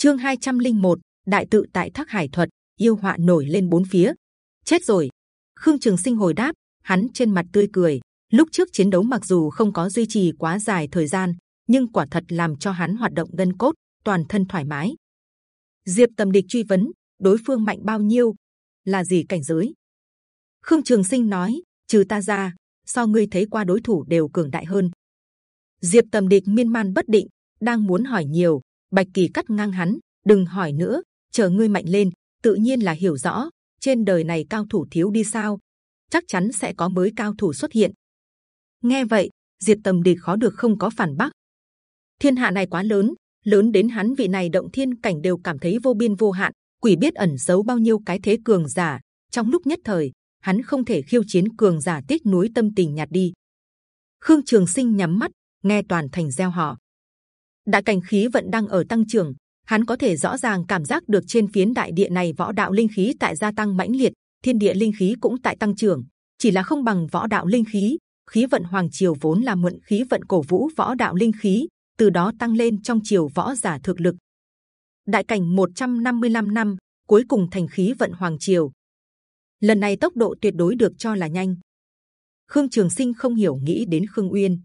Chương 201, Đại tự tại Thác Hải thuật, yêu họa nổi lên bốn phía. Chết rồi. Khương Trường Sinh hồi đáp, hắn trên mặt tươi cười. Lúc trước chiến đấu mặc dù không có duy trì quá dài thời gian, nhưng quả thật làm cho hắn hoạt động gân cốt, toàn thân thoải mái. Diệp Tầm Địch truy vấn, đối phương mạnh bao nhiêu, là gì cảnh giới? Khương Trường Sinh nói, trừ ta ra, so ngươi thấy qua đối thủ đều cường đại hơn. Diệp Tầm Địch miên man bất định, đang muốn hỏi nhiều, Bạch Kỳ cắt ngang hắn, đừng hỏi nữa, chờ ngươi mạnh lên, tự nhiên là hiểu rõ. Trên đời này cao thủ thiếu đi sao? Chắc chắn sẽ có mới cao thủ xuất hiện. Nghe vậy, diệt Tầm Địch khó được không có phản bác. Thiên hạ này quá lớn, lớn đến hắn vị này động thiên cảnh đều cảm thấy vô biên vô hạn. Quỷ biết ẩn giấu bao nhiêu cái thế cường giả. Trong lúc nhất thời, hắn không thể khiêu chiến cường giả tiếc núi tâm tình nhạt đi. Khương Trường Sinh nhắm mắt, nghe toàn thành gieo họ. Đại cảnh khí vận đang ở tăng trưởng, hắn có thể rõ ràng cảm giác được trên phiến đại địa này võ đạo linh khí tại gia tăng mãnh liệt, thiên địa linh khí cũng tại tăng trưởng, chỉ là không bằng võ đạo linh khí. Khí vận hoàng triều vốn là mượn khí vận cổ vũ võ đạo linh khí, từ đó tăng lên trong triều võ giả thực lực. Đại cảnh 155 năm cuối cùng thành khí vận hoàng triều. Lần này tốc độ tuyệt đối được cho là nhanh. Khương Trường Sinh không hiểu nghĩ đến Khương Uyên,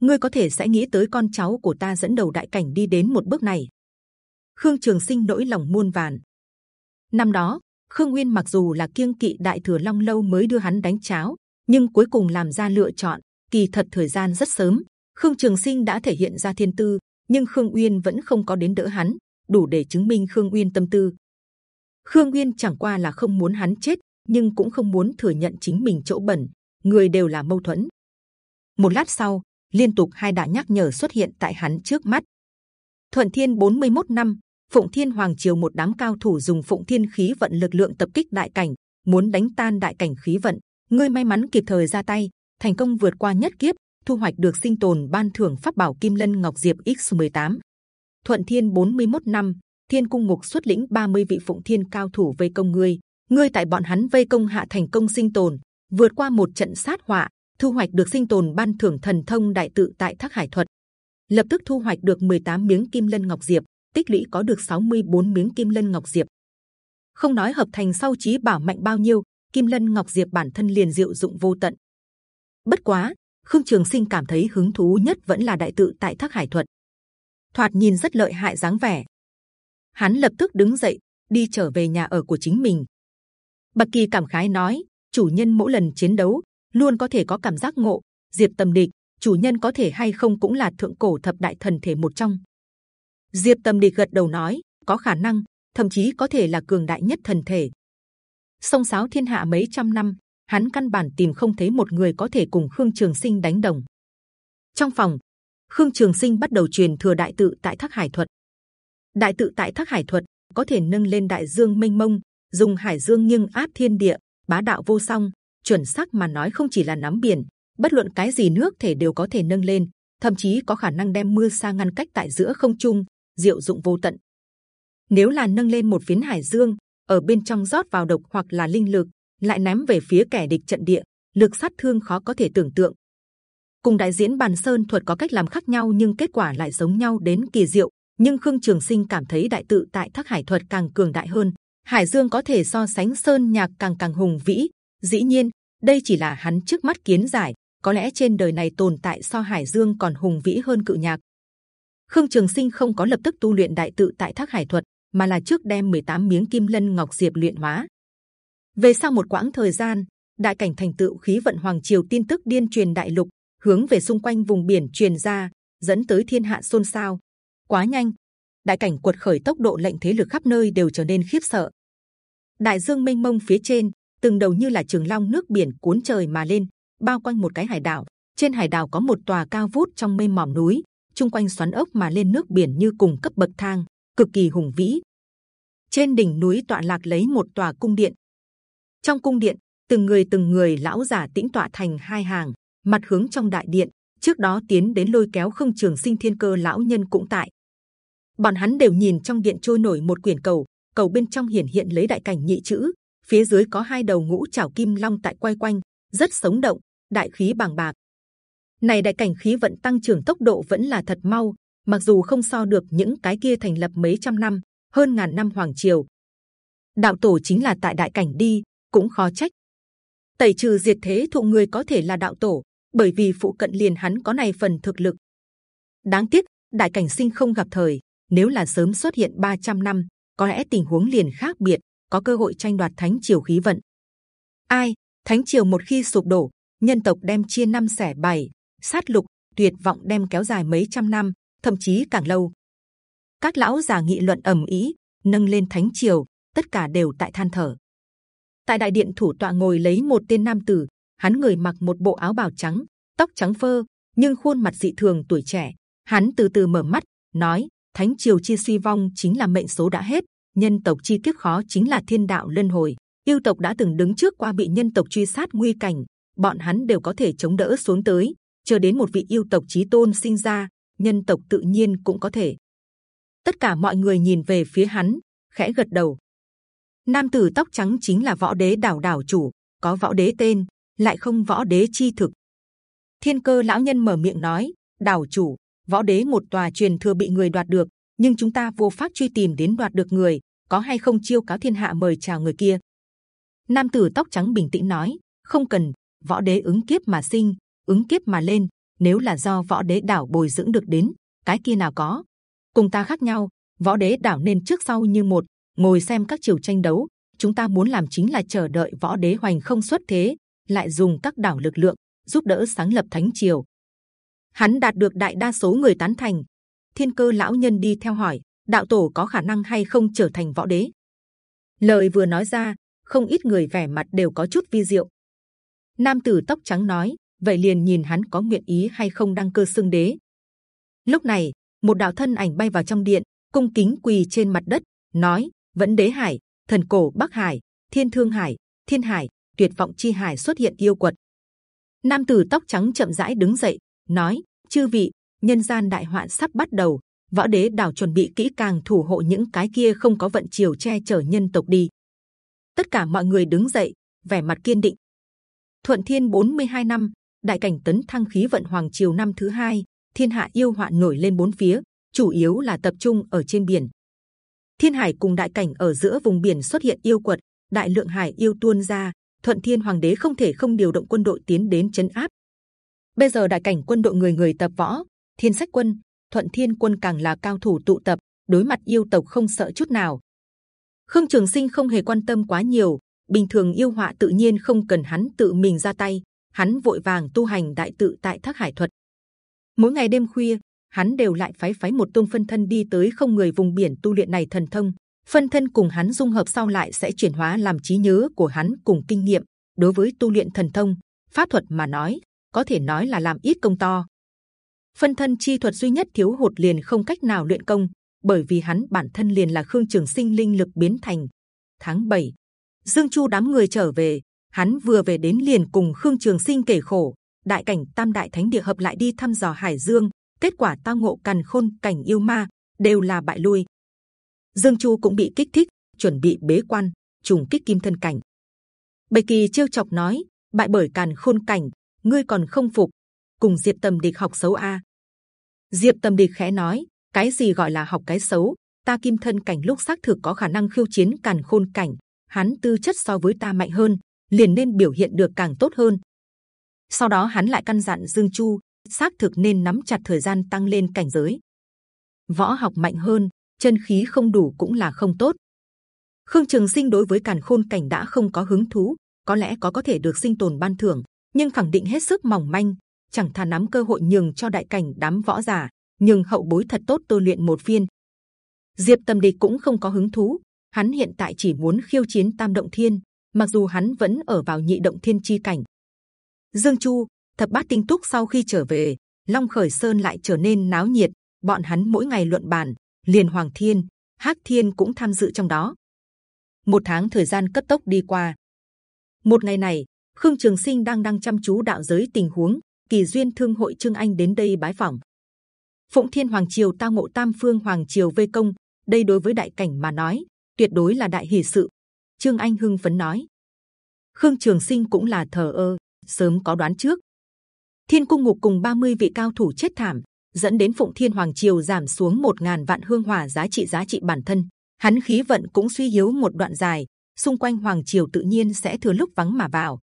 ngươi có thể sẽ nghĩ tới con cháu của ta dẫn đầu đại cảnh đi đến một bước này. Khương Trường Sinh nỗi lòng muôn vàn. Năm đó, Khương Nguyên mặc dù là kiêng kỵ đại thừa long lâu mới đưa hắn đánh cháo, nhưng cuối cùng làm ra lựa chọn. Kỳ thật thời gian rất sớm, Khương Trường Sinh đã thể hiện ra thiên tư, nhưng Khương Uyên vẫn không có đến đỡ hắn, đủ để chứng minh Khương Uyên tâm tư. Khương Uyên chẳng qua là không muốn hắn chết, nhưng cũng không muốn thừa nhận chính mình chỗ bẩn. Người đều là mâu thuẫn. Một lát sau, liên tục hai đại nhắc nhở xuất hiện tại hắn trước mắt. Thuận Thiên 41 năm, Phụng Thiên Hoàng triều một đám cao thủ dùng Phụng Thiên khí vận lực lượng tập kích đại cảnh, muốn đánh tan đại cảnh khí vận. Ngươi may mắn kịp thời ra tay, thành công vượt qua nhất kiếp, thu hoạch được sinh tồn ban thưởng pháp bảo Kim Lân Ngọc Diệp X18. Thuận Thiên 41 năm, Thiên Cung Ngục xuất lĩnh 30 vị Phụng Thiên cao thủ vây công ngươi. Ngươi tại bọn hắn vây công hạ thành công sinh tồn, vượt qua một trận sát họa, thu hoạch được sinh tồn ban thưởng thần thông đại tự tại thác hải thuật. Lập tức thu hoạch được 18 miếng kim lân ngọc diệp, tích lũy có được 64 miếng kim lân ngọc diệp. Không nói hợp thành sau trí bảo mạnh bao nhiêu, kim lân ngọc diệp bản thân liền diệu dụng vô tận. Bất quá, khương trường sinh cảm thấy hứng thú nhất vẫn là đại tự tại thác hải thuật. Thoạt nhìn rất lợi hại dáng vẻ. Hắn lập tức đứng dậy, đi trở về nhà ở của chính mình. Bạch kỳ cảm khái nói, chủ nhân mỗi lần chiến đấu luôn có thể có cảm giác ngộ. Diệp Tầm Địch, chủ nhân có thể hay không cũng là thượng cổ thập đại thần thể một trong. Diệp Tầm Địch gật đầu nói, có khả năng, thậm chí có thể là cường đại nhất thần thể. Sông sáo thiên hạ mấy trăm năm, hắn căn bản tìm không thấy một người có thể cùng Khương Trường Sinh đánh đồng. Trong phòng, Khương Trường Sinh bắt đầu truyền thừa đại tự tại Thác Hải thuật. Đại tự tại Thác Hải thuật có thể nâng lên đại dương mênh mông, dùng hải dương nghiêng áp thiên địa, bá đạo vô song, chuẩn xác mà nói không chỉ là nắm biển, bất luận cái gì nước thể đều có thể nâng lên, thậm chí có khả năng đem mưa sa ngăn cách tại giữa không trung, diệu dụng vô tận. Nếu là nâng lên một phiến hải dương, ở bên trong rót vào độc hoặc là linh lực, lại ném về phía kẻ địch trận địa, lực sát thương khó có thể tưởng tượng. Cùng đại diễn bàn sơn thuật có cách làm khác nhau nhưng kết quả lại giống nhau đến kỳ diệu. Nhưng Khương Trường Sinh cảm thấy đại tự tại thác hải thuật càng cường đại hơn. Hải Dương có thể so sánh sơn nhạc càng càng hùng vĩ, Dĩ nhiên, đây chỉ là hắn trước mắt kiến giải. Có lẽ trên đời này tồn tại so Hải Dương còn hùng vĩ hơn cự nhạc. Khương Trường Sinh không có lập tức tu luyện đại tự tại thác hải thuật, mà là trước đem 18 miếng kim lân ngọc diệp luyện hóa. Về sau một quãng thời gian, đại cảnh thành tựu khí vận hoàng triều tin tức điên truyền đại lục, hướng về xung quanh vùng biển truyền ra, dẫn tới thiên hạ xôn xao. Quá nhanh, đại cảnh cuột khởi tốc độ lệnh thế lực khắp nơi đều trở nên khiếp sợ. Đại dương mênh mông phía trên, từng đầu như là trường long nước biển cuốn trời mà lên, bao quanh một cái hải đảo. Trên hải đảo có một tòa cao vút trong mây mỏm núi, chung quanh xoắn ốc mà lên nước biển như cùng cấp bậc thang, cực kỳ hùng vĩ. Trên đỉnh núi tọa lạc lấy một tòa cung điện. Trong cung điện, từng người từng người lão giả tĩnh tọa thành hai hàng, mặt hướng trong đại điện. Trước đó tiến đến lôi kéo không trường sinh thiên cơ lão nhân cũng tại. Bọn hắn đều nhìn trong điện trôi nổi một quyển cầu, cầu bên trong hiển hiện lấy đại cảnh nhị chữ, phía dưới có hai đầu ngũ chảo kim long tại quay quanh, rất sống động, đại khí bàng bạc. Này đại cảnh khí vận tăng trưởng tốc độ vẫn là thật mau, mặc dù không so được những cái kia thành lập mấy trăm năm, hơn ngàn năm hoàng triều. Đạo tổ chính là tại đại cảnh đi, cũng khó trách. Tẩy trừ diệt thế thụ người có thể là đạo tổ, bởi vì phụ cận liền hắn có này phần thực lực. Đáng tiếc đại cảnh sinh không gặp thời, nếu là sớm xuất hiện 300 năm, có lẽ tình huống liền khác biệt, có cơ hội tranh đoạt thánh triều khí vận. Ai thánh triều một khi sụp đổ, nhân tộc đem chia năm sẻ bảy, sát lục, tuyệt vọng đem kéo dài mấy trăm năm, thậm chí càng lâu. Các lão già nghị luận ầm ĩ, nâng lên thánh triều, tất cả đều tại than thở. Tại đại điện thủ tọa ngồi lấy một tên nam tử, hắn người mặc một bộ áo bào trắng, tóc trắng phơ, nhưng khuôn mặt dị thường tuổi trẻ. Hắn từ từ mở mắt, nói: Thánh triều chia suy vong chính là mệnh số đã hết, nhân tộc chi kiếp khó chính là thiên đạo luân hồi. Yêu tộc đã từng đứng trước qua bị nhân tộc truy sát nguy cảnh, bọn hắn đều có thể chống đỡ xuống tới. Chờ đến một vị yêu tộc chí tôn sinh ra, nhân tộc tự nhiên cũng có thể. Tất cả mọi người nhìn về phía hắn, khẽ gật đầu. Nam tử tóc trắng chính là võ đế đảo đảo chủ, có võ đế tên, lại không võ đế chi thực. Thiên cơ lão nhân mở miệng nói, đảo chủ, võ đế một tòa truyền thừa bị người đoạt được, nhưng chúng ta vô pháp truy tìm đến đoạt được người, có hay không chiêu cáo thiên hạ mời chào người kia. Nam tử tóc trắng bình tĩnh nói, không cần, võ đế ứng kiếp mà sinh, ứng kiếp mà lên. Nếu là do võ đế đảo bồi dưỡng được đến, cái kia nào có, cùng ta khác nhau. Võ đế đảo nên trước sau như một, ngồi xem các chiều tranh đấu. Chúng ta muốn làm chính là chờ đợi võ đế hoành không xuất thế, lại dùng các đảo lực lượng giúp đỡ sáng lập thánh triều. Hắn đạt được đại đa số người tán thành. Thiên cơ lão nhân đi theo hỏi, đạo tổ có khả năng hay không trở thành võ đế? Lời vừa nói ra, không ít người vẻ mặt đều có chút vi diệu. Nam tử tóc trắng nói, vậy liền nhìn hắn có nguyện ý hay không đăng cơ xưng đế. Lúc này, một đạo thân ảnh bay vào trong điện, cung kính quỳ trên mặt đất, nói: vẫn đế hải, thần cổ bắc hải, thiên thương hải, thiên hải, tuyệt vọng chi hải xuất hiện yêu quật. Nam tử tóc trắng chậm rãi đứng dậy, nói: chư vị, nhân gian đại hoạn sắp bắt đầu, võ đế đảo chuẩn bị kỹ càng thủ hộ những cái kia không có vận chiều che chở nhân tộc đi. Tất cả mọi người đứng dậy, vẻ mặt kiên định. Thuận Thiên 42 năm, đại cảnh tấn thăng khí vận hoàng triều năm thứ hai, thiên hạ yêu hoạn nổi lên bốn phía, chủ yếu là tập trung ở trên biển. Thiên hải cùng đại cảnh ở giữa vùng biển xuất hiện yêu quật, đại lượng hải yêu tuôn ra, thuận thiên hoàng đế không thể không điều động quân đội tiến đến chấn áp. Bây giờ đại cảnh quân đội người người tập võ, thiên sách quân, thuận thiên quân càng là cao thủ tụ tập, đối mặt yêu tộc không sợ chút nào. Khương Trường Sinh không hề quan tâm quá nhiều, bình thường yêu họa tự nhiên không cần hắn tự mình ra tay, hắn vội vàng tu hành đại tự tại thác hải thuật. Mỗi ngày đêm khuya, hắn đều lại phái phái một tôn phân thân đi tới không người vùng biển tu luyện này thần thông. Phân thân cùng hắn dung hợp sau lại sẽ chuyển hóa làm trí nhớ của hắn cùng kinh nghiệm. Đối với tu luyện thần thông, pháp thuật mà nói, có thể nói là làm ít công to. Phân thân chi thuật duy nhất thiếu hụt liền không cách nào luyện công, bởi vì hắn bản thân liền là khương trường sinh linh lực biến thành. Tháng 7, Dương Chu đám người trở về, hắn vừa về đến liền cùng Khương Trường Sinh kể khổ. Đại cảnh Tam Đại Thánh Địa hợp lại đi thăm dò Hải Dương, kết quả tao ngộ càn khôn cảnh yêu ma đều là bại lui. Dương Chu cũng bị kích thích, chuẩn bị bế quan, trùng kích kim thân cảnh. Bạch Kỳ trêu chọc nói, bại bởi càn khôn cảnh, ngươi còn không phục, cùng Diệp Tầm Địch học xấu a. Diệp Tầm Địch khẽ nói, cái gì gọi là học cái xấu? Ta kim thân cảnh lúc xác thực có khả năng khiêu chiến càn khôn cảnh, hắn tư chất so với ta mạnh hơn, liền nên biểu hiện được càng tốt hơn. Sau đó hắn lại căn dặn Dương Chu, xác thực nên nắm chặt thời gian tăng lên cảnh giới. Võ học mạnh hơn, chân khí không đủ cũng là không tốt. Khương Trường Sinh đối với càn khôn cảnh đã không có hứng thú, có lẽ có có thể được sinh tồn ban thưởng, nhưng khẳng định hết sức mỏng manh, chẳng thà nắm cơ hội nhường cho đại cảnh đám võ giả, nhường hậu bối thật tốt tu luyện một viên Diệp Tâm Địch cũng không có hứng thú, hắn hiện tại chỉ muốn khiêu chiến Tam Động Thiên, mặc dù hắn vẫn ở vào nhị động thiên chi cảnh. Dương Chu, thập bát tinh túc sau khi trở về, Long Khởi Sơn lại trở nên náo nhiệt. Bọn hắn mỗi ngày luận bàn, liền Hoàng Thiên, Hắc Thiên cũng tham dự trong đó. Một tháng thời gian cấp tốc đi qua. Một ngày này, Khương Trường Sinh đang đang chăm chú đạo giới tình huống. Kỳ duyên thương hội Trương Anh đến đây bái phỏng. Phụng Thiên Hoàng Triều tao ngộ Tam Phương Hoàng Triều vây công, đây đối với đại cảnh mà nói tuyệt đối là đại hỷ sự. Trương Anh hưng phấn nói. Khương Trường Sinh cũng là thờ ơ, sớm có đoán trước. Thiên cung ngục cùng 30 vị cao thủ chết thảm, dẫn đến Phụng Thiên Hoàng Triều giảm xuống một ngàn vạn hương hỏa giá trị giá trị bản thân. Hắn khí vận cũng suy yếu một đoạn dài, xung quanh Hoàng Triều tự nhiên sẽ thừa lúc vắng mà vào.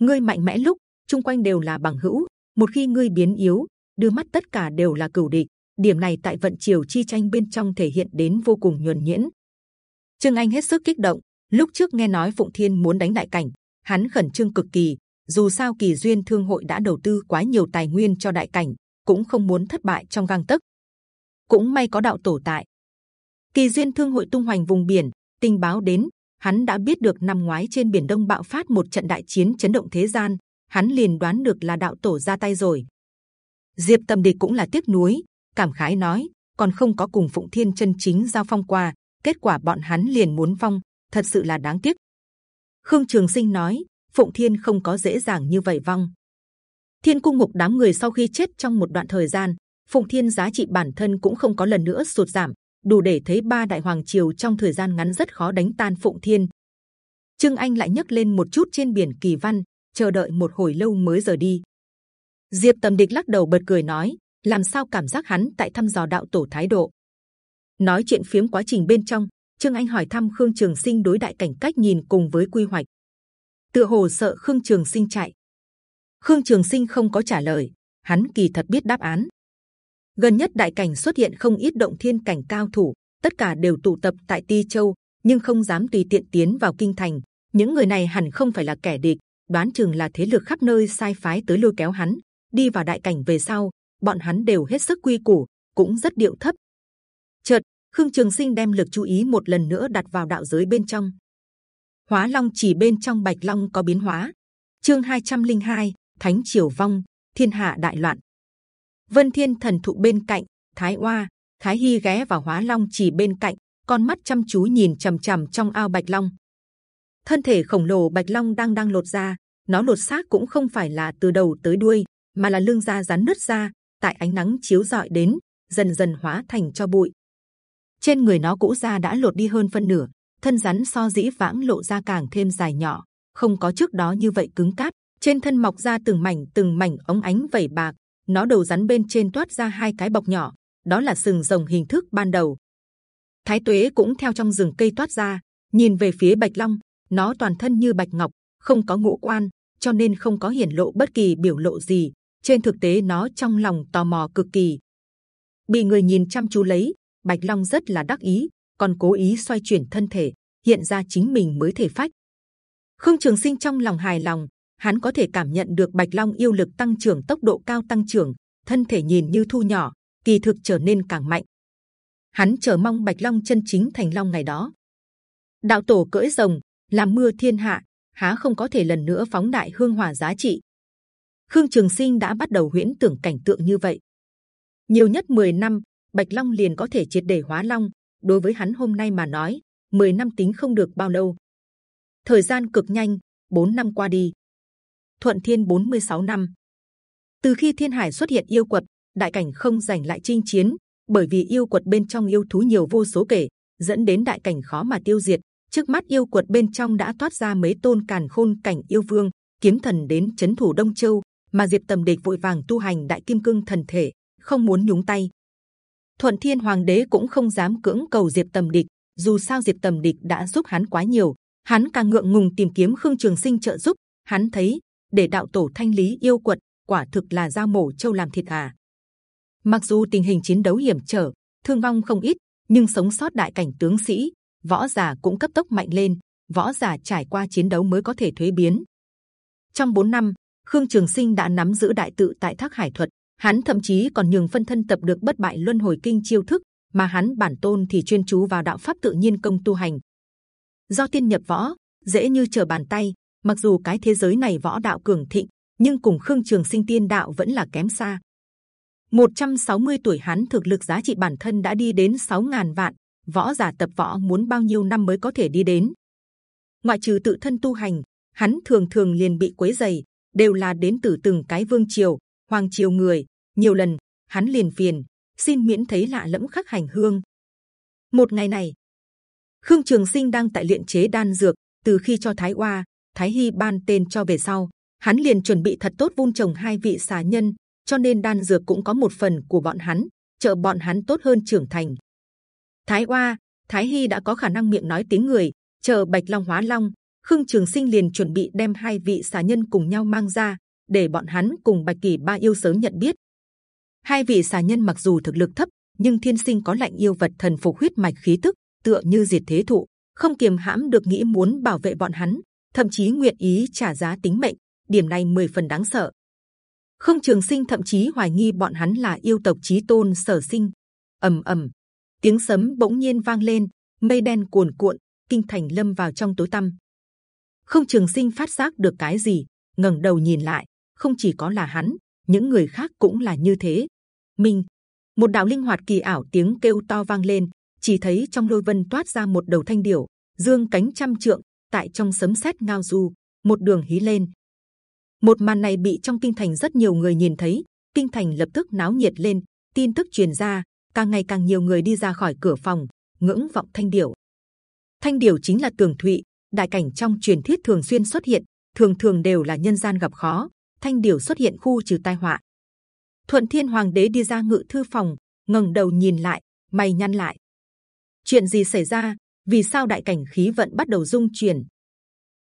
Ngươi mạnh mẽ lúc, chung quanh đều là bằng hữu. Một khi ngươi biến yếu, đưa mắt tất cả đều là cửu địch. Điểm này tại vận triều chi tranh bên trong thể hiện đến vô cùng nhuần nhuyễn. Trương Anh hết sức kích động. Lúc trước nghe nói Phụng Thiên muốn đánh đại cảnh, hắn khẩn trương cực kỳ. Dù sao kỳ duyên thương hội đã đầu tư quá nhiều tài nguyên cho đại cảnh, cũng không muốn thất bại trong gang tấc. Cũng may có đạo tổ tại. Kỳ duyên thương hội tung hoành vùng biển, tình báo đến, hắn đã biết được năm ngoái trên biển đông bạo phát một trận đại chiến chấn động thế gian, hắn liền đoán được là đạo tổ ra tay rồi. Diệp Tầm Địch cũng là tiếc nuối, cảm khái nói, còn không có cùng Phụng Thiên chân chính giao phong qua, kết quả bọn hắn liền muốn phong, thật sự là đáng tiếc. Khương Trường Sinh nói, Phụng Thiên không có dễ dàng như vậy vong. Thiên cung ngục đám người sau khi chết trong một đoạn thời gian, Phụng Thiên giá trị bản thân cũng không có lần nữa sụt giảm, đủ để thấy ba đại hoàng triều trong thời gian ngắn rất khó đánh tan Phụng Thiên. Trương Anh lại nhấc lên một chút trên biển kỳ văn, chờ đợi một hồi lâu mới rời đi. Diệp Tầm Địch lắc đầu bật cười nói, làm sao cảm giác hắn tại thăm dò đạo tổ thái độ. Nói chuyện phiếm quá trình bên trong, Trương Anh hỏi thăm Khương Trường Sinh đối đại cảnh cách nhìn cùng với quy hoạch. Tựa hồ sợ Khương Trường Sinh chạy. Khương Trường Sinh không có trả lời, hắn kỳ thật biết đáp án. Gần nhất đại cảnh xuất hiện không ít động thiên cảnh cao thủ, tất cả đều tụ tập tại Ti Châu, nhưng không dám tùy tiện tiến vào kinh thành. Những người này hẳn không phải là kẻ địch, đoán chừng là thế lực khắp nơi sai phái tới lôi kéo hắn. Đi vào đại cảnh về sau, bọn hắn đều hết sức quy củ, cũng rất điệu thấp. Chợt, Khương Trường Sinh đem lực chú ý một lần nữa đặt vào đạo giới bên trong. Hóa Long chỉ bên trong Bạch Long có biến hóa. Chương 202, Thánh Triều vong, thiên hạ đại loạn. Vân Thiên thần thụ bên cạnh, Thái Oa, Thái hy ghé vào Hóa Long chỉ bên cạnh, con mắt chăm chú nhìn trầm trầm c h ầ m trong ao Bạch Long. Thân thể khổng lồ Bạch Long đang đang lột ra, nó lột xác cũng không phải là từ đầu tới đuôi, mà là lưng da rắn nứt ra, tại ánh nắng chiếu rọi đến, dần dần hóa thành cho bụi. Trên người nó cũ da đã lột đi hơn phân nửa, thân rắn so dĩ vãng lộ ra càng thêm dài nhỏ, không có trước đó như vậy cứng cáp. Trên thân mọc ra từng mảnh từng mảnh ống ánh vẩy bạc, nó đầu rắn bên trên toát ra hai cái bọc nhỏ, đó là sừng rồng hình thức ban đầu. Thái tuế cũng theo trong rừng cây toát ra, nhìn về phía bạch long, nó toàn thân như bạch ngọc, không có ngũ quan, cho nên không có hiển lộ bất kỳ biểu lộ gì. Trên thực tế nó trong lòng tò mò cực kỳ, bị người nhìn chăm chú lấy, bạch long rất là đắc ý, còn cố ý xoay chuyển thân thể, hiện ra chính mình mới thể phách. Khương Trường Sinh trong lòng hài lòng, hắn có thể cảm nhận được bạch long yêu lực tăng trưởng tốc độ cao tăng trưởng thân thể nhìn như thu nhỏ kỳ thực trở nên càng mạnh hắn chờ mong bạch long chân chính thành long ngày đó đạo tổ cưỡi rồng làm mưa thiên hạ, há không có thể lần nữa phóng đại hương hỏa giá trị. Khương trường sinh đã bắt đầu huyễn tưởng cảnh tượng như vậy. Nhiều nhất 10 năm, bạch long liền có thể triệt để hóa long. Đối với hắn hôm nay mà nói 10 năm tính không được bao lâu. Thời gian cực nhanh 4 năm qua đi. Thuận thiên 46 năm. Từ khi thiên hải xuất hiện yêu quật, đại cảnh không giành lại chinh chiến, bởi vì yêu quật bên trong yêu thú nhiều vô số kể, dẫn đến đại cảnh khó mà tiêu diệt trước mắt yêu quật bên trong đã toát ra mấy tôn càn khôn cảnh yêu vương, kiếm thần đến chấn thủ đông châu, mà diệp tầm địch vội vàng tu hành đại kim cương thần thể, không muốn nhúng tay. Thuận thiên hoàng đế cũng không dám cưỡng cầu diệp tầm địch, dù sao diệp tầm địch đã giúp hắn quá nhiều, hắn càng ngượng ngùng tìm kiếm khương trường sinh trợ giúp, hắn thấy, để đạo tổ thanh lý yêu quật, quả thực là giao mổ châu làm thịt à. Mặc dù tình hình chiến đấu hiểm trở, thương vong không ít, nhưng sống sót đại cảnh tướng sĩ võ giả cũng cấp tốc mạnh lên võ giả trải qua chiến đấu mới có thể thuế biến. Trong 4 năm khương trường sinh đã nắm giữ đại tự tại thác hải thuật. Hắn thậm chí còn nhường phân thân tập được bất bại luân hồi kinh chiêu thức mà hắn bản tôn thì chuyên chú vào đạo pháp tự nhiên công tu hành. Do tiên nhập võ dễ như trở bàn tay Mặc dù cái thế giới này võ đạo cường thịnh, nhưng cùng Khương Trường Sinh tiên đạo vẫn là kém xa. 160 tuổi hắn thực lực giá trị bản thân đã đi đến 6.000 vạn, võ giả tập võ muốn bao nhiêu năm mới có thể đi đến? Ngoại trừ tự thân tu hành, hắn thường thường liền bị quấy giày đều là đến từ từng cái vương triều, hoàng triều người. Nhiều lần hắn liền phiền, xin miễn thấy lạ lẫm khắc hành hương. Một ngày này, Khương Trường Sinh đang tại luyện chế đan dược. Từ khi cho Thái Oa, Thái hy ban tên cho về sau, hắn liền chuẩn bị thật tốt vun trồng hai vị xà nhân. cho nên đan dược cũng có một phần của bọn hắn, trợ bọn hắn tốt hơn trưởng thành. Thái Oa, Thái Hy đã có khả năng miệng nói tiếng người, chờ Bạch Long hóa long, Khương Trường Sinh liền chuẩn bị đem hai vị xà nhân cùng nhau mang ra, để bọn hắn cùng Bạch Kỳ Ba yêu sớm nhận biết. Hai vị xà nhân mặc dù thực lực thấp, nhưng thiên sinh có lạnh yêu vật thần phục huyết mạch khí tức, tựa như diệt thế thụ, không kiềm hãm được nghĩ muốn bảo vệ bọn hắn, thậm chí nguyện ý trả giá tính mệnh. Điểm này mười phần đáng sợ. Không Trường Sinh thậm chí hoài nghi bọn hắn là yêu tộc chí tôn sở sinh. ầm ầm, tiếng sấm bỗng nhiên vang lên, mây đen cuồn cuộn, kinh thành lâm vào trong tối tăm. Không Trường Sinh phát giác được cái gì, ngẩng đầu nhìn lại, không chỉ có là hắn, những người khác cũng là như thế. Minh, một đạo linh hoạt kỳ ảo tiếng kêu to vang lên, chỉ thấy trong lôi vân toát ra một đầu thanh điểu, dương cánh trăm trượng, tại trong sấm sét ngao du, một đường hí lên. Một màn này bị trong kinh thành rất nhiều người nhìn thấy, kinh thành lập tức náo nhiệt lên, tin tức truyền ra, càng ngày càng nhiều người đi ra khỏi cửa phòng, ngưỡng vọng thanh điểu. Thanh điểu chính là tường thụy, đại cảnh trong truyền thuyết thường xuyên xuất hiện, thường thường đều là nhân gian gặp khó. Thanh điểu xuất hiện khu trừ tai họa. Thuận Thiên Hoàng đế đi ra ngự thư phòng, ngẩng đầu nhìn lại, mày nhăn lại. Chuyện gì xảy ra? Vì sao đại cảnh khí vận bắt đầu dung chuyển?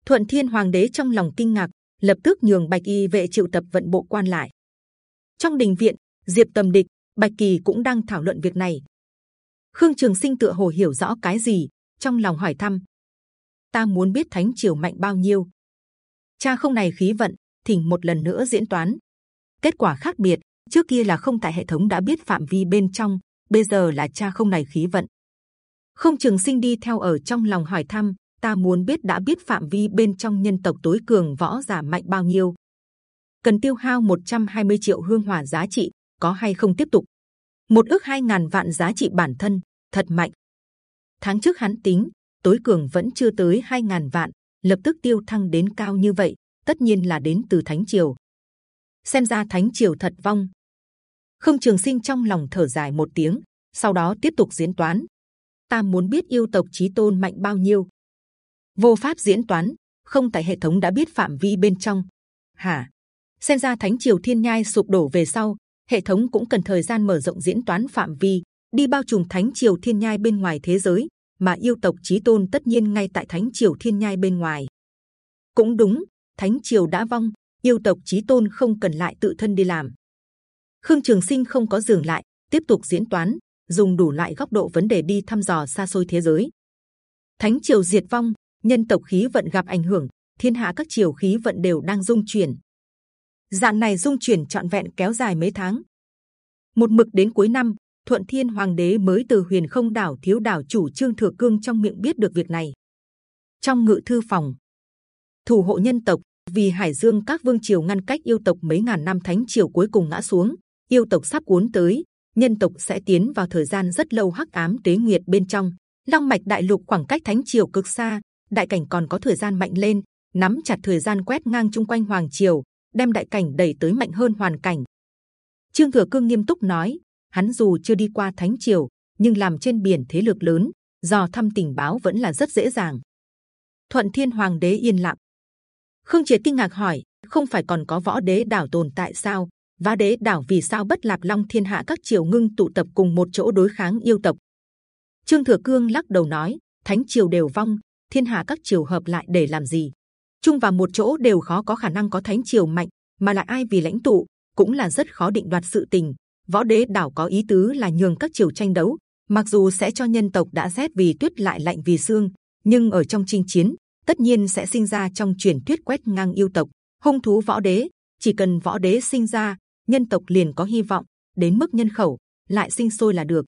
Thuận Thiên Hoàng đế trong lòng kinh ngạc, lập tức nhường Bạch Y vệ triệu tập vận bộ quan lại. Trong đình viện, Diệp Tầm Địch, Bạch Kỳ cũng đang thảo luận việc này. Khương Trường Sinh tựa hồ hiểu rõ cái gì, trong lòng hỏi thăm. Ta muốn biết Thánh triều mạnh bao nhiêu. Cha không này khí vận, thỉnh một lần nữa diễn toán. Kết quả khác biệt, trước kia là không tại hệ thống đã biết phạm vi bên trong, bây giờ là cha không này khí vận. Không Trường Sinh đi theo ở trong lòng hỏi thăm, ta muốn biết đã biết phạm vi bên trong nhân tộc tối cường võ giả mạnh bao nhiêu. Cần tiêu hao 120 triệu hương hỏa giá trị, có hay không tiếp tục? Một ước hai ngàn vạn giá trị bản thân, thật mạnh. Tháng trước hắn tính, tối cường vẫn chưa tới hai ngàn vạn, lập tức tiêu thăng đến cao như vậy, tất nhiên là đến từ Thánh triều. Xem ra Thánh triều thật vong. Không Trường Sinh trong lòng thở dài một tiếng, sau đó tiếp tục diễn toán. Ta muốn biết yêu tộc chí tôn mạnh bao nhiêu. Vô pháp diễn toán, không tại hệ thống đã biết phạm vi bên trong. Hả? Xem ra Thánh triều Thiên Nhai sụp đổ về sau, hệ thống cũng cần thời gian mở rộng diễn toán phạm vi, đi bao trùm Thánh triều Thiên Nhai bên ngoài thế giới, mà yêu tộc chí tôn tất nhiên ngay tại Thánh triều Thiên Nhai bên ngoài. Cũng đúng, Thánh triều đã vong, yêu tộc chí tôn không cần lại tự thân đi làm. Khương Trường Sinh không có dừng lại, tiếp tục diễn toán, dùng đủ loại góc độ vấn đề đi thăm dò xa xôi thế giới. Thánh triều diệt vong, nhân tộc khí vận gặp ảnh hưởng, thiên hạ các triều khí vận đều đang dung chuyển. Dạng này dung chuyển trọn vẹn kéo dài mấy tháng. Một mực đến cuối năm, Thuận Thiên Hoàng đế mới từ Huyền Không Đảo thiếu đảo chủ Trương Thừa Cương trong miệng biết được việc này. Trong ngự thư phòng, thủ hộ nhân tộc vì Hải Dương các vương triều ngăn cách yêu tộc mấy ngàn năm thánh triều cuối cùng ngã xuống, yêu tộc sắp cuốn tới, nhân tộc sẽ tiến vào thời gian rất lâu hắc ám tế nguyệt bên trong. Long mạch đại lục khoảng cách thánh triều cực xa, đại cảnh còn có thời gian mạnh lên, nắm chặt thời gian quét ngang chung quanh hoàng triều, đem đại cảnh đẩy tới mạnh hơn hoàn cảnh. Trương Thừa Cương nghiêm túc nói, hắn dù chưa đi qua thánh triều, nhưng làm trên biển thế lực lớn, dò thăm tình báo vẫn là rất dễ dàng. Thuận Thiên Hoàng đế yên lặng. Khương Triệt kinh ngạc hỏi, không phải còn có võ đế đảo tồn tại sao? Võ đế đảo vì sao bất lạp long thiên hạ các triều ngưng tụ tập cùng một chỗ đối kháng yêu tộc? Trương Thừa Cương lắc đầu nói, thánh triều đều vong, thiên hạ các triều hợp lại để làm gì? Chung vào một chỗ đều khó có khả năng có thánh triều mạnh, mà lại ai vì lãnh tụ cũng là rất khó định đoạt sự tình. Võ đế đảo có ý tứ là nhường các triều tranh đấu, mặc dù sẽ cho nhân tộc đã rét vì tuyết lại lạnh vì xương, nhưng ở trong chinh chiến tất nhiên sẽ sinh ra trong truyền thuyết quét ngang yêu tộc hung thú võ đế. Chỉ cần võ đế sinh ra, nhân tộc liền có hy vọng đến mức nhân khẩu lại sinh sôi là được.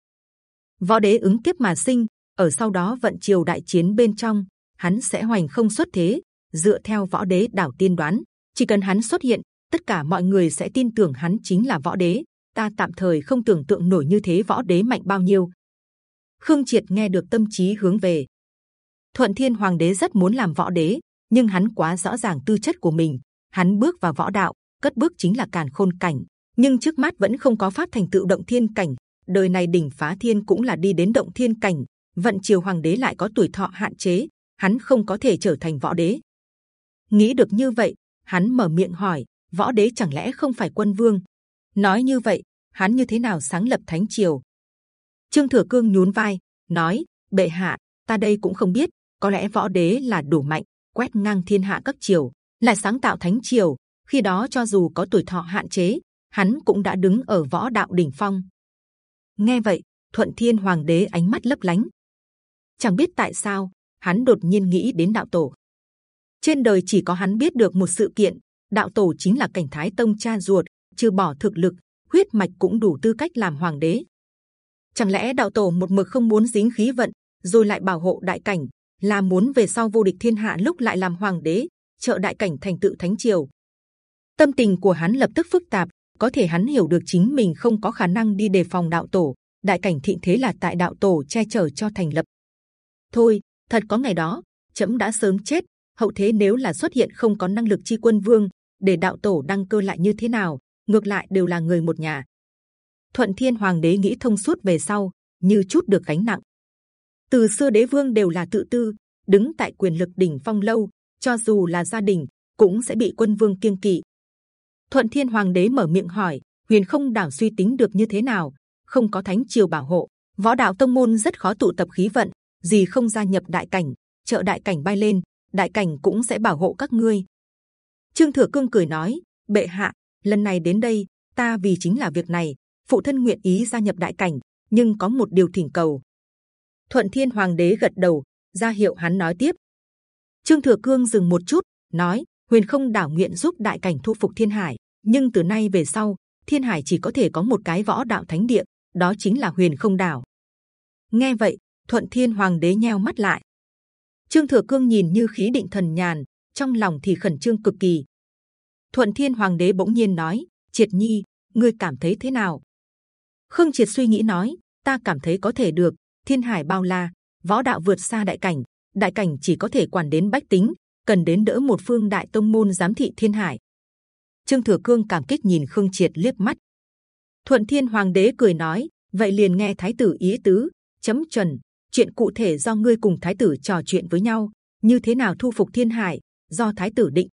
Võ đế ứng kiếp mà sinh, ở sau đó vận triều đại chiến bên trong, hắn sẽ hoành không xuất thế, dựa theo võ đế đảo tiên đoán. Chỉ cần hắn xuất hiện, tất cả mọi người sẽ tin tưởng hắn chính là võ đế. Ta tạm thời không tưởng tượng nổi như thế võ đế mạnh bao nhiêu. Khương triệt nghe được tâm trí hướng về. Thuận thiên hoàng đế rất muốn làm võ đế, nhưng hắn quá rõ ràng tư chất của mình. Hắn bước vào võ đạo, cất bước chính là càn khôn cảnh, nhưng trước mắt vẫn không có pháp thành tựu động thiên cảnh. Đời này đỉnh phá thiên cũng là đi đến động thiên cảnh, vận triều hoàng đế lại có tuổi thọ hạn chế, hắn không có thể trở thành võ đế nghĩ được như vậy, hắn mở miệng hỏi, võ đế chẳng lẽ không phải quân vương? Nói như vậy, hắn như thế nào sáng lập thánh triều? Trương thừa cương nhún vai, nói, bệ hạ, ta đây cũng không biết, có lẽ võ đế là đủ mạnh, quét ngang thiên hạ các triều, lại sáng tạo thánh triều, khi đó cho dù có tuổi thọ hạn chế, hắn cũng đã đứng ở võ đạo đỉnh phong. Nghe vậy, thuận thiên hoàng đế ánh mắt lấp lánh. Chẳng biết tại sao, hắn đột nhiên nghĩ đến đạo tổ trên đời chỉ có hắn biết được một sự kiện, đạo tổ chính là cảnh thái tông cha ruột, trừ bỏ thực lực, huyết mạch cũng đủ tư cách làm hoàng đế. Chẳng lẽ đạo tổ một mực không muốn dính khí vận, rồi lại bảo hộ đại cảnh, là muốn về sau vô địch thiên hạ lúc lại làm hoàng đế, trợ đại cảnh thành tựu thánh triều? Tâm tình của hắn lập tức phức tạp, có thể hắn hiểu được chính mình không có khả năng đi đề phòng đạo tổ, đại cảnh thịnh thế là tại đạo tổ che chở cho thành lập. Thôi, thật có ngày đó, chấm đã sớm chết hậu thế nếu là xuất hiện không có năng lực chi quân vương, để đạo tổ đăng cơ lại như thế nào, ngược lại đều là người một nhà. Thuận thiên hoàng đế nghĩ thông suốt về sau, như chút được gánh nặng. Từ xưa đế vương đều là tự tư, đứng tại quyền lực đỉnh phong lâu, cho dù là gia đình, cũng sẽ bị quân vương kiêng kỵ. Thuận thiên hoàng đế mở miệng hỏi, huyền không đảo suy tính được như thế nào? Không có thánh triều bảo hộ, võ đạo tông môn rất khó tụ tập khí vận, gì không gia nhập đại cảnh, trợ đại cảnh bay lên đại cảnh cũng sẽ bảo hộ các ngươi. Trương thừa cương cười nói, bệ hạ, lần này đến đây, ta vì chính là việc này, phụ thân nguyện ý gia nhập đại cảnh, nhưng có một điều thỉnh cầu. Thuận thiên hoàng đế gật đầu, ra hiệu hắn nói tiếp. Trương thừa cương dừng một chút, nói, huyền không đảo nguyện giúp đại cảnh thu phục thiên hải, nhưng từ nay về sau, thiên hải chỉ có thể có một cái võ đạo thánh địa, đó chính là huyền không đảo. Nghe vậy, thuận thiên hoàng đế nheo mắt lại trương thừa cương nhìn như khí định thần nhàn, trong lòng thì khẩn trương cực kỳ. Thuận thiên hoàng đế bỗng nhiên nói, triệt nhi, ngươi cảm thấy thế nào? Khương triệt suy nghĩ nói, ta cảm thấy có thể được, thiên hải bao la, võ đạo vượt xa đại cảnh đại cảnh chỉ có thể quản đến bách tính, cần đến đỡ một phương đại tông môn giám thị thiên hải. Trương thừa cương cảm kích nhìn khương triệt liếc mắt. Thuận thiên hoàng đế cười nói, vậy liền nghe thái tử ý tứ, chấm chuẩn chuyện cụ thể do ngươi cùng thái tử trò chuyện với nhau, như thế nào thu phục thiên hải, do thái tử định.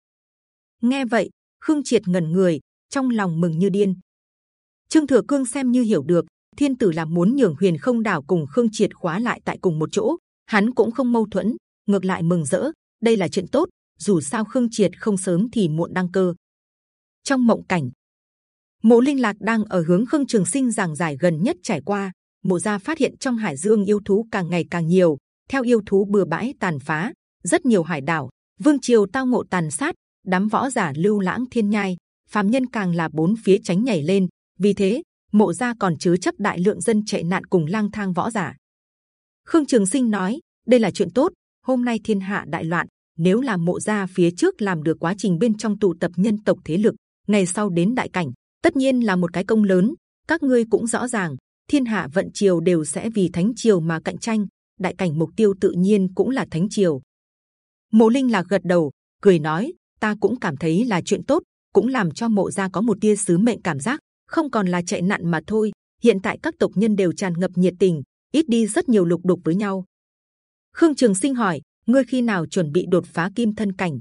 Nghe vậy, khương triệt ngẩn người, trong lòng mừng như điên. Trương thừa cương xem như hiểu được, thiên tử là muốn nhường huyền không đảo cùng khương triệt khóa lại tại cùng một chỗ, hắn cũng không mâu thuẫn, ngược lại mừng rỡ, đây là chuyện tốt, dù sao khương triệt không sớm thì muộn đăng cơ. Trong mộng cảnh, mộ linh lạc đang ở hướng khương trường sinh giảng giải gần nhất trải qua mộ gia phát hiện trong hải dương yêu thú càng ngày càng nhiều. Theo yêu thú bừa bãi tàn phá, rất nhiều hải đảo, vương triều tao ngộ tàn sát, đám võ giả lưu lãng thiên nhai, phàm nhân càng là bốn phía tránh nhảy lên. Vì thế, mộ gia còn chứa chấp đại lượng dân chạy nạn cùng lang thang võ giả. Khương trường sinh nói, đây là chuyện tốt, hôm nay thiên hạ đại loạn, nếu làm mộ gia phía trước làm được quá trình bên trong tụ tập nhân tộc thế lực, ngày sau đến đại cảnh, tất nhiên là một cái công lớn, các ngươi cũng rõ ràng thiên hạ vận triều đều sẽ vì thánh triều mà cạnh tranh, đại cảnh mục tiêu tự nhiên cũng là thánh triều. Mộ linh là gật đầu, cười nói, ta cũng cảm thấy là chuyện tốt, cũng làm cho mộ gia có một tia sứ mệnh cảm giác, không còn là chạy nạn mà thôi, hiện tại các tộc nhân đều tràn ngập nhiệt tình, ít đi rất nhiều lục đục với nhau. Khương trường sinh hỏi, ngươi khi nào chuẩn bị đột phá kim thân cảnh?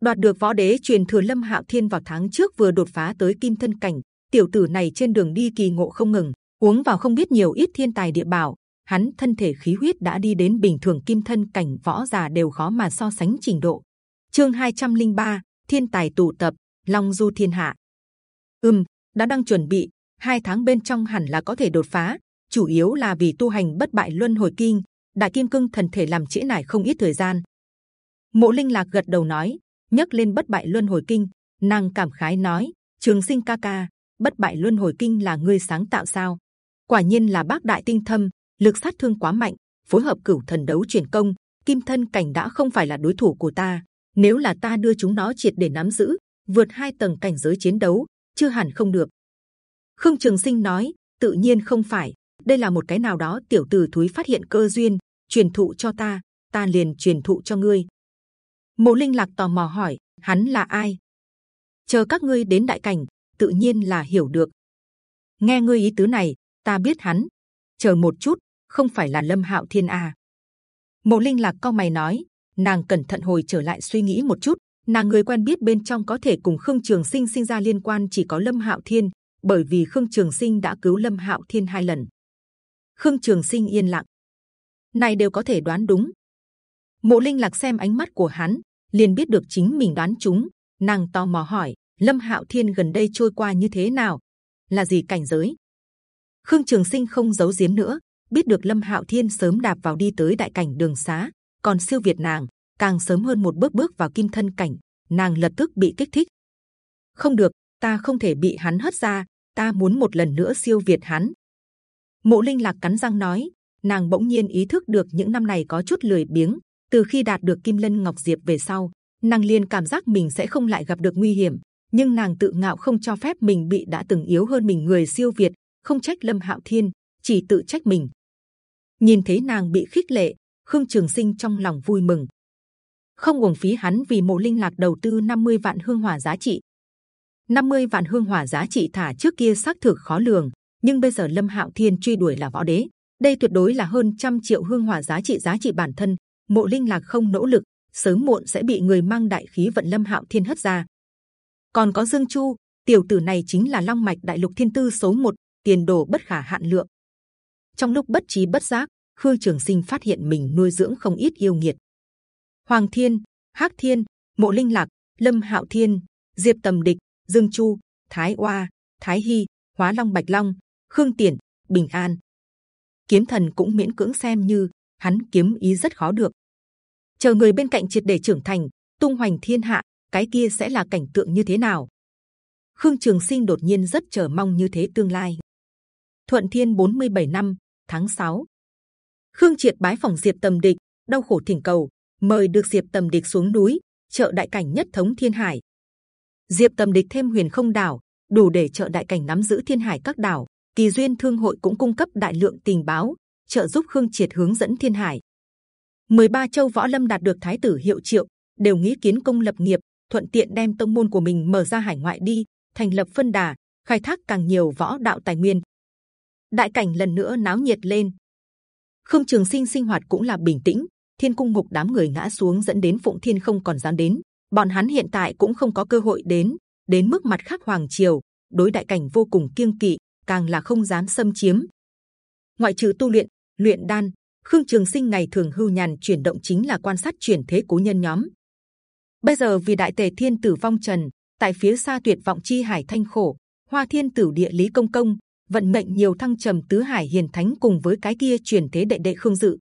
Đoạt được võ đế truyền thừa lâm hạo thiên vào tháng trước vừa đột phá tới kim thân cảnh, tiểu tử này trên đường đi kỳ ngộ không ngừng uống vào không biết nhiều ít thiên tài địa bảo hắn thân thể khí huyết đã đi đến bình thường kim thân cảnh võ già đều khó mà so sánh trình độ. Chương 203, thiên tài tụ tập long du thiên hạ. Ừm đã đang chuẩn bị hai tháng bên trong hẳn là có thể đột phá chủ yếu là vì tu hành bất bại luân hồi kinh đại kim cương thần thể làm trễ nải không ít thời gian. Mộ linh lạc gật đầu nói nhấc lên bất bại luân hồi kinh nàng cảm khái nói trường sinh ca ca bất bại luân hồi kinh là ngươi sáng tạo sao? Quả nhiên là bác đại tinh thâm, lực sát thương quá mạnh, phối hợp cửu thần đấu chuyển công, kim thân cảnh đã không phải là đối thủ của ta. Nếu là ta đưa chúng nó triệt để nắm giữ, vượt hai tầng cảnh giới chiến đấu, chưa hẳn không được. Khương trường sinh nói, tự nhiên không phải. Đây là một cái nào đó tiểu tử thúi phát hiện cơ duyên, truyền thụ cho ta ta liền truyền thụ cho ngươi. Mộ linh lạc tò mò hỏi, hắn là ai? Chờ các ngươi đến đại cảnh, tự nhiên là hiểu được. Nghe ngươi ý tứ này ta biết hắn chờ một chút không phải là lâm hạo thiên à mộ linh lạc cao mày nói nàng cẩn thận hồi trở lại suy nghĩ một chút nàng người quen biết bên trong có thể cùng khương trường sinh sinh ra liên quan chỉ có lâm hạo thiên bởi vì Khương Trường Sinh đã cứu Lâm Hạo Thiên hai lần. Khương Trường Sinh yên lặng, này đều có thể đoán đúng. Mộ Linh lạc xem ánh mắt của hắn, liền biết được chính mình đoán chúng. Nàng tò mò hỏi: Lâm Hạo Thiên gần đây trôi qua như thế nào? Là gì cảnh giới? Khương Trường Sinh không giấu giếm nữa, biết được Lâm Hạo Thiên sớm đạp vào đi tới đại cảnh đường xá, còn siêu việt nàng, càng sớm hơn một bước bước vào kim thân cảnh, nàng lập tức bị kích thích. Không được, ta không thể bị hắn hất ra, ta muốn một lần nữa siêu việt hắn. Mộ Linh lạc cắn răng nói, nàng bỗng nhiên ý thức được những năm này có chút lười biếng. Từ khi đạt được Kim Lân Ngọc Diệp về sau, nàng liền cảm giác mình sẽ không lại gặp được nguy hiểm, nhưng nàng tự ngạo không cho phép mình bị đã từng yếu hơn mình người siêu việt, không trách Lâm Hạo Thiên, chỉ tự trách mình. Nhìn thấy nàng bị khích lệ, Khương Trường Sinh trong lòng vui mừng, không uổng phí hắn vì mộ linh lạc đầu tư 50 vạn hương hỏa giá trị. 50 vạn hương hỏa giá trị thả trước kia xác thực khó lường, nhưng bây giờ Lâm Hạo Thiên truy đuổi là võ đế, đây tuyệt đối là hơn trăm triệu hương hỏa giá trị giá trị bản thân. Mộ linh lạc không nỗ lực, sớm muộn sẽ bị người mang đại khí vận Lâm Hạo Thiên hất ra. Còn có Dương Chu, tiểu tử này chính là long mạch đại lục thiên tư số một, tiền đồ bất khả hạn lượng. Trong lúc bất trí bất giác, Khương Trường Sinh phát hiện mình nuôi dưỡng không ít yêu nghiệt. Hoàng Thiên, Hắc Thiên, Mộ Linh Lạc, Lâm Hạo Thiên, Diệp Tầm Địch, Dương Chu, Thái Oa, Thái Hy, Hóa Long Bạch Long, Khương Tiển, Bình An. Kiếm Thần cũng miễn cưỡng xem như hắn kiếm ý rất khó được. Chờ người bên cạnh triệt để trưởng thành, tung hoành thiên hạ, cái kia sẽ là cảnh tượng như thế nào? Khương Trường Sinh đột nhiên rất chờ mong như thế tương lai. Thuận Thiên 47 năm tháng 6 Khương Triệt bái phòng Diệp Tầm Địch, đau khổ thỉnh cầu, mời được Diệp Tầm Địch xuống núi, trợ đại cảnh nhất thống thiên hải. Diệp Tầm Địch thêm huyền không đảo, đủ để trợ đại cảnh nắm giữ thiên hải các đảo. Kỳ duyên thương hội cũng cung cấp đại lượng tình báo, trợ giúp Khương Triệt hướng dẫn thiên hải. 13 châu võ lâm đạt được thái tử hiệu triệu, đều nghĩ kiến công lập nghiệp, thuận tiện đem tông môn của mình mở ra hải ngoại đi, thành lập phân đà, khai thác càng nhiều võ đạo tài nguyên. Đại cảnh lần nữa náo nhiệt lên. Khương Trường Sinh sinh hoạt cũng là bình tĩnh, thiên cung mục đám người ngã xuống dẫn đến phụng thiên không còn dám đến. Bọn hắn hiện tại cũng không có cơ hội đến. Đến mức mặt khác hoàng triều đối đại cảnh vô cùng kiêng kỵ càng là không dám xâm chiếm. Ngoại trừ tu luyện luyện đan khương trường sinh ngày thường hưu nhàn chuyển động chính là quan sát chuyển thế cố nhân nhóm. Bây giờ vì đại tề thiên tử vong trần tại phía xa tuyệt vọng chi hải thanh khổ hoa thiên tử địa lý công công vận mệnh nhiều thăng trầm tứ hải hiền thánh cùng với cái kia truyền thế đệ đệ khương dự.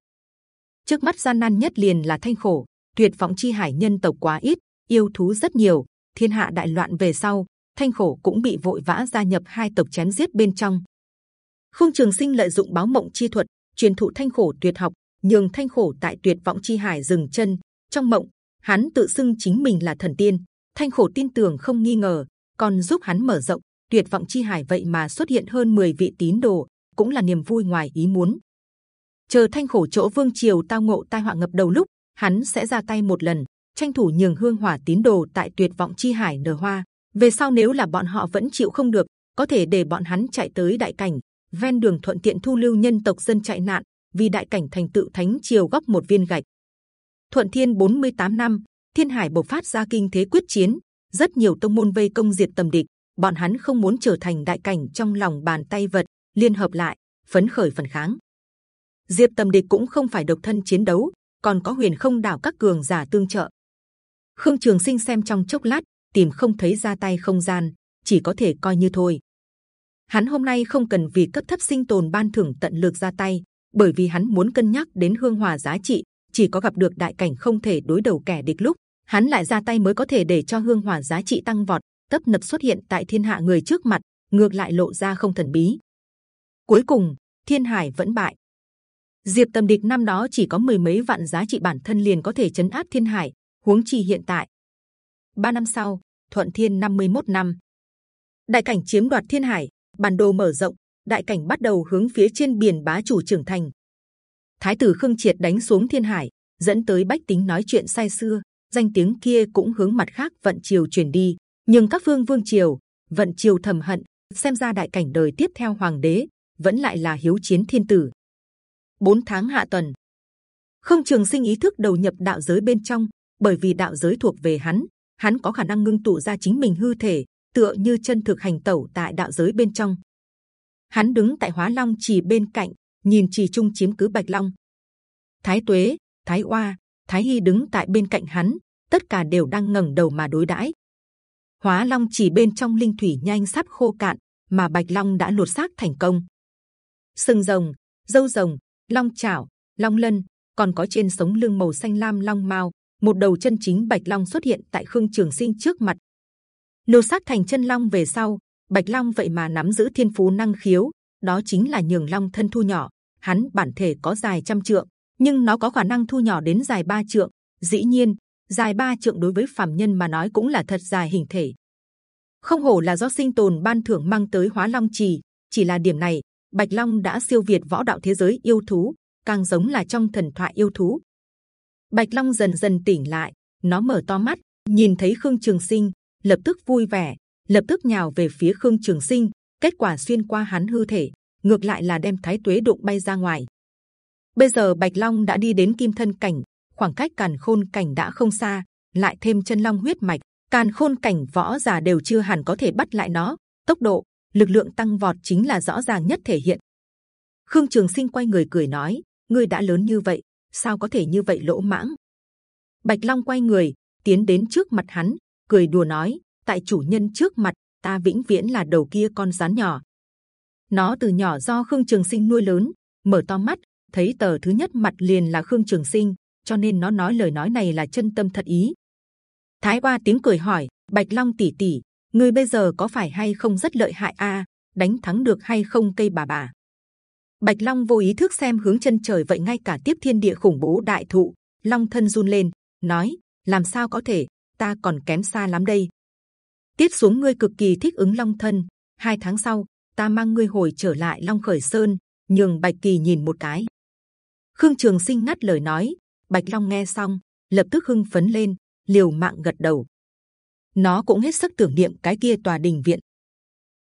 Trước mắt gian nan nhất liền là thanh khổ, tuyệt vọng chi hải nhân tộc quá ít, yêu thú rất nhiều, thiên hạ đại loạn về sau, thanh khổ cũng bị vội vã gia nhập hai tộc chém giết bên trong. Khương trường sinh lợi dụng báo mộng chi thuật, truyền thụ thanh khổ tuyệt học, nhường thanh khổ tại tuyệt vọng chi hải dừng chân. Trong mộng, hắn tự xưng chính mình là thần tiên. Thanh khổ tin tưởng không nghi ngờ, còn giúp hắn mở rộng tuyệt vọng chi hải vậy mà xuất hiện hơn 10 vị tín đồ, cũng là niềm vui ngoài ý muốn. Chờ thanh khổ chỗ vương triều tao ngộ tai họa ngập đầu lúc, hắn sẽ ra tay một lần, tranh thủ nhường hương hỏa tín đồ tại tuyệt vọng chi hải nở hoa. Về sau nếu là bọn họ vẫn chịu không được, có thể để bọn hắn chạy tới đại cảnh, ven đường thuận tiện thu lưu nhân tộc dân chạy nạn, vì đại cảnh thành tựu thánh triều góc một viên gạch. Thuận thiên 48 năm, thiên hải bộc phát ra kinh thế quyết chiến, rất nhiều tông môn vây công diệt tầm địch bọn hắn không muốn trở thành đại cảnh trong lòng bàn tay vật liên hợp lại phấn khởi phần kháng Diệp Tầm Địch cũng không phải độc thân chiến đấu, còn có Huyền Không Đảo các cường giả tương trợ. Khương Trường Sinh xem trong chốc lát, tìm không thấy ra tay không gian, chỉ có thể coi như thôi. Hắn hôm nay không cần vì cấp thấp sinh tồn ban thưởng tận lực ra tay, bởi vì hắn muốn cân nhắc đến hương hòa giá trị. Chỉ có gặp được đại cảnh không thể đối đầu kẻ địch lúc, hắn lại ra tay mới có thể để cho hương hòa giá trị tăng vọt, tấp nập xuất hiện tại thiên hạ người trước mặt, ngược lại lộ ra không thần bí. Cuối cùng, thiên hải vẫn bại. Diệp tâm Địch năm đó chỉ có mười mấy vạn giá trị bản thân liền có thể chấn áp thiên hải, huống chi hiện tại. Ba năm sau, Thuận Thiên 51 năm, đại cảnh chiếm đoạt thiên hải, bản đồ mở rộng, đại cảnh bắt đầu hướng phía trên biển bá chủ trưởng thành. Thái tử Khương Triệt đánh xuống thiên hải, dẫn tới bách tính nói chuyện sai xưa, danh tiếng kia cũng hướng mặt khác vận chiều truyền đi. Nhưng các phương vương triều, vận triều thầm hận, xem ra đại cảnh đời tiếp theo hoàng đế vẫn lại là hiếu chiến thiên tử. 4 tháng hạ tuần không trường sinh ý thức đầu nhập đạo giới bên trong bởi vì đạo giới thuộc về hắn hắn có khả năng ngưng tụ ra chính mình hư thể tựa như chân thực hành tẩu tại đạo giới bên trong. Hắn đứng tại Hóa Long chỉ bên cạnh, nhìn chỉ trung chiếm cứ Bạch Long. Thái Tuế, Thái Oa, Thái Hy đứng tại bên cạnh hắn, tất cả đều đang ngẩng đầu mà đối đãi. Hóa Long chỉ bên trong linh thủy nhanh sắp khô cạn, mà Bạch Long đã lột xác thành công. Sừng rồng, dâu rồng, long chảo, long lân, còn có trên sống lưng màu xanh lam long mao, một đầu chân chính Bạch Long xuất hiện tại Khương Trường Sinh trước mặt. Lột xác thành chân long về sau, Bạch Long vậy mà nắm giữ thiên phú năng khiếu, đó chính là nhường long thân thu nhỏ. Hắn bản thể có dài trăm trượng, nhưng nó có khả năng thu nhỏ đến dài ba trượng. Dĩ nhiên, dài ba trượng đối với phàm nhân mà nói cũng là thật dài hình thể. Không hổ là do sinh tồn ban thưởng mang tới hóa long trì, chỉ là điểm này, Bạch Long đã siêu việt võ đạo thế giới yêu thú, càng giống là trong thần thoại yêu thú. Bạch Long dần dần tỉnh lại, nó mở to mắt, nhìn thấy Khương Trường Sinh, lập tức vui vẻ, lập tức nhào về phía Khương Trường Sinh. Kết quả xuyên qua hắn hư thể, ngược lại là đem Thái Tuế đụng bay ra ngoài. Bây giờ Bạch Long đã đi đến Kim Thân cảnh, khoảng cách Càn Khôn cảnh đã không xa, lại thêm chân Long huyết mạch, Càn Khôn cảnh võ giả đều chưa hẳn có thể bắt lại nó. Tốc độ, lực lượng tăng vọt chính là rõ ràng nhất thể hiện. Khương Trường Sinh quay người cười nói: ngươi đã lớn như vậy, sao có thể như vậy lỗ mãng? Bạch Long quay người tiến đến trước mặt hắn, cười đùa nói: tại chủ nhân trước mặt, ta vĩnh viễn là đầu kia con rắn nhỏ. Nó từ nhỏ do Khương Trường Sinh nuôi lớn, mở to mắt, thấy tờ thứ nhất mặt liền là Khương Trường Sinh, cho nên nó nói lời nói này là chân tâm thật ý. Thái Ba tiếng cười hỏi: Bạch Long tỷ tỷ, ngươi bây giờ có phải hay không rất lợi hại a? đánh thắng được hay không cây bà bà? Bạch Long vô ý thức xem hướng chân trời vậy ngay cả tiếp thiên địa khủng bố đại thụ, Long thân run lên, nói: làm sao có thể? Ta còn kém xa lắm đây. Tiếp xuống ngươi cực kỳ thích ứng Long thân. Hai tháng sau, ta mang ngươi hồi trở lại Long khởi sơn, nhường Bạch Kỳ nhìn một cái. Khương Trường Sinh ngắt lời nói, Bạch Long nghe xong, lập tức hưng phấn lên, liều mạng gật đầu. Nó cũng hết sức tưởng niệm cái kia tòa đình viện.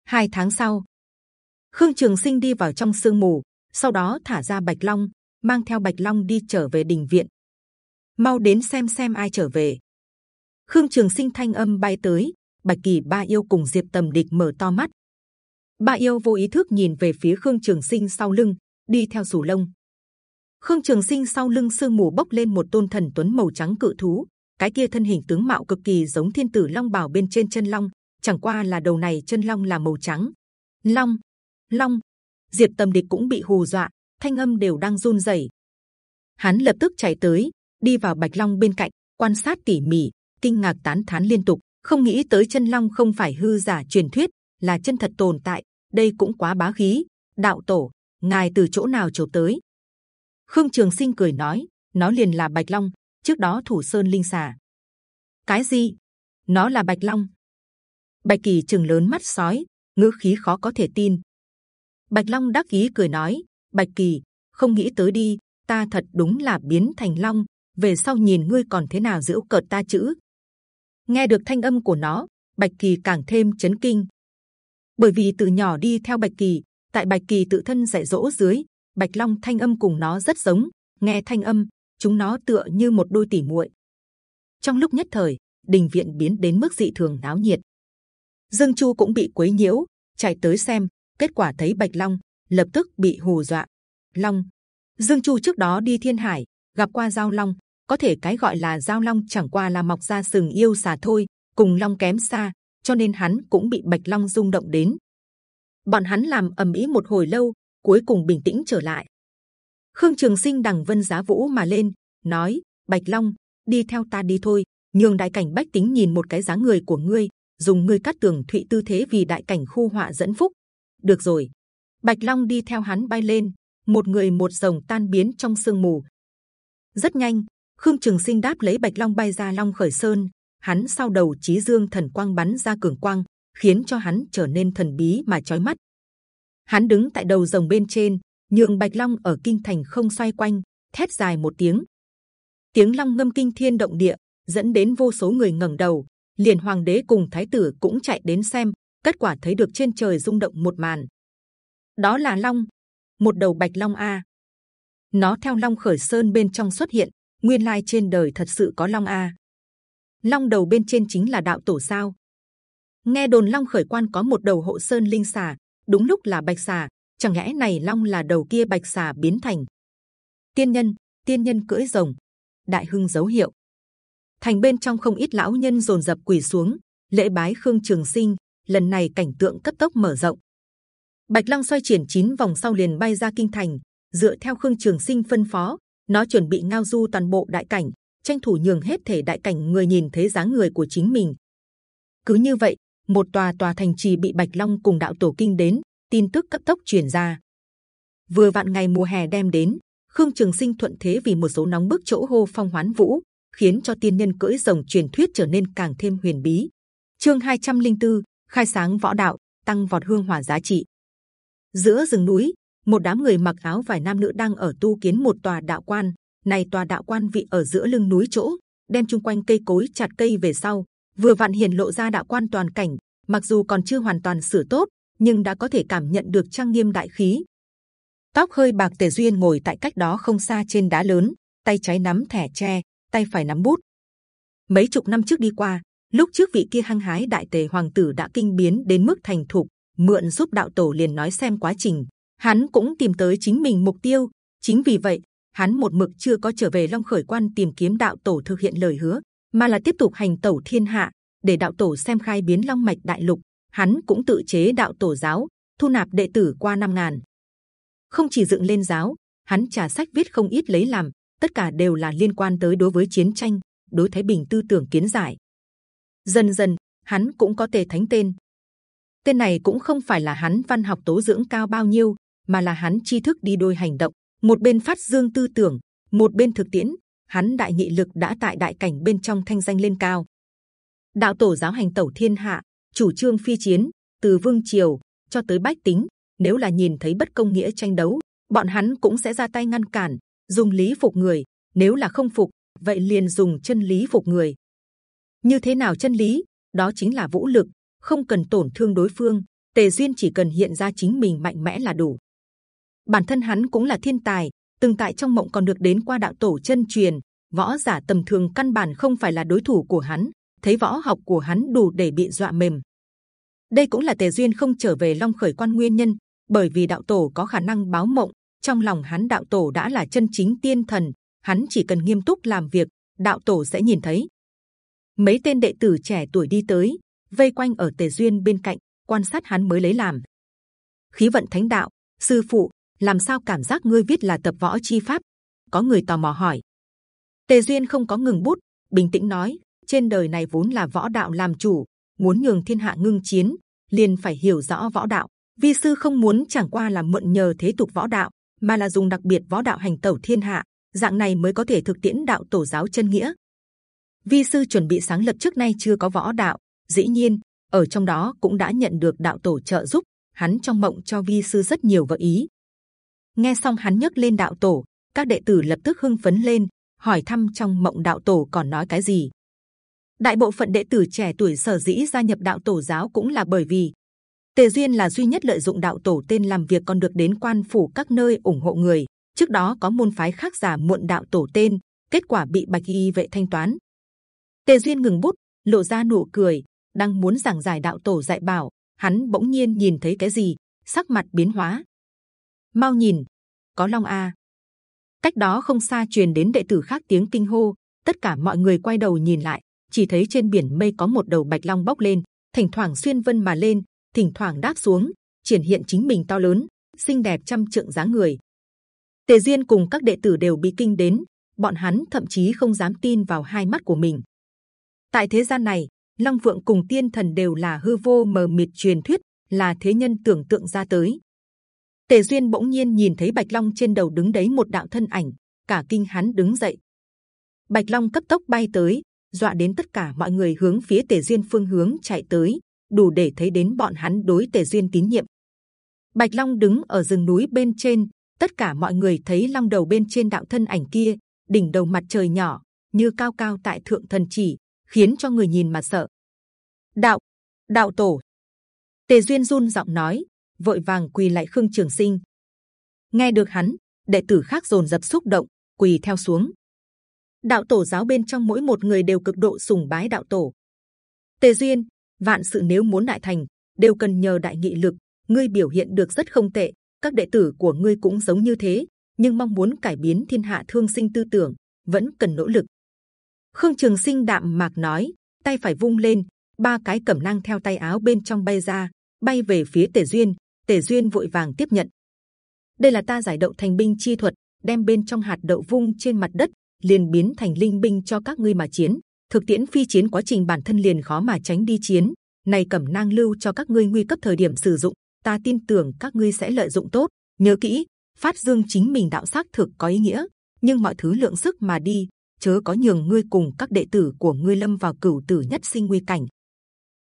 Hai tháng sau, Khương Trường Sinh đi vào trong sương mù, sau đó thả ra Bạch Long, mang theo Bạch Long đi trở về đình viện. Mau đến xem xem ai trở về. Khương Trường Sinh thanh âm bay tới, Bạch Kỳ Ba Yêu cùng Diệp Tầm Địch mở to mắt. Ba Yêu vô ý thức nhìn về phía Khương Trường Sinh sau lưng, đi theo sủ lông. Khương Trường Sinh sau lưng sương mù bốc lên một tôn thần tuấn màu trắng cự thú, cái kia thân hình tướng mạo cực kỳ giống thiên tử long bảo bên trên chân long, chẳng qua là đầu này chân long là màu trắng. Long, long, Diệp tâm Địch cũng bị hù dọa, thanh âm đều đang run rẩy. Hắn lập tức chạy tới, đi vào Bạch Long bên cạnh, quan sát tỉ mỉ, kinh ngạc tán thán liên tục, không nghĩ tới chân long không phải hư giả truyền thuyết, là chân thật tồn tại. Đây cũng quá bá khí. Đạo tổ, ngài từ chỗ nào trổ tới? Khương Trường Sinh cười nói, nó liền là Bạch Long, trước đó thủ sơn linh xà. Cái gì? Nó là Bạch Long? Bạch Kỳ chừng lớn mắt sói, ngữ khí khó có thể tin. Bạch Long đắc ý cười nói, Bạch Kỳ, không nghĩ tới đi, ta thật đúng là biến thành Long. Về sau nhìn ngươi còn thế nào giữ cợt ta chữ? Nghe được thanh âm của nó, Bạch Kỳ càng thêm chấn kinh. Bởi vì từ nhỏ đi theo Bạch Kỳ, tại Bạch Kỳ tự thân dạy dỗ dưới, Bạch Long thanh âm cùng nó rất giống. Nghe thanh âm, chúng nó tựa như một đôi tỷ muội. Trong lúc nhất thời, đình viện biến đến mức dị thường náo nhiệt. Dương Chu cũng bị quấy nhiễu, chạy tới xem, kết quả thấy Bạch Long, lập tức bị hù dọa. Long, Dương Chu trước đó đi Thiên Hải gặp qua Giao Long, có thể cái gọi là Giao Long chẳng qua là mọc ra sừng yêu xà thôi, cùng Long kém xa, cho nên hắn cũng bị Bạch Long rung động đến. Bọn hắn làm ầm ĩ một hồi lâu, cuối cùng bình tĩnh trở lại. Khương Trường Sinh đằng vân giá vũ mà lên, nói: Bạch Long, đi theo ta đi thôi. Nhường đại cảnh bách tính nhìn một cái dáng người của ngươi, dùng ngươi cắt tường thụy tư thế vì đại cảnh khu họa dẫn phúc. Được rồi. Bạch Long đi theo hắn bay lên, một người một rồng tan biến trong sương mù. Rất nhanh, Khương Trường Sinh đáp lấy Bạch Long bay ra Long Khởi Sơn. Hắn sau đầu trí dương thần quang bắn ra cường quang, khiến cho hắn trở nên thần bí mà chói mắt. Hắn đứng tại đầu rồng bên trên, nhường Bạch Long ở kinh thành không xoay quanh, thét dài một tiếng. Tiếng long ngâm kinh thiên động địa, dẫn đến vô số người ngẩng đầu. liền hoàng đế cùng thái tử cũng chạy đến xem. kết quả thấy được trên trời rung động một màn. Đó là long, một đầu bạch long a. Nó theo long khởi sơn bên trong xuất hiện. Nguyên lai trên đời thật sự có long a. Long đầu bên trên chính là đạo tổ sao? nghe đồn long khởi quan có một đầu hộ sơn linh xà đúng lúc là bạch xà, chẳng lẽ này long là đầu kia bạch xà biến thành tiên nhân tiên nhân cưỡi rồng? Đại hưng dấu hiệu. Thành bên trong không ít lão nhân rồn rập quỳ xuống, lễ bái khương trường sinh, lần này cảnh tượng cấp tốc mở rộng. Bạch long xoay chuyển chín vòng sau liền bay ra kinh thành, dựa theo khương trường sinh phân phó, nó chuẩn bị ngao du toàn bộ đại cảnh, tranh thủ nhường hết thể đại cảnh người nhìn thấy dáng người của chính mình. Cứ như vậy một tòa tòa thành trì bị bạch long cùng đạo tổ kinh đến tin tức cấp tốc truyền ra. Vừa vạn ngày mùa hè đem đến khương trường sinh thuận thế vì một số nóng bức chỗ hô phong hoán vũ khiến cho tiên nhân cưỡi rồng truyền thuyết trở nên càng thêm huyền bí. Chương 204, khai sáng võ đạo tăng vọt hương hỏa giá trị. Giữa rừng núi một đám người mặc áo vải nam nữ đang ở tu kiến một tòa đạo quan. Này tòa đạo quan vị ở giữa lưng núi chỗ đem chung quanh cây cối chặt cây về sau vừa vặn hiển lộ ra đạo quan toàn cảnh, mặc dù còn chưa hoàn toàn sửa tốt, nhưng đã có thể cảm nhận được trang nghiêm đại khí. Tóc hơi bạc tề duyên ngồi tại cách đó không xa trên đá lớn, tay trái nắm thẻ tre, tay phải nắm bút. Mấy chục năm trước đi qua, lúc trước vị kia hăng hái đại tề hoàng tử đã kinh biến đến mức thành thục, mượn giúp đạo tổ liền nói xem quá trình. Hắn cũng tìm tới chính mình mục tiêu, chính vì vậy, hắn một mực chưa có trở về long khởi quan tìm kiếm đạo tổ thực hiện lời hứa mà là tiếp tục hành tẩu thiên hạ, để đạo tổ xem khai biến long mạch đại lục. Hắn cũng tự chế đạo tổ giáo, thu nạp đệ tử qua năm ngàn. Không chỉ dựng lên giáo, hắn trả sách viết không ít lấy làm, tất cả đều là liên quan tới đối với chiến tranh, đối thái bình tư tưởng kiến giải. Dần dần, hắn cũng có tề thánh tên. Tên này cũng không phải là hắn văn học tố dưỡng cao bao nhiêu, mà là hắn tri thức đi đôi hành động. Một bên phát dương tư tưởng, một bên thực tiễn hắn đại nghị lực đã tại đại cảnh bên trong thanh danh lên cao. Đạo tổ giáo hành tẩu thiên hạ, chủ trương phi chiến, từ vương triều cho tới bách tính, nếu là nhìn thấy bất công nghĩa tranh đấu, bọn hắn cũng sẽ ra tay ngăn cản, dùng lý phục người, nếu là không phục, vậy liền dùng chân lý phục người. Như thế nào chân lý? Đó chính là vũ lực, không cần tổn thương đối phương, tề duyên chỉ cần hiện ra chính mình mạnh mẽ là đủ. Bản thân hắn cũng là thiên tài từng tại trong mộng còn được đến qua đạo tổ chân truyền. Võ giả tầm thường căn bản không phải là đối thủ của hắn. Thấy võ học của hắn đủ để bị dọa mềm. Đây cũng là tề duyên không trở về long khởi quan nguyên nhân. Bởi vì đạo tổ có khả năng báo mộng, trong lòng hắn đạo tổ đã là chân chính tiên thần. Hắn chỉ cần nghiêm túc làm việc, đạo tổ sẽ nhìn thấy. Mấy tên đệ tử trẻ tuổi đi tới, vây quanh ở tề duyên bên cạnh, quan sát hắn mới lấy làm. Khí vận thánh đạo, sư phụ làm sao cảm giác ngươi viết là tập võ chi pháp? Có người tò mò hỏi. Tề duyên không có ngừng bút, bình tĩnh nói, trên đời này vốn là võ đạo làm chủ, muốn nhường thiên hạ ngưng chiến, liền phải hiểu rõ võ đạo. Vi sư không muốn chẳng qua là mượn nhờ thế tục võ đạo, mà là dùng đặc biệt võ đạo hành tẩu thiên hạ, dạng này mới có thể thực tiễn đạo tổ giáo chân nghĩa. Vi sư chuẩn bị sáng lập trước nay chưa có võ đạo, dĩ nhiên, ở trong đó cũng đã nhận được đạo tổ trợ giúp, hắn trong mộng cho vi sư rất nhiều gợi ý nghe xong hắn nhấc lên đạo tổ, các đệ tử lập tức hưng phấn lên, hỏi thăm trong mộng đạo tổ còn nói cái gì. Đại bộ phận đệ tử trẻ tuổi sở dĩ gia nhập đạo tổ giáo cũng là bởi vì tề duyên là duy nhất lợi dụng đạo tổ tên làm việc còn được đến quan phủ các nơi ủng hộ người. Trước đó có môn phái khác giả muộn đạo tổ tên, kết quả bị bạch y vệ thanh toán. Tề duyên ngừng bút, lộ ra nụ cười, đang muốn giảng giải đạo tổ dạy bảo. Hắn bỗng nhiên nhìn thấy cái gì, sắc mặt biến hóa mau nhìn, có long a. Cách đó không xa truyền đến đệ tử khác tiếng kinh hô. Tất cả mọi người quay đầu nhìn lại, chỉ thấy trên biển mây có một đầu bạch long bốc lên, thỉnh thoảng xuyên vân mà lên, thỉnh thoảng đáp xuống, triển hiện chính mình to lớn, xinh đẹp trăm trượng dáng người. Tề duyên cùng các đệ tử đều bị kinh đến, bọn hắn thậm chí không dám tin vào hai mắt của mình. Tại thế gian này, long vượng cùng tiên thần đều là hư vô mờ mịt truyền thuyết, là thế nhân tưởng tượng ra tới tề duyên bỗng nhiên nhìn thấy bạch long trên đầu đứng đấy một đạo thân ảnh, cả kinh hắn đứng dậy. Bạch long cấp tốc bay tới, dọa đến tất cả mọi người hướng phía tề duyên phương hướng chạy tới, đủ để thấy đến bọn hắn đối tề duyên tín nhiệm. Bạch long đứng ở rừng núi bên trên, tất cả mọi người thấy long đầu bên trên đạo thân ảnh kia, đỉnh đầu mặt trời nhỏ, như cao cao tại thượng thần chỉ, khiến cho người nhìn mà sợ. Đạo đạo tổ. Tề duyên run giọng nói vội vàng quỳ lại khương trường sinh nghe được hắn đệ tử khác dồn dập xúc động quỳ theo xuống đạo tổ giáo bên trong mỗi một người đều cực độ sùng bái đạo tổ tề duyên vạn sự nếu muốn đại thành đều cần nhờ đại nghị lực. Ngươi biểu hiện được rất không tệ, các đệ tử của ngươi cũng giống như thế, nhưng mong muốn cải biến thiên hạ thương sinh tư tưởng vẫn cần nỗ lực. Khương Trường Sinh đạm mạc nói, tay phải vung lên, ba cái cẩm nang theo tay áo bên trong bay ra, bay về phía Tề Duyên. Tề Duyên vội vàng tiếp nhận. Đây là ta giải đậu thành binh chi thuật, đem bên trong hạt đậu vung trên mặt đất, liền biến thành linh binh cho các ngươi mà chiến. Thực tiễn phi chiến quá trình bản thân liền khó mà tránh đi chiến. Này cẩm nang lưu cho các ngươi nguy cấp thời điểm sử dụng, ta tin tưởng các ngươi sẽ lợi dụng tốt. Nhớ kỹ, phát dương chính mình đạo xác thực có ý nghĩa, nhưng mọi thứ lượng sức mà đi, chớ có nhường ngươi cùng các đệ tử của ngươi lâm vào cửu tử nhất sinh nguy cảnh.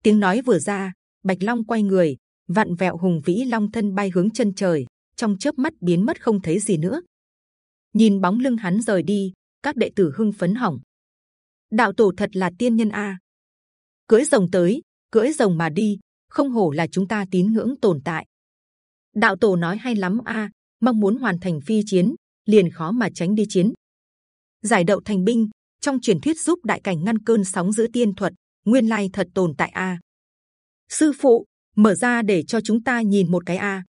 Tiếng nói vừa ra, Bạch Long quay người, vặn vẹo hùng vĩ long thân bay hướng chân trời, trong chớp mắt biến mất không thấy gì nữa. Nhìn bóng lưng hắn rời đi, các đệ tử hưng phấn hỏng. Đạo tổ thật là tiên nhân a. Cưỡi rồng tới, cưỡi rồng mà đi, không hổ là chúng ta tín ngưỡng tồn tại. Đạo tổ nói hay lắm a, mong muốn hoàn thành phi chiến, liền khó mà tránh đi chiến. Giải đậu thành binh, trong truyền thuyết giúp đại cảnh ngăn cơn sóng giữ tiên thuật, nguyên lai thật tồn tại a. Sư phụ, mở ra để cho chúng ta nhìn một cái a.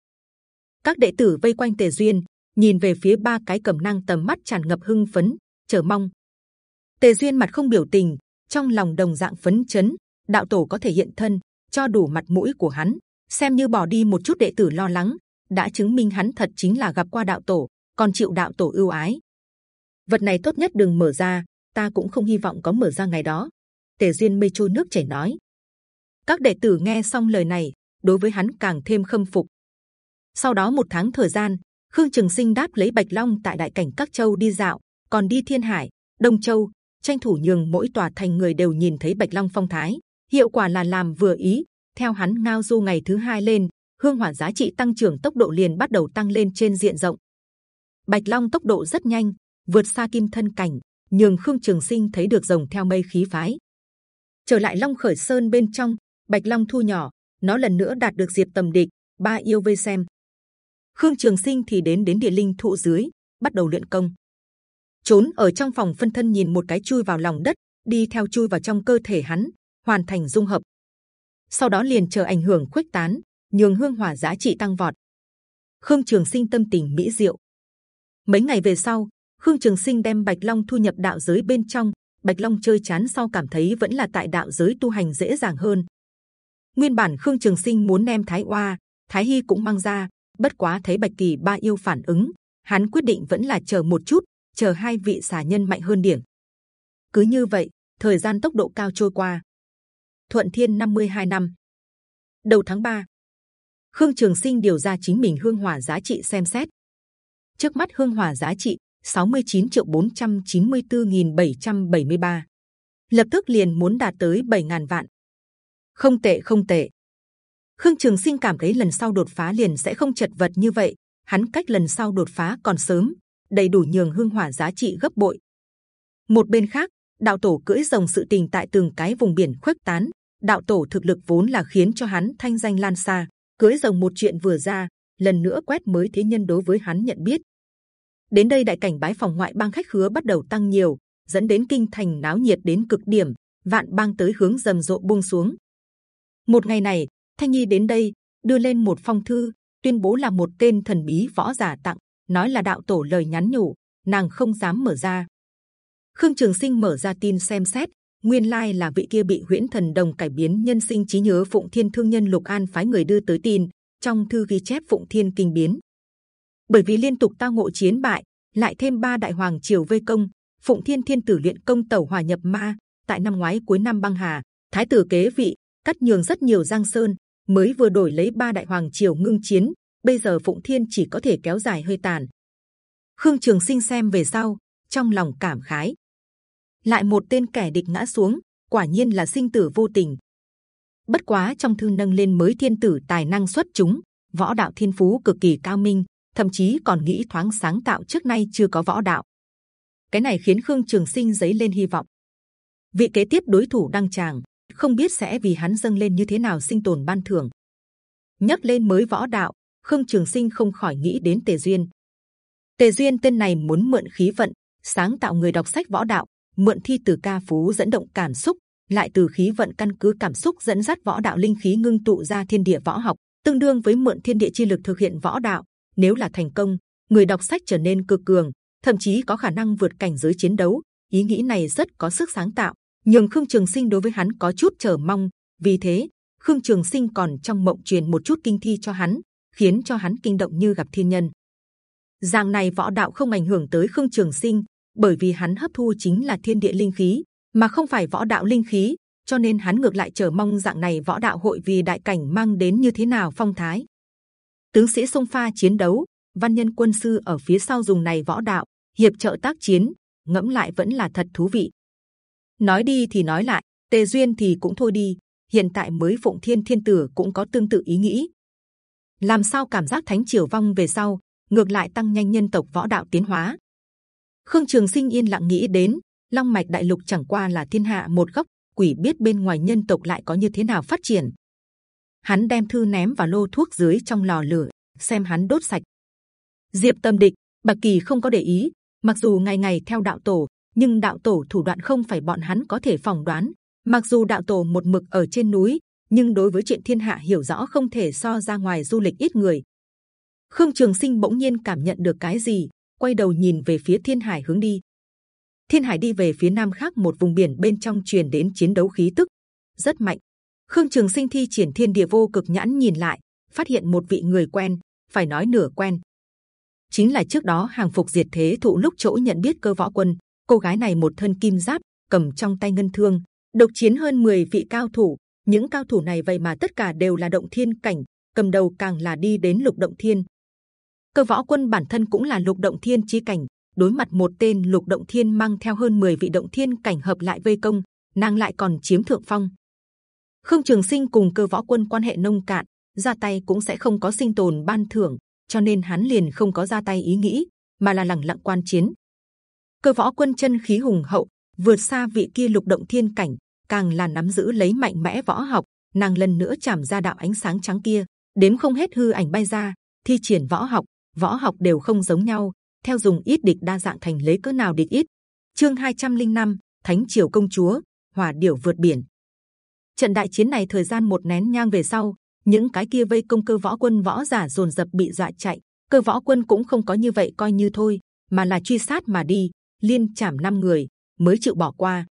Các đệ tử vây quanh Tề Duyên, nhìn về phía ba cái cầm năng tầm mắt tràn ngập hưng phấn, chờ mong. Tề Duyên mặt không biểu tình, trong lòng đồng dạng phấn chấn. Đạo tổ có thể hiện thân, cho đủ mặt mũi của hắn, xem như bỏ đi một chút đệ tử lo lắng, đã chứng minh hắn thật chính là gặp qua đạo tổ, còn chịu đạo tổ ưu ái. Vật này tốt nhất đừng mở ra, ta cũng không hy vọng có mở ra ngày đó. Tề duyên mây trôi nước chảy nói. Các đệ tử nghe xong lời này, đối với hắn càng thêm khâm phục. Sau đó một tháng thời gian, Khương Trường Sinh đáp lấy Bạch Long tại đại cảnh các châu đi dạo, còn đi Thiên Hải, Đông Châu, tranh thủ nhường mỗi tòa thành người đều nhìn thấy Bạch Long phong thái. Hiệu quả là làm vừa ý. Theo hắn ngao du ngày thứ hai lên, hương hỏa giá trị tăng trưởng tốc độ liền bắt đầu tăng lên trên diện rộng. Bạch Long tốc độ rất nhanh, vượt xa kim thân cảnh, nhường Khương Trường Sinh thấy được rồng theo mây khí phái. Trở lại Long Khởi Sơn bên trong, Bạch Long thu nhỏ, nó lần nữa đạt được diệp tầm địch, ba yêu vây xem. Khương Trường Sinh thì đến đến địa linh thụ dưới, bắt đầu luyện công. Trốn ở trong phòng phân thân nhìn một cái chui vào lòng đất, đi theo chui vào trong cơ thể hắn, hoàn thành dung hợp. Sau đó liền chờ ảnh hưởng khuếch tán, nhường hương hỏa giá trị tăng vọt. Khương Trường Sinh tâm tình mỹ diệu. Mấy ngày về sau, Khương Trường Sinh đem Bạch Long thu nhập đạo giới bên trong. Bạch Long chơi chán sau cảm thấy vẫn là tại đạo giới tu hành dễ dàng hơn. Nguyên bản Khương Trường Sinh muốn đem Thái Oa, Thái Hy cũng mang ra, bất quá thấy Bạch Kỳ ba yêu phản ứng, hắn quyết định vẫn là chờ một chút, chờ hai vị xà nhân mạnh hơn điểm. Cứ như vậy, thời gian tốc độ cao trôi qua. Thuận Thiên 52 năm, đầu tháng 3, Khương Trường Sinh điều ra chính mình hương hỏa giá trị xem xét. Trước mắt hương hỏa giá trị 69 triệu 494.773, lập tức liền muốn đạt tới 7.000 vạn. Không tệ, không tệ. Khương Trường Sinh cảm thấy lần sau đột phá liền sẽ không chật vật như vậy. Hắn cách lần sau đột phá còn sớm, đầy đủ nhường hương hỏa giá trị gấp bội. Một bên khác, đạo tổ cưỡi rồng sự tình tại từng cái vùng biển khuếch tán. Đạo tổ thực lực vốn là khiến cho hắn thanh danh lan xa cưỡi rồng một chuyện vừa ra lần nữa quét mới thế nhân đối với hắn nhận biết đến đây đại cảnh bái phòng ngoại bang khách khứa bắt đầu tăng nhiều dẫn đến kinh thành náo nhiệt đến cực điểm vạn bang tới hướng rầm rộ buông xuống một ngày này, thanh nhi đến đây, đưa lên một phong thư, tuyên bố là một tên thần bí võ giả tặng, nói là đạo tổ lời nhắn nhủ, nàng không dám mở ra. Khương trường sinh mở ra tin xem xét, nguyên lai là vị kia bị huyễn thần đồng cải biến nhân sinh trí nhớ phụng thiên thương nhân lục an phái người đưa tới tin, trong thư ghi chép phụng thiên kinh biến. Bởi vì liên tục tao ngộ chiến bại, lại thêm ba đại hoàng triều vây công, phụng thiên thiên tử luyện công tẩu hòa nhập ma, tại năm ngoái cuối năm băng hà, thái tử kế vị cắt nhường rất nhiều giang sơn, mới vừa đổi lấy ba đại hoàng triều ngưng chiến, bây giờ phụng thiên chỉ có thể kéo dài hơi tàn. Khương trường sinh xem về sau, trong lòng cảm khái. Lại một tên kẻ địch ngã xuống, quả nhiên là sinh tử vô tình. Bất quá trong thư nâng lên mới thiên tử tài năng xuất chúng, võ đạo thiên phú cực kỳ cao minh, thậm chí còn nghĩ thoáng sáng tạo trước nay chưa có võ đạo. Cái này khiến khương trường sinh dấy lên hy vọng. Vị kế tiếp đối thủ đăng tràng không biết sẽ vì hắn dâng lên như thế nào sinh tồn ban thưởng nhắc lên mới võ đạo khương trường sinh không khỏi nghĩ đến tề duyên tề duyên tên này muốn mượn khí vận sáng tạo người đọc sách võ đạo mượn thi từ ca phú dẫn động cảm xúc lại từ khí vận căn cứ cảm xúc dẫn dắt võ đạo linh khí ngưng tụ ra thiên địa võ học, tương đương với mượn thiên địa chi lực thực hiện võ đạo. Nếu là thành công, người đọc sách trở nên cực cường, thậm chí có khả năng vượt cảnh giới chiến đấu. Ý nghĩ này rất có sức sáng tạo, nhưng Khương Trường Sinh đối với hắn có chút chờ mong. Vì thế, Khương Trường Sinh còn trong mộng truyền một chút kinh thi cho hắn, khiến cho hắn kinh động như gặp thiên nhân. Dạng này võ đạo không ảnh hưởng tới Khương Trường Sinh, bởi vì hắn hấp thu chính là thiên địa linh khí, mà không phải võ đạo linh khí, cho nên hắn ngược lại chờ mong dạng này võ đạo hội vì đại cảnh mang đến như thế nào phong thái. Tướng sĩ sông pha chiến đấu, văn nhân quân sư ở phía sau dùng này võ đạo hiệp trợ tác chiến, ngẫm lại vẫn là thật thú vị. Nói đi thì nói lại, tề duyên thì cũng thôi đi. Hiện tại mới phụng thiên thiên tử cũng có tương tự ý nghĩ. Làm sao cảm giác thánh triều vong về sau, ngược lại tăng nhanh nhân tộc võ đạo tiến hóa. Khương Trường Sinh yên lặng nghĩ đến, Long mạch đại lục chẳng qua là thiên hạ một góc, quỷ biết bên ngoài nhân tộc lại có như thế nào phát triển. Hắn đem thư ném vào lô thuốc dưới trong lò lửa, xem hắn đốt sạch. Diệp Tâm Địch, Bạch Kỳ không có để ý, mặc dù ngày ngày theo đạo tổ, nhưng đạo tổ thủ đoạn không phải bọn hắn có thể phỏng đoán. Mặc dù đạo tổ một mực ở trên núi, nhưng đối với chuyện thiên hạ hiểu rõ không thể so ra ngoài du lịch ít người. Khương Trường Sinh bỗng nhiên cảm nhận được cái gì, quay đầu nhìn về phía thiên hải hướng đi. Thiên hải đi về phía nam khác một vùng biển bên trong truyền đến chiến đấu khí tức rất mạnh. Khương Trường Sinh thi triển thiên địa vô cực nhãn nhìn lại, phát hiện một vị người quen, phải nói nửa quen. Chính là trước đó hàng phục diệt thế thụ lúc chỗ nhận biết cơ võ quân. Cô gái này một thân kim giáp, cầm trong tay ngân thương, độc chiến hơn 10 vị cao thủ. Những cao thủ này vậy mà tất cả đều là động thiên cảnh, cầm đầu càng là đi đến lục động thiên. Cơ võ quân bản thân cũng là lục động thiên chi cảnh, đối mặt một tên lục động thiên mang theo hơn 10 vị động thiên cảnh hợp lại vây công, nàng lại còn chiếm thượng phong. Khương Trường Sinh cùng cơ võ quân quan hệ nông cạn, ra tay cũng sẽ không có sinh tồn ban thưởng, cho nên hắn liền không có ra tay ý nghĩ, mà là lẳng lặng quan chiến. Cơ võ quân chân khí hùng hậu, vượt xa vị kia lục động thiên cảnh, càng là nắm giữ lấy mạnh mẽ võ học. Nàng lần nữa chạm ra đạo ánh sáng trắng kia, đếm không hết hư ảnh bay ra, thi triển võ học, võ học đều không giống nhau, theo dùng ít địch đa dạng thành lấy cỡ nào địch ít. Chương 205, Thánh triều công chúa, hỏa điểu vượt biển. Trận đại chiến này thời gian một nén nhang về sau, những cái kia vây công cơ võ quân võ giả dồn dập bị dọa chạy. Cơ võ quân cũng không có như vậy coi như thôi, mà là truy sát mà đi, liên chạm năm người mới chịu bỏ qua.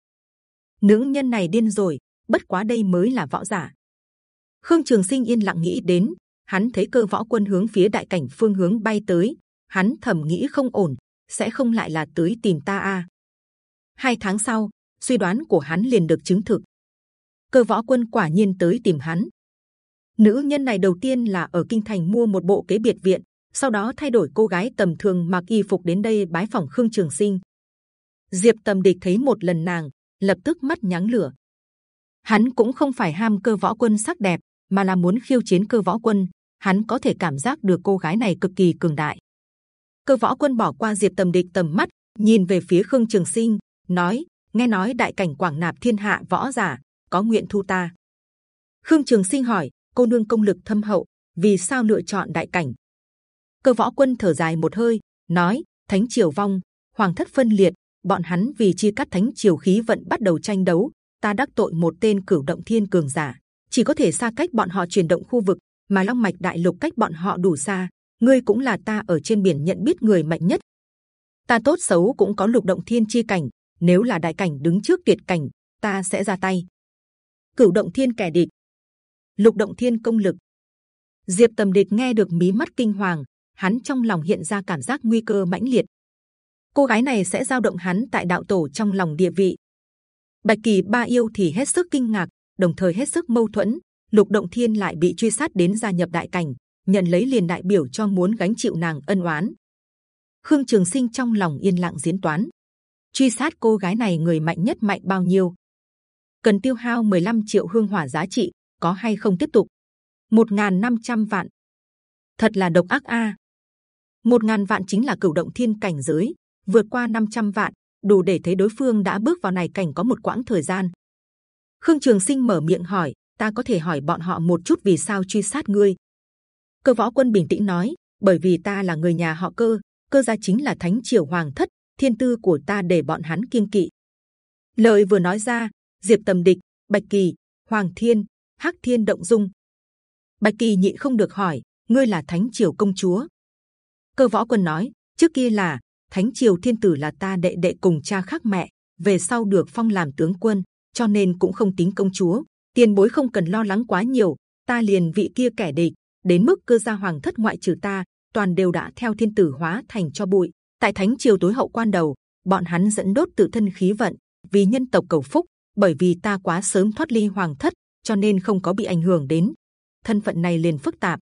Nữ nhân này điên rồi, bất quá đây mới là võ giả. Khương Trường Sinh yên lặng nghĩ đến, hắn thấy cơ võ quân hướng phía đại cảnh phương hướng bay tới, hắn thầm nghĩ không ổn, sẽ không lại là tới tìm ta a. À. Hai tháng sau, suy đoán của hắn liền được chứng thực. Cơ võ quân quả nhiên tới tìm hắn. Nữ nhân này đầu tiên là ở kinh thành mua một bộ kế biệt viện, sau đó thay đổi cô gái tầm thường mặc y phục đến đây bái phỏng khương trường sinh. Diệp tầm địch thấy một lần nàng, lập tức mắt nháng lửa. Hắn cũng không phải ham cơ võ quân sắc đẹp, mà là muốn khiêu chiến cơ võ quân. Hắn có thể cảm giác được cô gái này cực kỳ cường đại cơ võ quân bỏ qua diệp tầm địch tầm mắt nhìn về phía khương trường sinh nói nghe nói đại cảnh quảng nạp thiên hạ võ giả có nguyện thu ta khương trường sinh hỏi cô nương công lực thâm hậu vì sao lựa chọn đại cảnh cơ võ quân thở dài một hơi nói thánh triều vong hoàng thất phân liệt bọn hắn vì chia cắt thánh triều khí vận bắt đầu tranh đấu ta đắc tội một tên cửu động thiên cường giả chỉ có thể xa cách bọn họ chuyển động khu vực mà long mạch đại lục cách bọn họ đủ xa ngươi cũng là ta ở trên biển nhận biết người mạnh nhất. Ta tốt xấu cũng có lục động thiên chi cảnh, nếu là đại cảnh đứng trước tuyệt cảnh, ta sẽ ra tay. Cửu động thiên kẻ địch, lục động thiên công lực. Diệp Tầm Địch nghe được mí mắt kinh hoàng, hắn trong lòng hiện ra cảm giác nguy cơ mãnh liệt. Cô gái này sẽ giao động hắn tại đạo tổ trong lòng địa vị. Bạch Kỳ Ba yêu thì hết sức kinh ngạc, đồng thời hết sức mâu thuẫn. Lục Động Thiên lại bị truy sát đến gia nhập đại cảnh, nhận lấy liền đại biểu cho muốn gánh chịu nàng ân oán. Khương Trường Sinh trong lòng yên lặng diễn toán, truy sát cô gái này người mạnh nhất mạnh bao nhiêu, cần tiêu hao 15 triệu hương hỏa giá trị, có hay không tiếp tục? 1.500 vạn, thật là độc ác a. Một ngàn vạn chính là cửu động thiên cảnh giới, vượt qua 500 vạn, đủ để thấy đối phương đã bước vào này cảnh có một quãng thời gian. Khương Trường Sinh mở miệng hỏi, ta có thể hỏi bọn họ một chút vì sao truy sát ngươi? cơ võ quân bình tĩnh nói bởi vì ta là người nhà họ cơ cơ gia chính là thánh triều hoàng thất thiên tư của ta để bọn hắn kiêng kỵ lời vừa nói ra Diệp Tầm Địch, Bạch Kỳ, Hoàng Thiên, Hắc Thiên động dung. Bạch Kỳ nhịn không được hỏi, ngươi là Thánh Triều công chúa? Cơ Võ Quân nói, trước kia là Thánh Triều Thiên Tử là ta đệ đệ cùng cha khác mẹ, về sau được phong làm tướng quân, cho nên cũng không tính công chúa. Tiền bối không cần lo lắng quá nhiều, ta liền vị kia kẻ địch, đến mức cơ gia hoàng thất ngoại trừ ta, toàn đều đã theo Thiên Tử hóa thành cho bụi. Tại Thánh Triều tối hậu quan đầu, bọn hắn dẫn đốt tự thân khí vận, vì nhân tộc cầu phúc. Bởi vì ta quá sớm thoát ly hoàng thất, cho nên không có bị ảnh hưởng đến. Thân phận này liền phức tạp.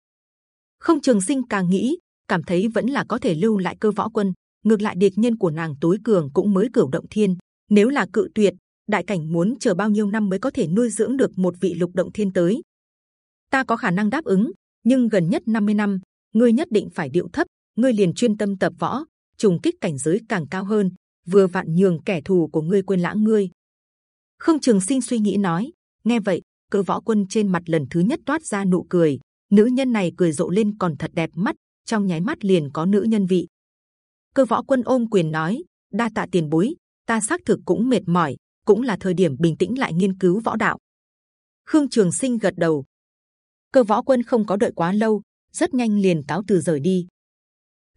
Không Trường Sinh càng nghĩ, cảm thấy vẫn là có thể lưu lại cơ võ quân. Ngược lại địch nhân của nàng tối cường cũng mới cửu động thiên. Nếu là cự tuyệt, đại cảnh muốn chờ bao nhiêu năm mới có thể nuôi dưỡng được một vị lục động thiên tới? Ta có khả năng đáp ứng, nhưng gần nhất 50 năm, ngươi nhất định phải điệu thấp. Ngươi liền chuyên tâm tập võ, trùng kích cảnh giới càng cao hơn, vừa vặn nhường kẻ thù của ngươi quên lãng ngươi. Khương Trường Sinh suy nghĩ nói, nghe vậy, cơ võ quân trên mặt lần thứ nhất toát ra nụ cười. Nữ nhân này cười rộ lên còn thật đẹp mắt, trong nháy mắt liền có nữ nhân vị. Cơ võ quân ôm quyền nói, đa tạ tiền bối, ta xác thực cũng mệt mỏi, cũng là thời điểm bình tĩnh lại nghiên cứu võ đạo. Khương Trường Sinh gật đầu. Cơ võ quân không có đợi quá lâu, rất nhanh liền cáo từ rời đi.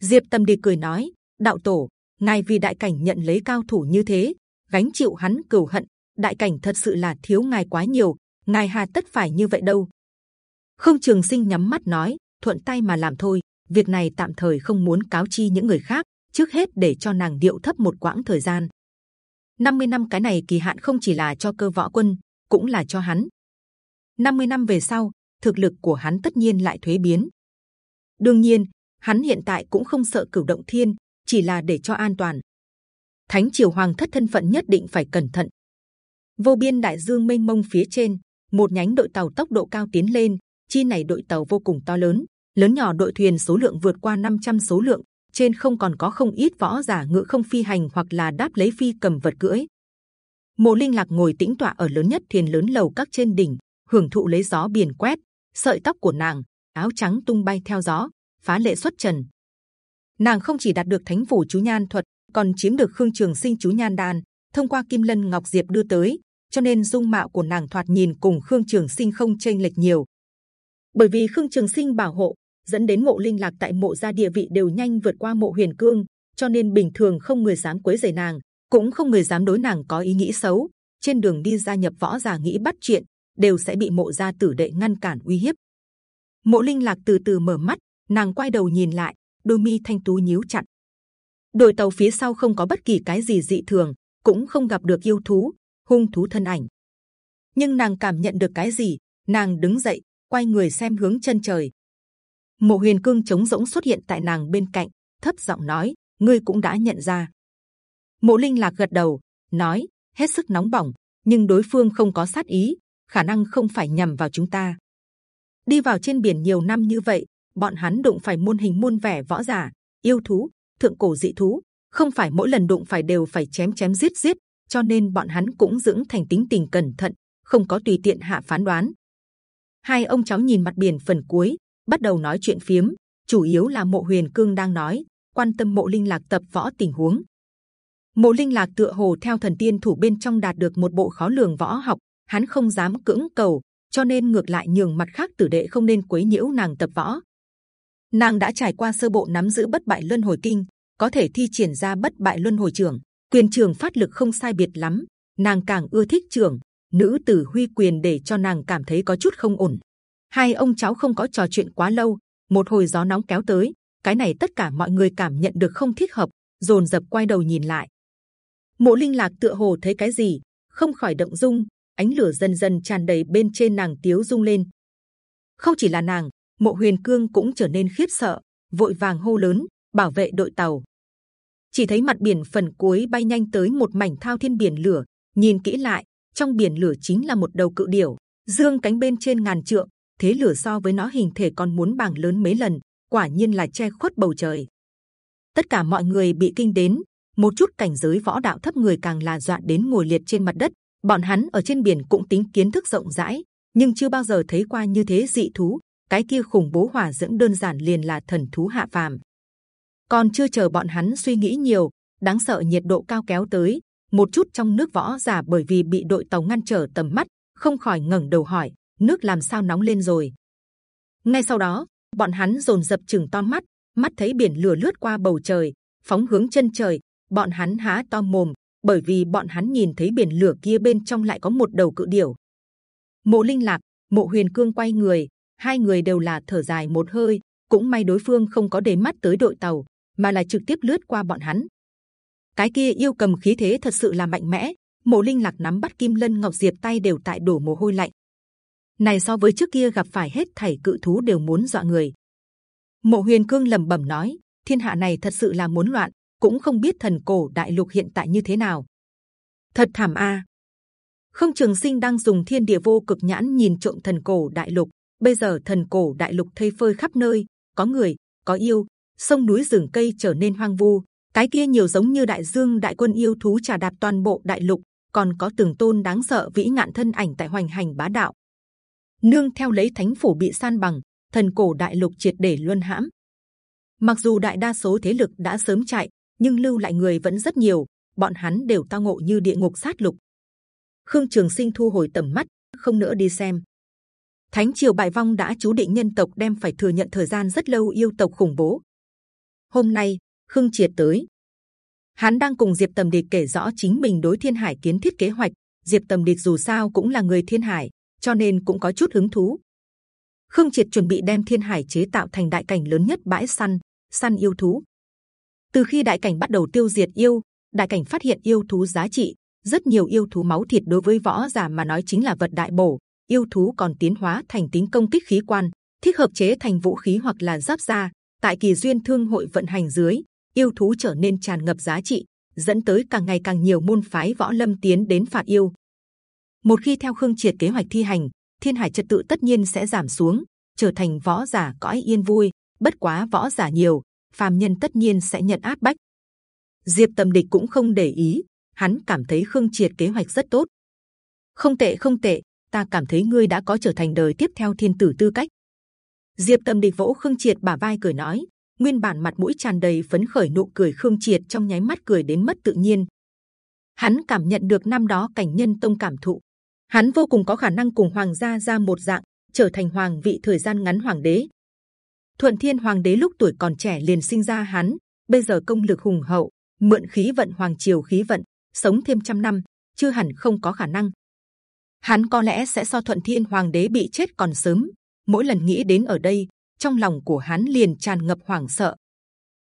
Diệp Tâm Đi cười nói, đạo tổ, ngài vì đại cảnh nhận lấy cao thủ như thế, gánh chịu hắn cừu hận, đại cảnh thật sự là thiếu ngài quá nhiều, ngài hà tất phải như vậy đâu. Khương Trường Sinh nhắm mắt nói, thuận tay mà làm thôi. Việc này tạm thời không muốn cáo chi những người khác, trước hết để cho nàng điệu thấp một quãng thời gian. 50 năm cái này kỳ hạn không chỉ là cho cơ võ quân, cũng là cho hắn. 50 năm về sau, thực lực của hắn tất nhiên lại thuế biến. đương nhiên, hắn hiện tại cũng không sợ cửu động thiên, chỉ là để cho an toàn. Thánh triều hoàng thất thân phận nhất định phải cẩn thận. Vô biên đại dương mênh mông phía trên, một nhánh đội tàu tốc độ cao tiến lên. Chi này đội tàu vô cùng to lớn, lớn nhỏ đội thuyền số lượng vượt qua 500 số lượng. Trên không còn có không ít võ giả ngựa không phi hành hoặc là đáp lấy phi cầm vật cưỡi. Mộ Linh Lạc ngồi tĩnh tọa ở lớn nhất thuyền lớn lầu các trên đỉnh, hưởng thụ lấy gió biển quét. Sợi tóc của nàng, áo trắng tung bay theo gió, phá lệ xuất trần. Nàng không chỉ đạt được thánh phủ chú nhan thuật, còn chiếm được khương trường sinh chú nhan đan. Thông qua kim lân ngọc diệp đưa tới, cho nên dung mạo của nàng thoạt nhìn cùng khương trường sinh không chênh lệch nhiều. Bởi vì khương trường sinh bảo hộ, dẫn đến mộ linh lạc tại mộ gia địa vị đều nhanh vượt qua mộ huyền cương, cho nên bình thường không người dám quấy rầy nàng, cũng không người dám đối nàng có ý nghĩ xấu. Trên đường đi gia nhập võ giả nghĩ bắt chuyện, đều sẽ bị mộ gia tử đệ ngăn cản uy hiếp. Mộ linh lạc từ từ mở mắt, nàng quay đầu nhìn lại, đôi mi thanh tú nhíu chặt. Đội tàu phía sau không có bất kỳ cái gì dị thường, cũng không gặp được yêu thú, hung thú thân ảnh. Nhưng nàng cảm nhận được cái gì? Nàng đứng dậy, quay người xem hướng chân trời. Mộ Huyền Cương trống rỗng xuất hiện tại nàng bên cạnh, thấp giọng nói: ngươi cũng đã nhận ra. Mộ Linh lạc gật đầu, nói: hết sức nóng bỏng, nhưng đối phương không có sát ý, khả năng không phải nhầm vào chúng ta. Đi vào trên biển nhiều năm như vậy, bọn hắn đụng phải muôn hình muôn vẻ võ giả, yêu thú, thượng cổ dị thú, không phải mỗi lần đụng phải đều phải chém chém giết giết, cho nên bọn hắn cũng dưỡng thành tính tình cẩn thận, không có tùy tiện hạ phán đoán. Hai ông cháu nhìn mặt biển phần cuối, bắt đầu nói chuyện phiếm. Chủ yếu là mộ huyền cương đang nói, quan tâm mộ linh lạc tập võ tình huống. Mộ linh lạc tựa hồ theo thần tiên thủ bên trong đạt được một bộ khó lường võ học, hắn không dám cưỡng cầu, cho nên ngược lại nhường mặt khác tử đệ không nên quấy nhiễu nàng tập võ. Nàng đã trải qua sơ bộ nắm giữ bất bại luân hồi kinh, có thể thi triển ra bất bại luân hồi trưởng, quyền trường phát lực không sai biệt lắm. Nàng càng ưa thích trưởng, nữ tử huy quyền để cho nàng cảm thấy có chút không ổn. Hai ông cháu không có trò chuyện quá lâu, một hồi gió nóng kéo tới, cái này tất cả mọi người cảm nhận được không thích hợp, dồn dập quay đầu nhìn lại. Mộ Linh lạc tựa hồ thấy cái gì, không khỏi động dung, ánh lửa dần dần tràn đầy bên trên nàng tiếu dung lên. Không chỉ là nàng, Mộ Huyền Cương cũng trở nên khiếp sợ, vội vàng hô lớn bảo vệ đội tàu. Chỉ thấy mặt biển phần cuối bay nhanh tới một mảnh thao thiên biển lửa, nhìn kỹ lại, trong biển lửa chính là một đầu cự điểu, dương cánh bên trên ngàn trượng, thế lửa so với nó hình thể còn muốn bằng lớn mấy lần, quả nhiên là che khuất bầu trời. Tất cả mọi người bị kinh đến, một chút cảnh giới võ đạo thấp người càng là dọa đến ngồi liệt trên mặt đất. Bọn hắn ở trên biển cũng tính kiến thức rộng rãi, nhưng chưa bao giờ thấy qua như thế dị thú. Cái kia khủng bố hỏa dưỡng đơn giản liền là thần thú hạ phàm. Còn chưa chờ bọn hắn suy nghĩ nhiều, đáng sợ nhiệt độ cao kéo tới, một chút trong nước võ giả bởi vì bị đội tàu ngăn trở tầm mắt, không khỏi ngẩng đầu hỏi: nước làm sao nóng lên rồi? Ngay sau đó, bọn hắn dồn dập chừng to mắt, mắt thấy biển lửa lướt qua bầu trời, phóng hướng chân trời. Bọn hắn há to mồm, bởi vì bọn hắn nhìn thấy biển lửa kia bên trong lại có một đầu cự điểu. Mộ Linh Lạc, Mộ Huyền Cương quay người, hai người đều là thở dài một hơi. Cũng may đối phương không có để mắt tới đội tàu, mà là trực tiếp lướt qua bọn hắn. Cái kia yêu cầm khí thế thật sự là mạnh mẽ. Mộ Linh Lạc nắm bắt Kim Lân Ngọc Diệp tay đều tại đổ mồ hôi lạnh. Này so với trước kia gặp phải hết thảy cự thú đều muốn dọa người. Mộ Huyền Cương lẩm bẩm nói: thiên hạ này thật sự là muốn loạn, cũng không biết thần cổ đại lục hiện tại như thế nào. Thật thảm a. Không Trường Sinh đang dùng thiên địa vô cực nhãn nhìn trộm thần cổ đại lục. Bây giờ thần cổ đại lục thây phơi khắp nơi, có người, có yêu, sông núi rừng cây trở nên hoang vu. Cái kia nhiều giống như đại dương đại quân yêu thú trà đạp toàn bộ đại lục, còn có từng tôn đáng sợ vĩ ngạn thân ảnh tại hoành hành bá đạo. Nương theo lấy thánh phủ bị san bằng, thần cổ đại lục triệt để luân hãm. Mặc dù đại đa số thế lực đã sớm chạy, nhưng lưu lại người vẫn rất nhiều. Bọn hắn đều tao ngộ như địa ngục sát lục. Khương Trường Sinh thu hồi tầm mắt, không nữa đi xem. Thánh triều bại vong đã chú định nhân tộc đem phải thừa nhận thời gian rất lâu yêu tộc khủng bố. Hôm nay Khương Triệt tới, hắn đang cùng Diệp Tầm Địch kể rõ chính mình đối Thiên Hải kiến thiết kế hoạch. Diệp Tầm Địch dù sao cũng là người Thiên Hải, cho nên cũng có chút hứng thú. Khương Triệt chuẩn bị đem Thiên Hải chế tạo thành đại cảnh lớn nhất bãi săn, săn yêu thú. Từ khi đại cảnh bắt đầu tiêu diệt yêu, đại cảnh phát hiện yêu thú giá trị, rất nhiều yêu thú máu thịt đối với võ giả mà nói chính là vật đại bổ. Yêu thú còn tiến hóa thành tính công kích khí quan, thích hợp chế thành vũ khí hoặc là giáp da. Tại kỳ duyên thương hội vận hành dưới, yêu thú trở nên tràn ngập giá trị, dẫn tới càng ngày càng nhiều môn phái võ lâm tiến đến phạt yêu. Một khi theo Khương Triệt kế hoạch thi hành, thiên hải trật tự tất nhiên sẽ giảm xuống, trở thành võ giả cõi yên vui. Bất quá võ giả nhiều, phàm nhân tất nhiên sẽ nhận áp bách. Diệp Tâm Địch cũng không để ý, hắn cảm thấy Khương Triệt kế hoạch rất tốt. Không tệ, không tệ, ta cảm thấy ngươi đã có trở thành đời tiếp theo thiên tử tư cách. Diệp Tâm Địch vỗ Khương Triệt bả vai cười nói, nguyên bản mặt mũi tràn đầy phấn khởi nụ cười Khương Triệt trong nháy mắt cười đến mất tự nhiên. Hắn cảm nhận được năm đó cảnh nhân tông cảm thụ, hắn vô cùng có khả năng cùng hoàng gia ra một dạng, trở thành hoàng vị thời gian ngắn hoàng đế. Thuận Thiên Hoàng đế lúc tuổi còn trẻ liền sinh ra hắn, bây giờ công lực hùng hậu, mượn khí vận hoàng triều khí vận, sống thêm trăm năm, chưa hẳn không có khả năng. Hắn có lẽ sẽ so Thuận Thiên Hoàng đế bị chết còn sớm. Mỗi lần nghĩ đến ở đây, trong lòng của hắn liền tràn ngập hoảng sợ.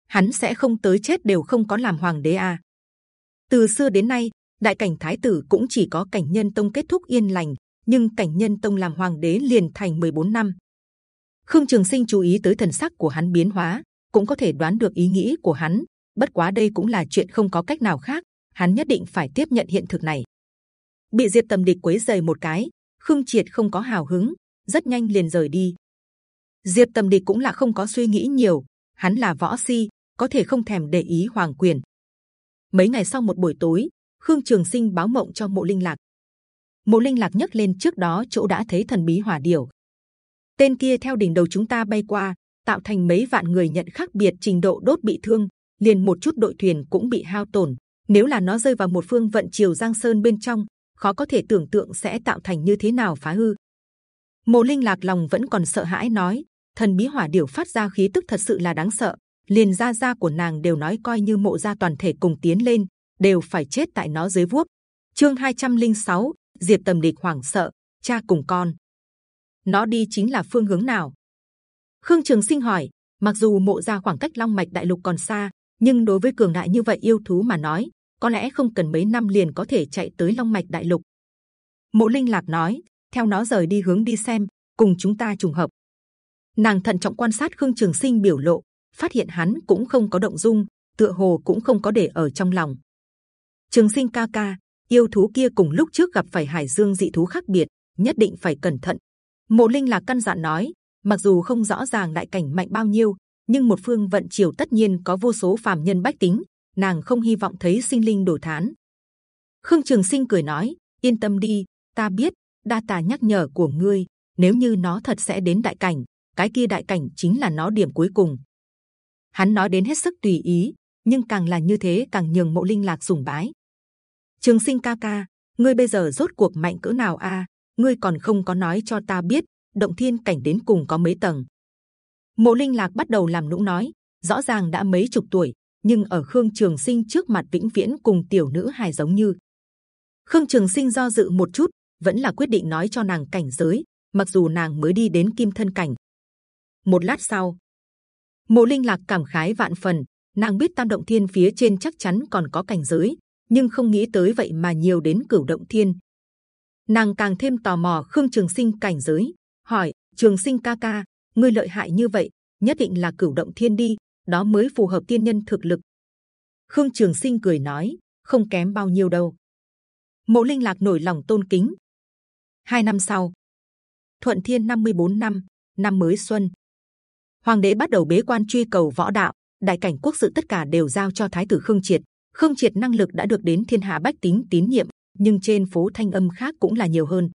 Hắn sẽ không tới chết đều không có làm hoàng đế à? Từ xưa đến nay, đại cảnh thái tử cũng chỉ có cảnh nhân tông kết thúc yên lành, nhưng cảnh nhân tông làm hoàng đế liền thành 14 năm. Khương Trường Sinh chú ý tới thần sắc của hắn biến hóa, cũng có thể đoán được ý nghĩ của hắn. Bất quá đây cũng là chuyện không có cách nào khác, hắn nhất định phải tiếp nhận hiện thực này. Bị Diệp Tầm Địch quấy giày một cái, Khương Triệt không có hào hứng, rất nhanh liền rời đi. Diệp Tầm Địch cũng là không có suy nghĩ nhiều, hắn là võ si, có thể không thèm để ý hoàng quyền. Mấy ngày sau một buổi tối, Khương Trường Sinh báo mộng cho Mộ Linh Lạc. Mộ Linh Lạc nhấc lên trước đó chỗ đã thấy thần bí hỏa điểu, tên kia theo đỉnh đầu chúng ta bay qua, tạo thành mấy vạn người nhận khác biệt trình độ đốt bị thương, liền một chút đội thuyền cũng bị hao tổn. Nếu là nó rơi vào một phương vận chiều giang sơn bên trong, khó có thể tưởng tượng sẽ tạo thành như thế nào phá hư. Mộ Linh lạc lòng vẫn còn sợ hãi nói, thần bí hỏa điểu phát ra khí tức thật sự là đáng sợ. liền gia gia của nàng đều nói coi như mộ gia toàn thể cùng tiến lên, đều phải chết tại nó dưới vuốt. Chương 206, Diệp Tầm Địch hoảng sợ, cha cùng con nó đi chính là phương hướng nào? Khương Trường Sinh hỏi. Mặc dù mộ gia khoảng cách Long Mạch Đại Lục còn xa, nhưng đối với cường đại như vậy yêu thú mà nói, có lẽ không cần mấy năm liền có thể chạy tới Long Mạch Đại Lục. Mộ Linh Lạc nói, theo nó rời đi hướng đi xem, cùng chúng ta trùng hợp. Nàng thận trọng quan sát Khương Trường Sinh biểu lộ, phát hiện hắn cũng không có động dung, tựa hồ cũng không có để ở trong lòng. Trường Sinh ca ca, yêu thú kia cùng lúc trước gặp phải Hải Dương dị thú khác biệt, nhất định phải cẩn thận. Mộ Linh là căn dặn nói, mặc dù không rõ ràng đại cảnh mạnh bao nhiêu, nhưng một phương vận chiều tất nhiên có vô số phàm nhân bách tính, nàng không hy vọng thấy sinh linh đổ thán. Khương Trường Sinh cười nói, yên tâm đi, ta biết, đa tà nhắc nhở của ngươi, nếu như nó thật sẽ đến đại cảnh, cái kia đại cảnh chính là nó điểm cuối cùng. Hắn nói đến hết sức tùy ý, nhưng càng là như thế càng nhường mộ linh lạc sủng bái. Trường Sinh ca ca, ngươi bây giờ rốt cuộc mạnh cỡ nào a? Ngươi còn không có nói cho ta biết, động thiên cảnh đến cùng có mấy tầng? Mộ Linh Lạc bắt đầu làm nũng nói, rõ ràng đã mấy chục tuổi, nhưng ở Khương Trường Sinh trước mặt vĩnh viễn cùng tiểu nữ hài giống như. Khương Trường Sinh do dự một chút, vẫn là quyết định nói cho nàng cảnh giới, mặc dù nàng mới đi đến kim thân cảnh. Một lát sau, Mộ Linh Lạc cảm khái vạn phần, nàng biết Tam Động Thiên phía trên chắc chắn còn có cảnh giới, nhưng không nghĩ tới vậy mà nhiều đến Cửu Động Thiên. Nàng càng thêm tò mò Khương Trường Sinh cảnh giới, hỏi Trường Sinh ca ca, ngươi lợi hại như vậy, nhất định là Cửu Động Thiên đi, đó mới phù hợp tiên nhân thực lực. Khương Trường Sinh cười nói, không kém bao nhiêu đâu. Mộ Linh Lạc nổi lòng tôn kính. Hai năm sau, Thuận Thiên 54 năm, năm mới xuân, Hoàng đế bắt đầu bế quan truy cầu võ đạo, đại cảnh quốc sự tất cả đều giao cho Thái tử Khương Triệt. Khương Triệt năng lực đã được đến thiên hạ bách tính tín nhiệm, nhưng trên phố thanh âm khác cũng là nhiều hơn.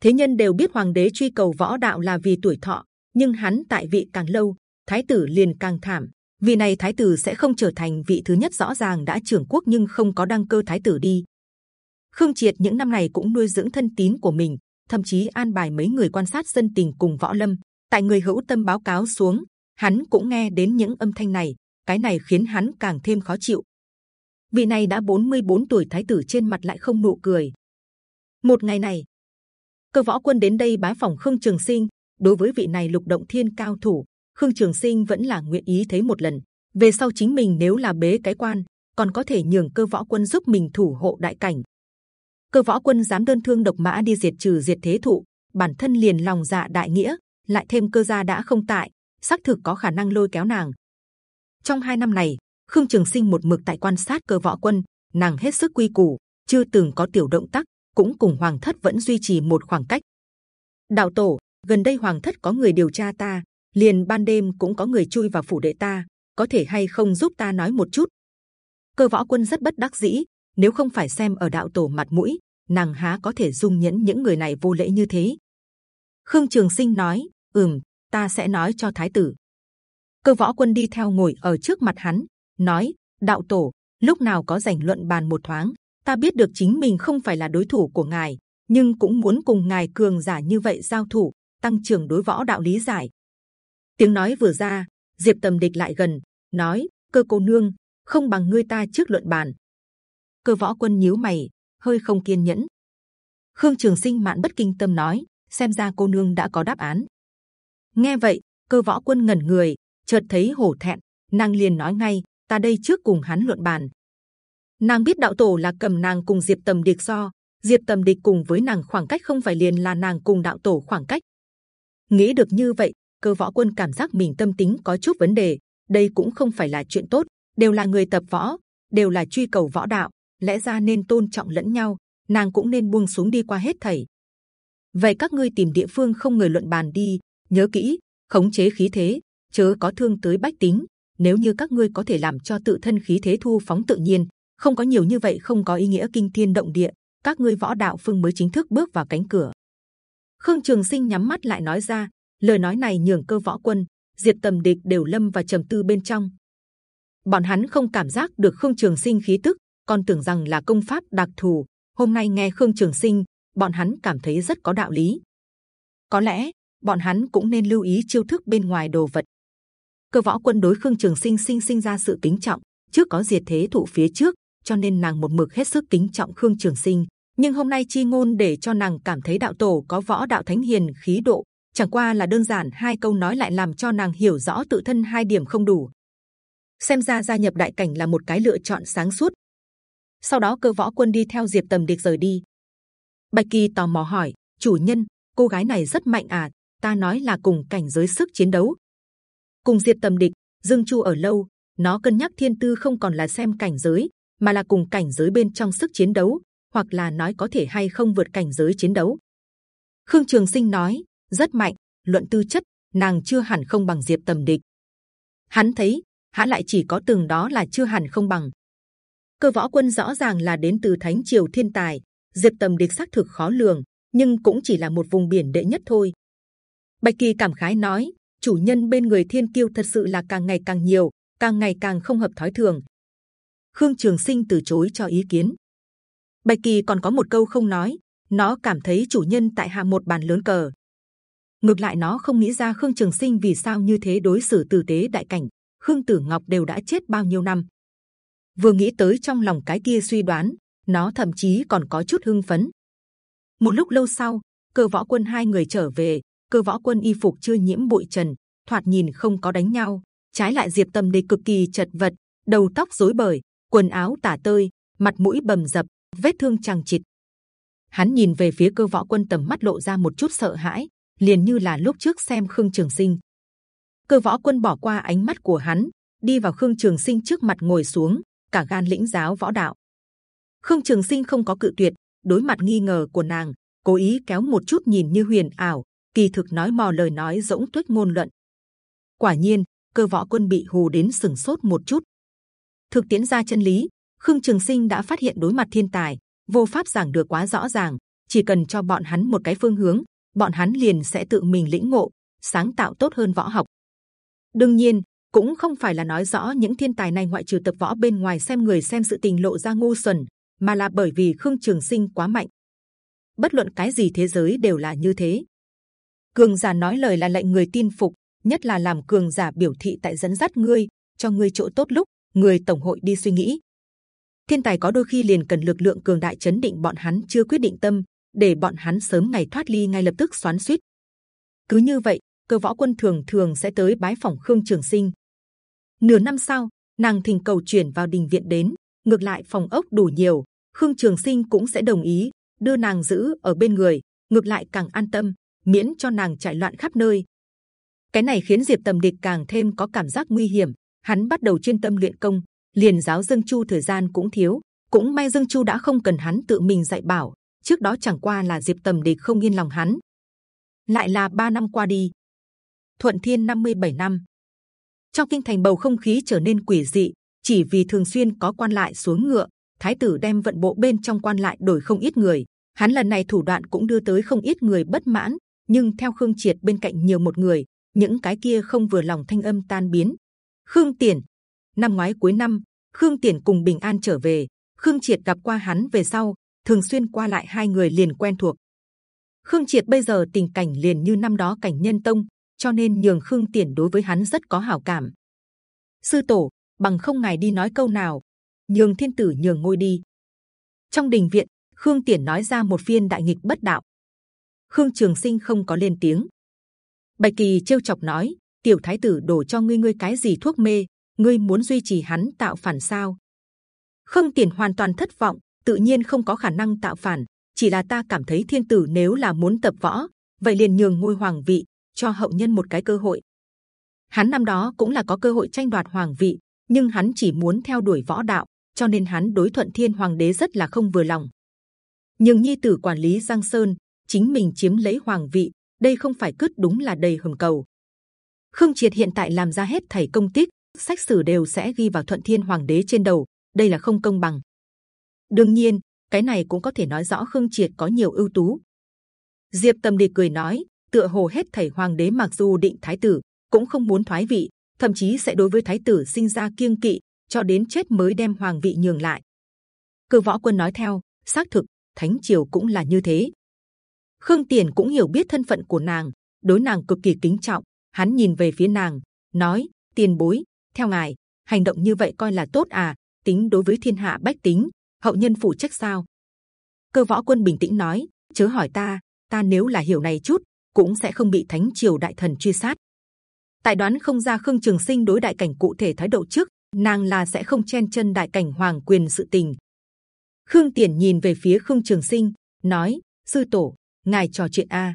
Thế nhân đều biết Hoàng đế truy cầu võ đạo là vì tuổi thọ, nhưng hắn tại vị càng lâu, Thái tử liền càng thảm. Vì này Thái tử sẽ không trở thành vị thứ nhất rõ ràng đã trưởng quốc nhưng không có đăng cơ Thái tử đi. Khương Triệt những năm này cũng nuôi dưỡng thân tín của mình, thậm chí an bài mấy người quan sát dân tình cùng võ lâm. Tại người hữu tâm báo cáo xuống, hắn cũng nghe đến những âm thanh này, cái này khiến hắn càng thêm khó chịu. Vị này đã 44 tuổi thái tử trên mặt lại không nụ cười. Một ngày này, cơ võ quân đến đây bái phòng khương trường sinh. Đối với vị này lục động thiên cao thủ, khương trường sinh vẫn là nguyện ý thấy một lần. Về sau chính mình nếu là bế cái quan, còn có thể nhường cơ võ quân giúp mình thủ hộ đại cảnh. Cơ võ quân dám đơn thương độc mã đi diệt trừ diệt thế thụ, bản thân liền lòng dạ đại nghĩa, lại thêm cơ gia đã không tại, xác thực có khả năng lôi kéo nàng. Trong hai năm này, Khương Trường Sinh một mực tại quan sát cơ võ quân, nàng hết sức quy củ, chưa từng có tiểu động tác, cũng cùng Hoàng thất vẫn duy trì một khoảng cách. Đạo tổ, gần đây Hoàng thất có người điều tra ta, liền ban đêm cũng có người chui vào phủ đệ ta, có thể hay không giúp ta nói một chút? Cơ võ quân rất bất đắc dĩ, nếu không phải xem ở đạo tổ mặt mũi, nàng há có thể dung nhẫn những người này vô lễ như thế? Khương Trường Sinh nói, ừm, ta sẽ nói cho Thái tử. Cơ võ quân đi theo ngồi ở trước mặt hắn, nói, đạo tổ, lúc nào có rảnh luận bàn một thoáng, ta biết được chính mình không phải là đối thủ của ngài, nhưng cũng muốn cùng ngài cường giả như vậy giao thủ, tăng trưởng đối võ đạo lý giải. Tiếng nói vừa ra, Diệp Tầm Địch lại gần, nói, cơ cô nương, không bằng ngươi ta trước luận bàn. Cơ võ quân nhíu mày, hơi không kiên nhẫn. Khương Trường Sinh mạn bất kinh tâm nói, xem ra cô nương đã có đáp án. Nghe vậy, cơ võ quân ngẩn người, chợt thấy hổ thẹn, nàng liền nói ngay, ta đây trước cùng hắn luận bàn. Nàng biết đạo tổ là cầm nàng cùng diệp tầm địch so, diệp tầm địch cùng với nàng khoảng cách không phải liền là nàng cùng đạo tổ khoảng cách. Nghĩ được như vậy, cơ võ quân cảm giác mình tâm tính có chút vấn đề. Đây cũng không phải là chuyện tốt, đều là người tập võ, đều là truy cầu võ đạo, lẽ ra nên tôn trọng lẫn nhau. Nàng cũng nên buông xuống đi qua hết thảy, vậy các ngươi tìm địa phương không người luận bàn đi nhớ kỹ khống chế khí thế chớ có thương tới bách tính nếu như các ngươi có thể làm cho tự thân khí thế thu phóng tự nhiên, không có nhiều như vậy không có ý nghĩa kinh thiên động địa, các ngươi võ đạo phương mới chính thức bước vào cánh cửa khương trường sinh nhắm mắt lại nói ra, lời nói này nhường cơ võ quân diệt tầm địch đều lâm và trầm tư bên trong bọn hắn không cảm giác được khương trường sinh khí tức, còn tưởng rằng là công pháp đặc thù hôm nay nghe khương trường sinh, bọn hắn cảm thấy rất có đạo lý. Có lẽ, bọn hắn cũng nên lưu ý chiêu thức bên ngoài đồ vật. Cơ võ quân đối khương trường sinh sinh sinh ra sự kính trọng, trước có diệt thế thụ phía trước, cho nên nàng một mực hết sức kính trọng khương trường sinh. Nhưng hôm nay chi ngôn để cho nàng cảm thấy đạo tổ có võ đạo thánh hiền khí độ, chẳng qua là đơn giản hai câu nói lại làm cho nàng hiểu rõ tự thân hai điểm không đủ. Xem ra gia nhập đại cảnh là một cái lựa chọn sáng suốt. Sau đó cơ võ quân đi theo diệp tầm địch rời đi. Bạch Kỳ tò mò hỏi, chủ nhân, cô gái này rất mạnh à? Ta nói là cùng cảnh giới sức chiến đấu, cùng diệt tầm địch. Dương Chu ở lâu, nó cân nhắc thiên tư không còn là xem cảnh giới, mà là cùng cảnh giới bên trong sức chiến đấu, hoặc là nói có thể hay không vượt cảnh giới chiến đấu. Khương Trường Sinh nói, rất mạnh, luận tư chất, nàng chưa hẳn không bằng diệp tầm địch. Hắn thấy, hã lại chỉ có từng đó là chưa hẳn không bằng. Cơ võ quân rõ ràng là đến từ Thánh triều thiên tài, diệp tầm địch xác thực khó lường nhưng cũng chỉ là một vùng biển đệ nhất thôi bạch kỳ cảm khái nói chủ nhân bên người thiên kiêu thật sự là càng ngày càng nhiều càng ngày càng không hợp thói thường khương trường sinh từ chối cho ý kiến Bạch Kỳ còn có một câu không nói, nó cảm thấy chủ nhân tại hạ một bàn lớn cờ. Ngược lại nó không nghĩ ra Khương Trường Sinh vì sao như thế đối xử tử tế đại cảnh. Khương Tử Ngọc đều đã chết bao nhiêu năm. Vừa nghĩ tới trong lòng cái kia suy đoán, nó thậm chí còn có chút hưng phấn. Một lúc lâu sau, cơ võ quân hai người trở về, cơ võ quân y phục chưa nhiễm bụi trần, thoạt nhìn không có đánh nhau, trái lại diệp tâm địch cực kỳ chật vật, đầu tóc rối bời, quần áo tả tơi, mặt mũi bầm dập, vết thương chằng chịt. Hắn nhìn về phía cơ võ quân tầm mắt lộ ra một chút sợ hãi, liền như là lúc trước xem khương trường sinh. Cơ võ quân bỏ qua ánh mắt của hắn, đi vào khương trường sinh trước mặt ngồi xuống, cả gan lĩnh giáo võ đạo. Khương Trường Sinh không có cự tuyệt, đối mặt nghi ngờ của nàng, cố ý kéo một chút nhìn như huyền ảo, kỳ thực nói mò lời nói dỗng tuyết ngôn luận. Quả nhiên, cơ võ quân bị hù đến sừng sốt một chút. Thực tiễn ra chân lý, Khương Trường Sinh đã phát hiện đối mặt thiên tài, vô pháp giảng được quá rõ ràng, chỉ cần cho bọn hắn một cái phương hướng, bọn hắn liền sẽ tự mình lĩnh ngộ, sáng tạo tốt hơn võ học. đương nhiên, cũng không phải là nói rõ những thiên tài này ngoại trừ tập võ bên ngoài xem người xem sự tình lộ ra ngu xuẩn, mà là bởi vì Khương Trường Sinh quá mạnh. Bất luận cái gì thế giới đều là như thế. Cường giả nói lời là lệnh người tin phục, nhất là làm cường giả biểu thị tại dẫn dắt ngươi, cho ngươi chỗ tốt lúc người tổng hội đi suy nghĩ. Thiên tài có đôi khi liền cần lực lượng cường đại chấn định bọn hắn chưa quyết định tâm, để bọn hắn sớm ngày thoát ly ngay lập tức xoắn xuýt. Cứ như vậy, cơ võ quân thường thường sẽ tới bái phỏng Khương Trường Sinh. Nửa năm sau, nàng thỉnh cầu chuyển vào đình viện đến, ngược lại phòng ốc đủ nhiều, Khương Trường Sinh cũng sẽ đồng ý đưa nàng giữ ở bên người, ngược lại càng an tâm, miễn cho nàng chạy loạn khắp nơi. Cái này khiến Diệp Tầm Địch càng thêm có cảm giác nguy hiểm. Hắn bắt đầu chuyên tâm luyện công, liền giáo Dương Chu thời gian cũng thiếu. Cũng may Dương Chu đã không cần hắn tự mình dạy bảo. Trước đó chẳng qua là Diệp Tầm Địch không yên lòng hắn. Lại là ba năm qua đi, Thuận Thiên 57 năm. Trong kinh thành bầu không khí trở nên quỷ dị, chỉ vì thường xuyên có quan lại xuống ngựa, thái tử đem vận bộ bên trong quan lại đổi không ít người hắn lần này thủ đoạn cũng đưa tới không ít người bất mãn nhưng theo khương triệt bên cạnh nhiều một người những cái kia không vừa lòng thanh âm tan biến. Khương tiền năm ngoái cuối năm khương tiền cùng bình an trở về. Khương triệt gặp qua hắn về sau thường xuyên qua lại hai người liền quen thuộc. Khương triệt bây giờ tình cảnh liền như năm đó cảnh nhân tông cho nên nhường khương tiền đối với hắn rất có hảo cảm. Sư tổ bằng không ngài đi nói câu nào? Nhường thiên tử nhường ngôi đi. Trong đình viện, Khương Tiền nói ra một phiên đại nghịch bất đạo. Khương Trường Sinh không có lên tiếng. Bạch Kỳ trêu chọc nói: Tiểu Thái tử đổ cho ngươi ngươi cái gì thuốc mê? Ngươi muốn duy trì hắn tạo phản sao? Khương Tiền hoàn toàn thất vọng, tự nhiên không có khả năng tạo phản. Chỉ là ta cảm thấy thiên tử nếu là muốn tập võ, vậy liền nhường ngôi hoàng vị cho hậu nhân một cái cơ hội. Hắn năm đó cũng là có cơ hội tranh đoạt hoàng vị, nhưng hắn chỉ muốn theo đuổi võ đạo, cho nên hắn đối thuận thiên hoàng đế rất là không vừa lòng. nhưng nhi tử quản lý giang sơn, chính mình chiếm lấy hoàng vị, đây không phải cướp đúng là đầy hầm cầu. Khương Triệt hiện tại làm ra hết thảy công tích, sách sử đều sẽ ghi vào thuận thiên hoàng đế trên đầu, đây là không công bằng. đương nhiên, cái này cũng có thể nói rõ Khương Triệt có nhiều ưu tú. Diệp Tâm Địch cười nói, tựa hồ hết thảy hoàng đế mặc dù định thái tử, cũng không muốn thoái vị, thậm chí sẽ đối với thái tử sinh ra kiêng kỵ, cho đến chết mới đem hoàng vị nhường lại. Cư võ quân nói theo, xác thực thánh triều cũng là như thế. Khương Tiền cũng hiểu biết thân phận của nàng, đối nàng cực kỳ kính trọng. Hắn nhìn về phía nàng, nói: Tiền bối, theo ngài, hành động như vậy coi là tốt à? Tính đối với thiên hạ bách tính, hậu nhân phụ trách sao? Cơ võ quân bình tĩnh nói: chớ hỏi ta, ta nếu là hiểu này chút, cũng sẽ không bị thánh triều đại thần truy sát. Tại đoán không ra Khương Trường Sinh đối đại cảnh cụ thể thái độ trước, nàng là sẽ không chen chân đại cảnh hoàng quyền sự tình. Khương Tiền nhìn về phía Khương Trường Sinh, nói: sư tổ, ngài trò chuyện a.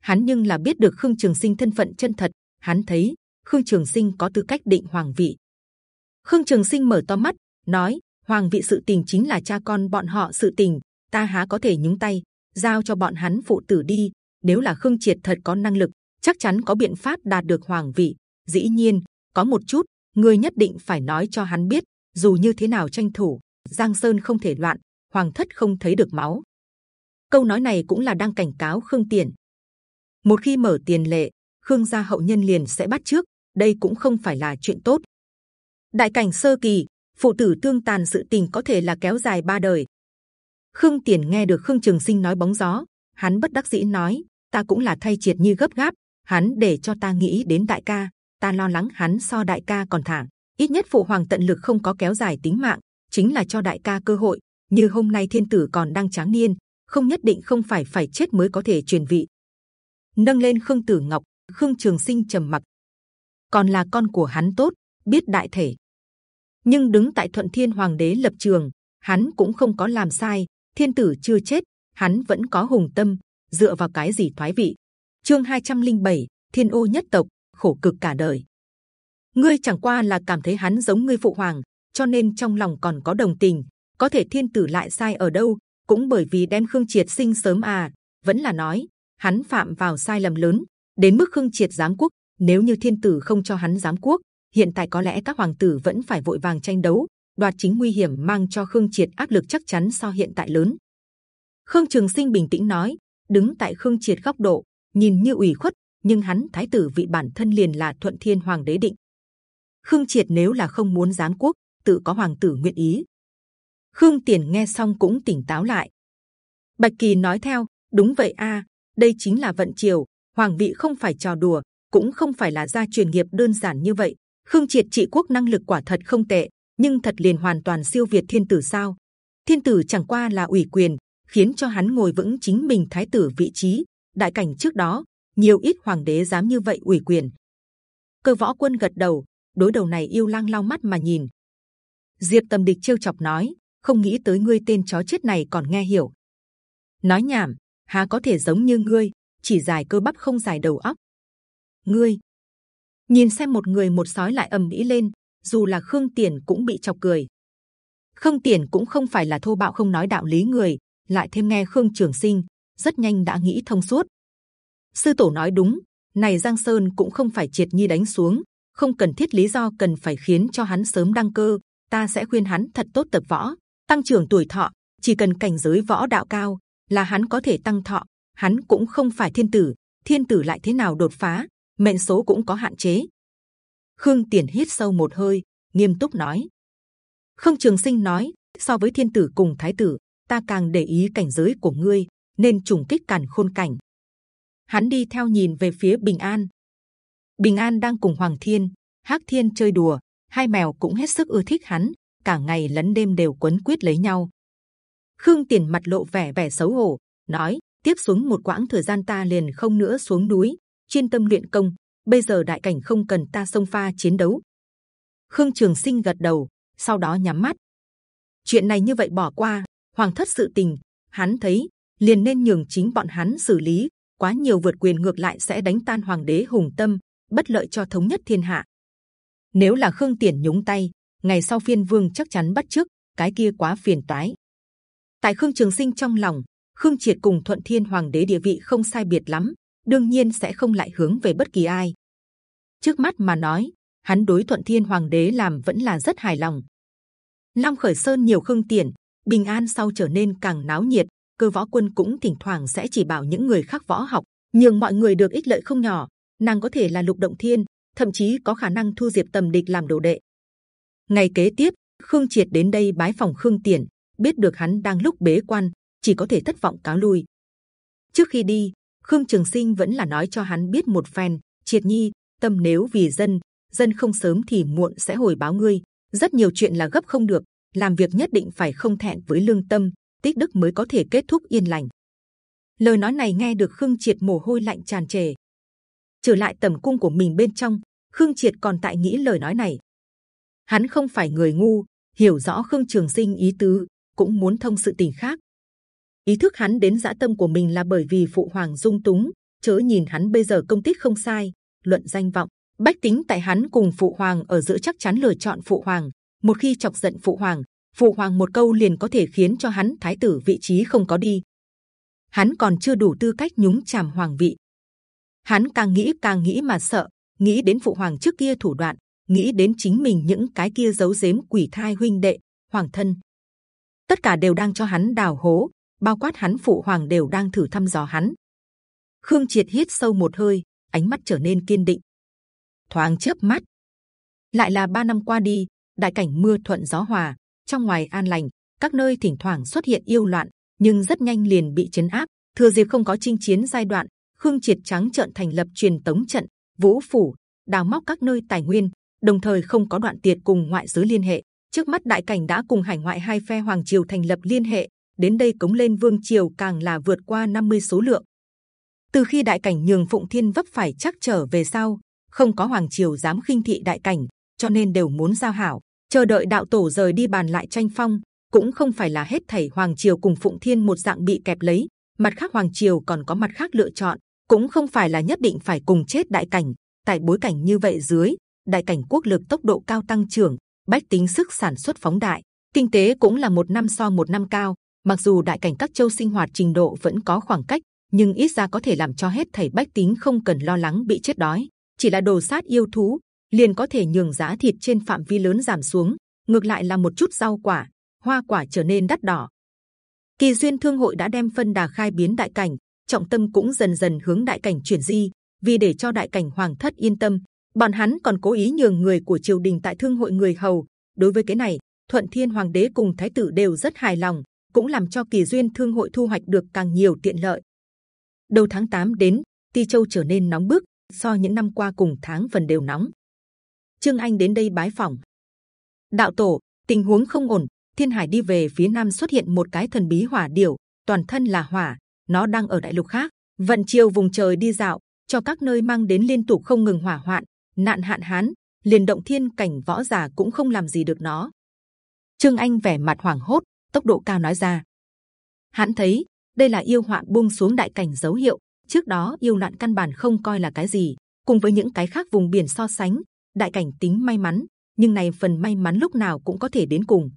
Hắn nhưng là biết được Khương Trường Sinh thân phận chân thật, hắn thấy Khương Trường Sinh có tư cách định hoàng vị. Khương Trường Sinh mở to mắt, nói: hoàng vị sự tình chính là cha con bọn họ sự tình, ta há có thể nhúng tay, giao cho bọn hắn phụ tử đi. Nếu là Khương Triệt thật có năng lực, chắc chắn có biện pháp đạt được hoàng vị. Dĩ nhiên, có một chút ngươi nhất định phải nói cho hắn biết, dù như thế nào tranh thủ, Giang Sơn không thể loạn, Hoàng thất không thấy được máu. Câu nói này cũng là đang cảnh cáo Khương Tiền. Một khi mở tiền lệ, Khương gia hậu nhân liền sẽ bắt trước, đây cũng không phải là chuyện tốt. Đại cảnh sơ kỳ, phụ tử tương tàn sự tình có thể là kéo dài ba đời. Khương Tiền nghe được Khương Trường Sinh nói bóng gió, hắn bất đắc dĩ nói: ta cũng là thay triệt như gấp gáp, hắn để cho ta nghĩ đến đại ca, ta lo lắng hắn so đại ca còn thảm. Ít nhất phụ hoàng tận lực không có kéo dài tính mạng, chính là cho đại ca cơ hội. Như hôm nay thiên tử còn đang tráng niên, không nhất định không phải phải chết mới có thể truyền vị. Nâng lên Khương Tử Ngọc, Khương Trường Sinh trầm mặc. Còn là con của hắn tốt, biết đại thể. Nhưng đứng tại Thuận Thiên Hoàng đế lập trường, hắn cũng không có làm sai. Thiên tử chưa chết, hắn vẫn có hùng tâm. Dựa vào cái gì thoái vị? Chương 207, Thiên ô nhất tộc khổ cực cả đời. Ngươi chẳng qua là cảm thấy hắn giống ngươi phụ hoàng, cho nên trong lòng còn có đồng tình. Có thể thiên tử lại sai ở đâu? Cũng bởi vì đem Khương Triệt sinh sớm à, vẫn là nói hắn phạm vào sai lầm lớn, đến mức Khương Triệt giáng quốc. Nếu như thiên tử không cho hắn giáng quốc, hiện tại có lẽ các hoàng tử vẫn phải vội vàng tranh đấu, đoạt chính nguy hiểm mang cho Khương Triệt áp lực chắc chắn so hiện tại lớn. Khương Trường Sinh bình tĩnh nói, đứng tại Khương Triệt góc độ, nhìn như ủy khuất, nhưng hắn thái tử vị bản thân liền là thuận thiên hoàng đế định. Khương Triệt nếu là không muốn giáng quốc, tự có hoàng tử nguyện ý. Khương Tiền nghe xong cũng tỉnh táo lại. Bạch Kỳ nói theo, đúng vậy a, đây chính là vận triều, hoàng vị không phải trò đùa, cũng không phải là gia truyền nghiệp đơn giản như vậy. Khương Triệt trị quốc năng lực quả thật không tệ, nhưng thật liền hoàn toàn siêu việt thiên tử sao? Thiên tử chẳng qua là ủy quyền, khiến cho hắn ngồi vững chính mình thái tử vị trí. Đại cảnh trước đó, nhiều ít hoàng đế dám như vậy ủy quyền. Cơ võ quân gật đầu, đối đầu này yêu lang lau mắt mà nhìn. Diệp Tâm Địch trêu chọc nói, không nghĩ tới ngươi tên chó chết này còn nghe hiểu. Nói nhảm, há có thể giống như ngươi, chỉ dài cơ bắp không dài đầu óc. Ngươi, nhìn xem một người một sói lại ầm ĩ lên, dù là Khương Tiền cũng bị chọc cười. Khương Tiền cũng không phải là thô bạo không nói đạo lý người, lại thêm nghe Khương Trường Sinh, rất nhanh đã nghĩ thông suốt. Sư tổ nói đúng, này Giang Sơn cũng không phải triệt nhi đánh xuống, không cần thiết lý do cần phải khiến cho hắn sớm đăng cơ. Ta sẽ khuyên hắn thật tốt tập võ, tăng trưởng tuổi thọ. Chỉ cần cảnh giới võ đạo cao là hắn có thể tăng thọ. Hắn cũng không phải thiên tử, thiên tử lại thế nào đột phá, mệnh số cũng có hạn chế. Khương Tiền hít sâu một hơi, nghiêm túc nói. Khương Trường Sinh nói, so với thiên tử cùng thái tử, ta càng để ý cảnh giới của ngươi, nên trùng kích càn khôn cảnh. Hắn đi theo nhìn về phía Bình An. Bình An đang cùng Hoàng Thiên, Hắc Thiên chơi đùa, hai mèo cũng hết sức ưa thích hắn, cả ngày lẫn đêm đều quấn quyết lấy nhau. Khương Tiền mặt lộ vẻ vẻ xấu hổ, nói: tiếp xuống một quãng thời gian ta liền không nữa xuống núi, chuyên tâm luyện công. Bây giờ đại cảnh không cần ta xông pha chiến đấu. Khương Trường Sinh gật đầu, sau đó nhắm mắt. Chuyện này như vậy bỏ qua, hoàng thất sự tình, hắn thấy liền nên nhường chính bọn hắn xử lý. Quá nhiều vượt quyền ngược lại sẽ đánh tan hoàng đế hùng tâm, bất lợi cho thống nhất thiên hạ. Nếu là Khương Tiền nhúng tay, ngày sau phiên vương chắc chắn bắt trước, cái kia quá phiền toái. Tại Khương Trường Sinh trong lòng, Khương Triệt cùng Thuận Thiên Hoàng đế địa vị không sai biệt lắm, đương nhiên sẽ không lại hướng về bất kỳ ai. Trước mắt mà nói, hắn đối Thuận Thiên Hoàng đế làm vẫn là rất hài lòng. Long Khởi Sơn nhiều Khương Tiền, bình an sau trở nên càng náo nhiệt. Cơ võ quân cũng thỉnh thoảng sẽ chỉ bảo những người khác võ học, nhưng mọi người được ích lợi không nhỏ. Nàng có thể là lục động thiên, thậm chí có khả năng thu diệp tầm địch làm đồ đệ. Ngày kế tiếp, Khương Triệt đến đây bái phòng Khương Tiền, biết được hắn đang lúc bế quan, chỉ có thể thất vọng cáo lui. Trước khi đi, Khương Trường Sinh vẫn là nói cho hắn biết một phen. Triệt Nhi, tâm nếu vì dân, dân không sớm thì muộn sẽ hồi báo ngươi. Rất nhiều chuyện là gấp không được, làm việc nhất định phải không thẹn với lương tâm, tích đức mới có thể kết thúc yên lành. Lời nói này nghe được Khương Triệt mồ hôi lạnh tràn trề. Trở lại tầm cung của mình bên trong, Khương Triệt còn tại nghĩ lời nói này. Hắn không phải người ngu, hiểu rõ Khương Trường Sinh ý tứ, cũng muốn thông sự tình khác. Ý thức hắn đến dã tâm của mình là bởi vì phụ hoàng dung túng, chớ nhìn hắn bây giờ công tích không sai, luận danh vọng, bách tính tại hắn cùng phụ hoàng ở giữa chắc chắn lựa chọn phụ hoàng. Một khi chọc giận phụ hoàng, phụ hoàng một câu liền có thể khiến cho hắn thái tử vị trí không có đi. Hắn còn chưa đủ tư cách nhúng chàm hoàng vị. Hắn càng nghĩ càng nghĩ mà sợ, nghĩ đến phụ hoàng trước kia thủ đoạn, nghĩ đến chính mình những cái kia giấu giếm quỷ thai huynh đệ, hoàng thân, tất cả đều đang cho hắn đào hố, bao quát hắn phụ hoàng đều đang thử thăm dò hắn. Khương Triệt hít sâu một hơi, ánh mắt trở nên kiên định. Thoáng chớp mắt, lại là ba năm qua đi, đại cảnh mưa thuận gió hòa, trong ngoài an lành, các nơi thỉnh thoảng xuất hiện yêu loạn, nhưng rất nhanh liền bị chấn áp. Thừa dịp không có chinh chiến giai đoạn, Khương Triệt trắng trợn thành lập truyền tống trận, vũ phủ, đào móc các nơi tài nguyên, đồng thời không có đoạn tiệt cùng ngoại giới liên hệ. Trước mắt đại cảnh đã cùng hải ngoại hai phe hoàng triều thành lập liên hệ, đến đây cống lên vương triều càng là vượt qua 50 số lượng. Từ khi đại cảnh nhường Phụng Thiên vấp phải chắc trở về sau, không có hoàng triều dám khinh thị đại cảnh, cho nên đều muốn giao hảo, chờ đợi đạo tổ rời đi bàn lại tranh phong. Cũng không phải là hết thảy hoàng triều cùng Phụng Thiên một dạng bị kẹp lấy, mặt khác hoàng triều còn có mặt khác lựa chọn, cũng không phải là nhất định phải cùng chết đại cảnh. Tại bối cảnh như vậy dưới, đại cảnh quốc lực tốc độ cao tăng trưởng, bách tính sức sản xuất phóng đại, kinh tế cũng là một năm so một năm cao. Mặc dù đại cảnh các châu sinh hoạt trình độ vẫn có khoảng cách, nhưng ít ra có thể làm cho hết thảy bách tính không cần lo lắng bị chết đói. Chỉ là đồ sát yêu thú liền có thể nhường giá thịt trên phạm vi lớn giảm xuống, ngược lại là một chút rau quả, hoa quả trở nên đắt đỏ. Kỳ duyên thương hội đã đem phân đà khai biến đại cảnh, trọng tâm cũng dần dần hướng đại cảnh chuyển di, vì để cho đại cảnh hoàng thất yên tâm, bọn hắn còn cố ý nhường người của triều đình tại thương hội người hầu. Đối với cái này, thuận thiên hoàng đế cùng thái tử đều rất hài lòng, cũng làm cho kỳ duyên thương hội thu hoạch được càng nhiều tiện lợi. Đầu tháng 8 đến, Ti Châu trở nên nóng bức, so những năm qua cùng tháng phần đều nóng. Trương Anh đến đây bái phỏng. Đạo tổ, tình huống không ổn. Thiên Hải đi về phía nam xuất hiện một cái thần bí hỏa điểu, toàn thân là hỏa, nó đang ở đại lục khác, vận chiều vùng trời đi dạo, cho các nơi mang đến liên tục không ngừng hỏa hoạn, nạn hạn hán, liền động thiên cảnh võ giả cũng không làm gì được nó. Trương Anh vẻ mặt hoảng hốt, tốc độ cao nói ra. Hắn thấy đây là yêu hoạn buông xuống đại cảnh dấu hiệu. Trước đó yêu loạn căn bản không coi là cái gì, cùng với những cái khác vùng biển so sánh, đại cảnh tính may mắn, nhưng này phần may mắn lúc nào cũng có thể đến cùng.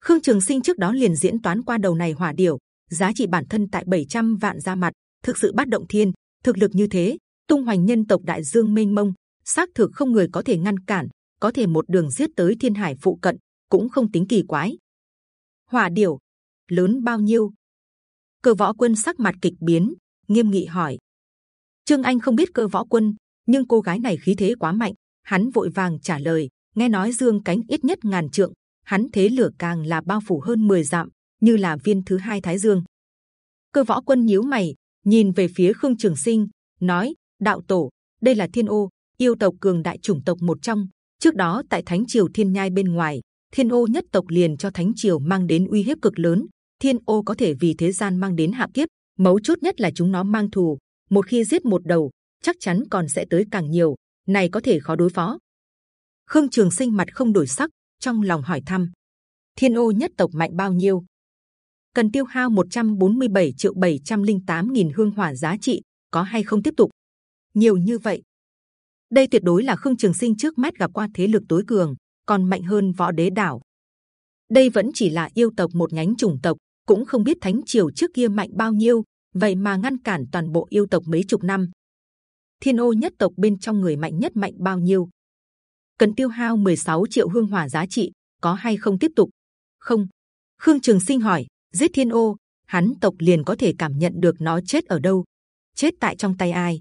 Khương Trường Sinh trước đó liền diễn toán qua đầu này hỏa điểu, giá trị bản thân tại 700 vạn ra mặt, thực sự bắt động thiên, thực lực như thế, tung hoành nhân tộc đại dương mênh mông, xác thực không người có thể ngăn cản, có thể một đường giết tới thiên hải phụ cận, cũng không tính kỳ quái. Hỏa điểu lớn bao nhiêu? Cơ võ quân sắc mặt kịch biến, nghiêm nghị hỏi. Trương Anh không biết cơ võ quân, nhưng cô gái này khí thế quá mạnh, hắn vội vàng trả lời. Nghe nói dương cánh ít nhất ngàn trượng, hắn thế lửa càng là bao phủ hơn 10 dặm, như là viên thứ hai thái dương. Cơ võ quân nhíu mày, nhìn về phía Khương Trường Sinh, nói: Đạo tổ, đây là thiên ô, yêu tộc cường đại chủng tộc một trong. Trước đó tại Thánh triều Thiên Nhai bên ngoài, thiên ô nhất tộc liền cho Thánh triều mang đến uy hiếp cực lớn. Thiên ô có thể vì thế gian mang đến hạ kiếp, mấu chốt nhất là chúng nó mang thù. Một khi giết một đầu, chắc chắn còn sẽ tới càng nhiều. Này có thể khó đối phó. Khương Trường Sinh mặt không đổi sắc, trong lòng hỏi thăm: Thiên ô nhất tộc mạnh bao nhiêu? Cần tiêu hao 147 triệu 708 nghìn hương hỏa giá trị, có hay không tiếp tục? Nhiều như vậy, đây tuyệt đối là Khương Trường Sinh trước mắt gặp qua thế lực tối cường, còn mạnh hơn võ đế đảo. Đây vẫn chỉ là yêu tộc một nhánh chủng tộc, cũng không biết thánh triều trước kia mạnh bao nhiêu, vậy mà ngăn cản toàn bộ yêu tộc mấy chục năm. Thiên ô nhất tộc bên trong người mạnh nhất mạnh bao nhiêu? Cần tiêu hao 16 triệu hương hỏa giá trị, có hay không tiếp tục? Không. Khương Trường Sinh hỏi, giết thiên ô, hắn tộc liền có thể cảm nhận được nó chết ở đâu, chết tại trong tay ai?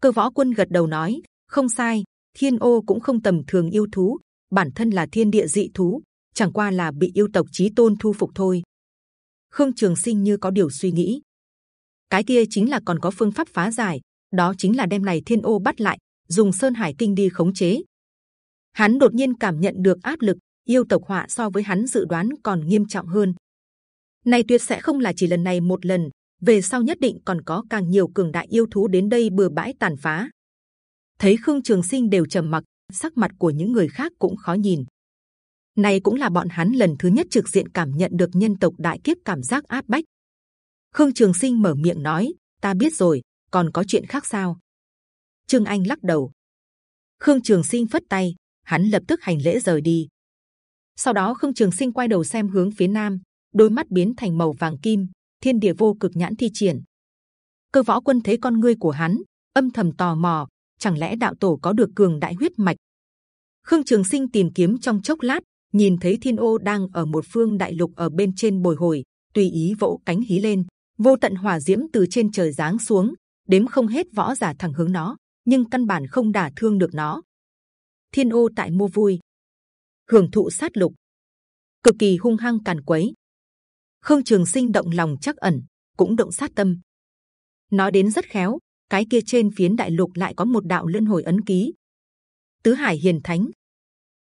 Cơ võ quân gật đầu nói, không sai. Thiên ô cũng không tầm thường yêu thú, bản thân là thiên địa dị thú, chẳng qua là bị yêu tộc chí tôn thu phục thôi. Khương Trường Sinh như có điều suy nghĩ. Cái kia chính là còn có phương pháp phá giải, đó chính là đem này thiên ô bắt lại, dùng sơn hải kinh đi khống chế. Hắn đột nhiên cảm nhận được áp lực, yêu tộc họa so với hắn dự đoán còn nghiêm trọng hơn. Này tuyệt sẽ không là chỉ lần này một lần, về sau nhất định còn có càng nhiều cường đại yêu thú đến đây bừa bãi tàn phá. Thấy Khương Trường Sinh đều trầm mặc, sắc mặt của những người khác cũng khó nhìn. Này cũng là bọn hắn lần thứ nhất trực diện cảm nhận được nhân tộc đại kiếp cảm giác áp bách. Khương Trường Sinh mở miệng nói: Ta biết rồi, còn có chuyện khác sao? Trương Anh lắc đầu. Khương Trường Sinh phất tay, hắn lập tức hành lễ rời đi. Sau đó Khương Trường Sinh quay đầu xem hướng phía nam, đôi mắt biến thành màu vàng kim, thiên địa vô cực nhãn thi triển. Cơ võ quân thấy con ngươi của hắn, âm thầm tò mò, chẳng lẽ đạo tổ có được cường đại huyết mạch? Khương Trường Sinh tìm kiếm trong chốc lát, nhìn thấy Thiên Ô đang ở một phương đại lục ở bên trên bồi hồi, tùy ý vỗ cánh hí lên, vô tận hỏa diễm từ trên trời giáng xuống, đếm không hết võ giả thẳng hướng nó, nhưng căn bản không đả thương được nó. Thiên Ô tại mua vui, hưởng thụ sát lục, cực kỳ hung hăng càn quấy. Khương Trường Sinh động lòng chắc ẩn, cũng động sát tâm. Nói đến rất khéo, cái kia trên phiến đại lục lại có một đạo luân hồi ấn ký. Tứ Hải Hiền Thánh,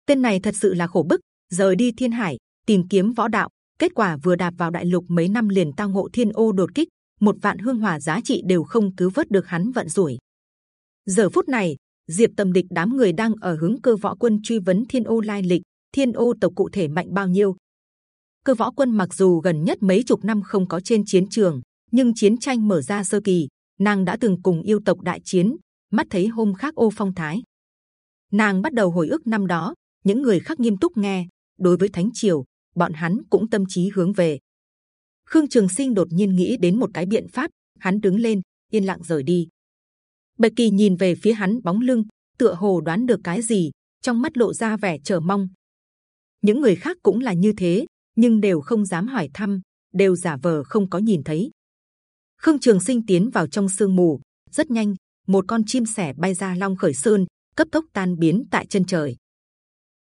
tên này thật sự là khổ bức, rời đi thiên hải tìm kiếm võ đạo, kết quả vừa đạp vào đại lục mấy năm liền tao ngộ thiên ô đột kích, một vạn hương hỏa giá trị đều không cứu vớt được hắn vận rủi. Giờ phút này, Diệp Tâm Địch đám người đang ở hướng cơ võ quân truy vấn thiên ô lai lịch, thiên ô tộc cụ thể mạnh bao nhiêu. Cơ võ quân mặc dù gần nhất mấy chục năm không có trên chiến trường, nhưng chiến tranh mở ra sơ kỳ, nàng đã từng cùng yêu tộc đại chiến, mắt thấy hôm khác ô phong thái. Nàng bắt đầu hồi ức năm đó, những người khác nghiêm túc nghe. Đối với Thánh triều, bọn hắn cũng tâm trí hướng về. Khương Trường Sinh đột nhiên nghĩ đến một cái biện pháp, hắn đứng lên, yên lặng rời đi. Bạch Kỳ nhìn về phía hắn bóng lưng, tựa hồ đoán được cái gì, trong mắt lộ ra vẻ chờ mong. Những người khác cũng là như thế, nhưng đều không dám hỏi thăm, đều giả vờ không có nhìn thấy. Khương Trường Sinh tiến vào trong sương mù, rất nhanh, một con chim sẻ bay ra long khởi sơn, cấp tốc tan biến tại chân trời.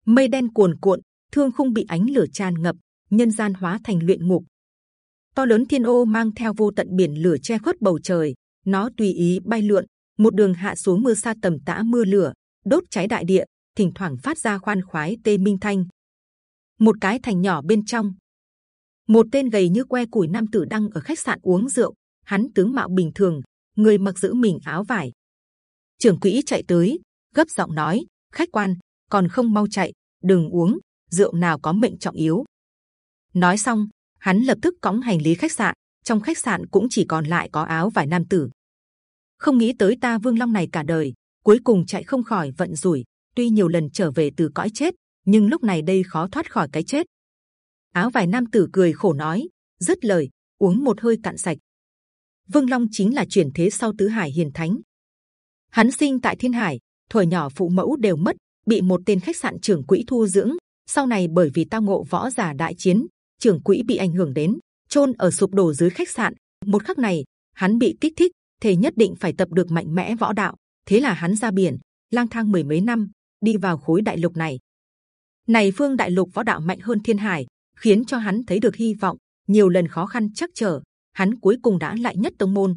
Mây đen cuồn cuộn, thương khung bị ánh lửa tràn ngập, nhân gian hóa thành luyện ngục. To lớn thiên ô mang theo vô tận biển lửa che khuất bầu trời, nó tùy ý bay lượn, một đường hạ xuống mưa sa tầm tã mưa lửa, đốt cháy đại địa, thỉnh thoảng phát ra khoan khoái tê minh thanh. Một cái thành nhỏ bên trong, một tên gầy như que củi nam tử đang ở khách sạn uống rượu, hắn tướng mạo bình thường, người mặc giữ mình áo vải. Trưởng quỹ chạy tới, gấp giọng nói: khách quan, còn không mau chạy, đừng uống, rượu nào có mệnh trọng yếu. Nói xong, hắn lập tức cõng hành lý khách sạn. Trong khách sạn cũng chỉ còn lại có áo vải nam tử. Không nghĩ tới ta Vương Long này cả đời, cuối cùng chạy không khỏi vận rủi. Tuy nhiều lần trở về từ cõi chết, nhưng lúc này đây khó thoát khỏi cái chết. Áo vải nam tử cười khổ nói, dứt lời, uống một hơi cạn sạch. Vương Long chính là chuyển thế sau tứ hải hiền thánh. Hắn sinh tại thiên hải, tuổi nhỏ phụ mẫu đều mất, bị một tên khách sạn trưởng quỹ thu dưỡng. Sau này bởi vì tao ngộ võ giả đại chiến, trưởng quỹ bị ảnh hưởng đến, trôn ở sụp đổ dưới khách sạn. Một khắc này, hắn bị kích thích, thề nhất định phải tập được mạnh mẽ võ đạo. Thế là hắn ra biển, lang thang mười mấy năm, đi vào khối đại lục này. Này phương đại lục võ đạo mạnh hơn thiên hải, khiến cho hắn thấy được hy vọng. Nhiều lần khó khăn chắc trở, hắn cuối cùng đã lại nhất tông môn.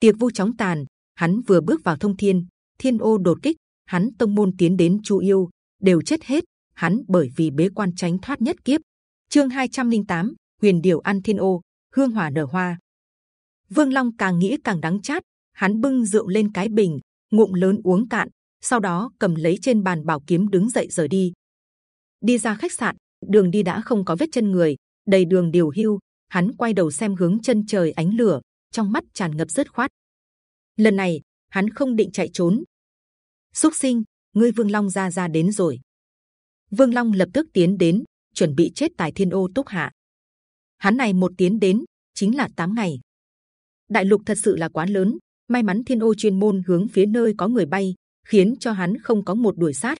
Tiệc vu chóng tàn, hắn vừa bước vào thông thiên, thiên ô đột kích, hắn tông môn tiến đến chu yêu đều chết hết hắn bởi vì bế quan tránh thoát nhất kiếp. Chương 208, huyền điều ăn thiên ô hương hỏa nở hoa. Vương long càng nghĩ càng đắng chát hắn bưng rượu lên cái bình ngụm lớn uống cạn sau đó cầm lấy trên bàn bảo kiếm đứng dậy rời đi. Đi ra khách sạn đường đi đã không có vết chân người đầy đường điều hưu hắn quay đầu xem hướng chân trời ánh lửa trong mắt tràn ngập dứt khoát lần này hắn không định chạy trốn Súc sinh, ngươi Vương Long ra ra đến rồi. Vương Long lập tức tiến đến, chuẩn bị chết tại Thiên Ô Túc Hạ. Hắn này một tiến đến chính là 8 ngày. Đại lục thật sự là quá lớn, may mắn Thiên Ô chuyên môn hướng phía nơi có người bay, khiến cho hắn không có một đuổi sát.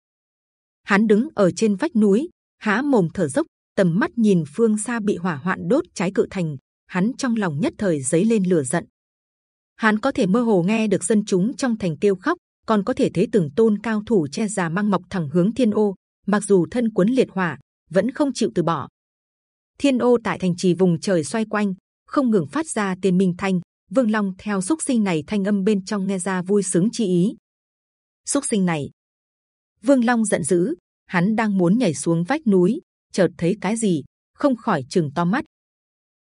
Hắn đứng ở trên vách núi, há mồm thở dốc, tầm mắt nhìn phương xa bị hỏa hoạn đốt cháy cự thành, hắn trong lòng nhất thời dấy lên lửa giận. Hắn có thể mơ hồ nghe được dân chúng trong thành kêu khóc, còn có thể thấy từng tôn cao thủ che già mang mọc thẳng hướng thiên ô mặc dù thân cuốn liệt hỏa vẫn không chịu từ bỏ. Thiên ô tại thành trì vùng trời xoay quanh không ngừng phát ra tiền minh thanh. Vương long theo xúc sinh này thanh âm bên trong nghe ra vui sướng chi ý. Xúc sinh này vương long giận dữ hắn đang muốn nhảy xuống vách núi chợt thấy cái gì không khỏi chừng to mắt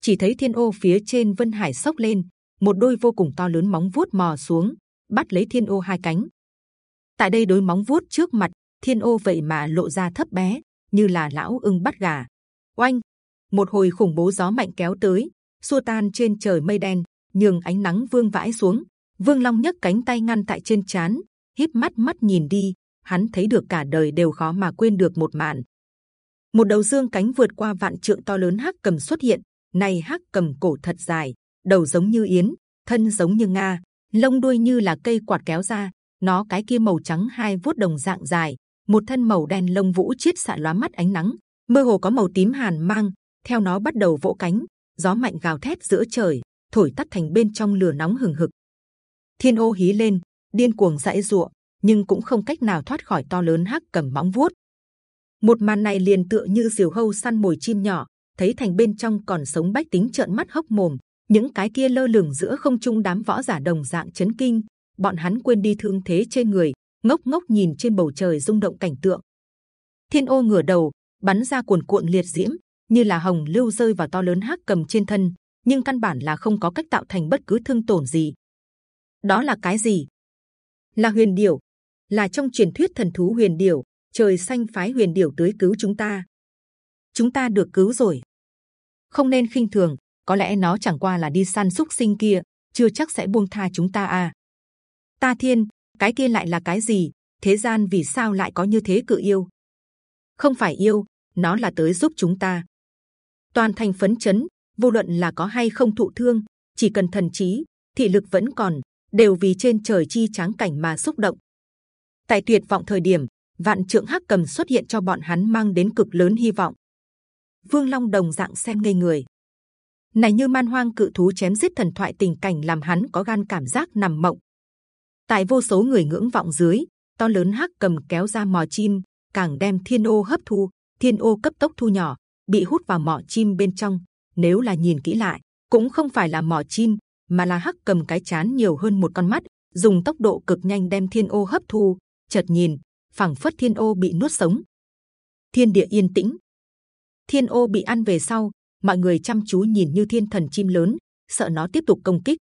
chỉ thấy thiên ô phía trên vân hải sốc lên một đôi vô cùng to lớn móng vuốt mò xuống bắt lấy thiên ô hai cánh. Tại đây đối móng vuốt trước mặt, thiên ô vậy mà lộ ra thấp bé, như là lão ưng bắt gà. Oanh! Một hồi khủng bố gió mạnh kéo tới, xua tan trên trời mây đen, nhường ánh nắng vương vãi xuống. Vương Long nhấc cánh tay ngăn tại trên chán, híp mắt mắt nhìn đi, hắn thấy được cả đời đều khó mà quên được một màn. Một đầu dương cánh vượt qua vạn trượng to lớn hắc cầm xuất hiện. Này hắc cầm cổ thật dài, đầu giống như yến, thân giống như nga, lông đuôi như là cây quạt kéo ra, nó cái kia màu trắng hai vuốt đồng dạng dài, một thân màu đen lông vũ chiết xạ lóa mắt ánh nắng, mơ hồ có màu tím hàn mang. Theo nó bắt đầu vỗ cánh, gió mạnh gào thét giữa trời, thổi tắt thành bên trong lửa nóng hừng hực. Thiên ô hí lên, điên cuồng dãy rụa, nhưng cũng không cách nào thoát khỏi to lớn hắc cầm móng vuốt. Một màn này liền tựa như diều hâu săn mồi chim nhỏ, thấy thành bên trong còn sống bách tính trợn mắt hốc mồm. Những cái kia lơ lửng giữa không trung đám võ giả đồng dạng chấn kinh. Bọn hắn quên đi thương thế trên người ngốc ngốc nhìn trên bầu trời rung động cảnh tượng. Thiên ô ngửa đầu bắn ra cuồn cuộn liệt diễm như là hồng lưu rơi vào to lớn hắc cầm trên thân nhưng căn bản là không có cách tạo thành bất cứ thương tổn gì. Đó là cái gì? Là huyền điểu. Là trong truyền thuyết thần thú huyền điểu trời xanh phái huyền điểu tới cứu chúng ta. Chúng ta được cứu rồi. Không nên khinh thường, có lẽ nó chẳng qua là đi săn súc sinh kia, chưa chắc sẽ buông tha chúng ta à. Ta thiên, cái kia lại là cái gì? Thế gian vì sao lại có như thế cự yêu? Không phải yêu, nó là tới giúp chúng ta. Toàn thành phấn chấn, vô luận là có hay không thụ thương, chỉ cần thần trí, thị lực vẫn còn, đều vì trên trời chi tráng cảnh mà xúc động. Tại tuyệt vọng thời điểm vạn trượng hắc cầm xuất hiện cho bọn hắn mang đến cực lớn hy vọng. Vương long đồng dạng xem ngây người. Này như man hoang cự thú chém giết thần thoại tình cảnh làm hắn có gan cảm giác nằm mộng. Tại vô số người ngưỡng vọng dưới, to lớn hắc cầm kéo ra mò chim, càng đem thiên ô hấp thu, thiên ô cấp tốc thu nhỏ, bị hút vào mỏ chim bên trong. Nếu là nhìn kỹ lại, cũng không phải là mỏ chim, mà là hắc cầm cái chán nhiều hơn một con mắt, dùng tốc độ cực nhanh đem thiên ô hấp thu. Chợt nhìn phẳng phất thiên ô bị nuốt sống. Thiên địa yên tĩnh. Thiên ô bị ăn về sau, mọi người chăm chú nhìn như thiên thần chim lớn, sợ nó tiếp tục công kích.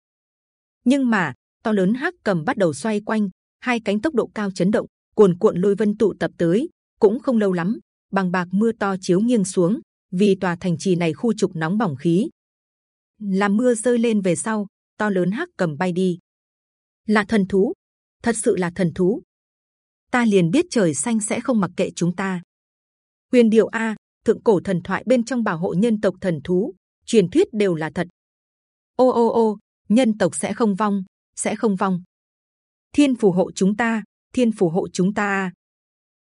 Nhưng mà, to lớn hắc cầm bắt đầu xoay quanh, hai cánh tốc độ cao chấn động, cuồn cuộn lôi vân tụ tập tới, cũng không lâu lắm, bằng bạc mưa to chiếu nghiêng xuống, vì tòa thành trì này khu trục nóng bỏng khí. Làm mưa rơi lên về sau, to lớn hắc cầm bay đi. Là thần thú. Thật sự là thần thú ta liền biết trời xanh sẽ không mặc kệ chúng ta. Huyền điệu a, thượng cổ thần thoại bên trong bảo hộ nhân tộc thần thú, truyền thuyết đều là thật. Ô ô ô, nhân tộc sẽ không vong, sẽ không vong. Thiên phù hộ chúng ta, thiên phù hộ chúng ta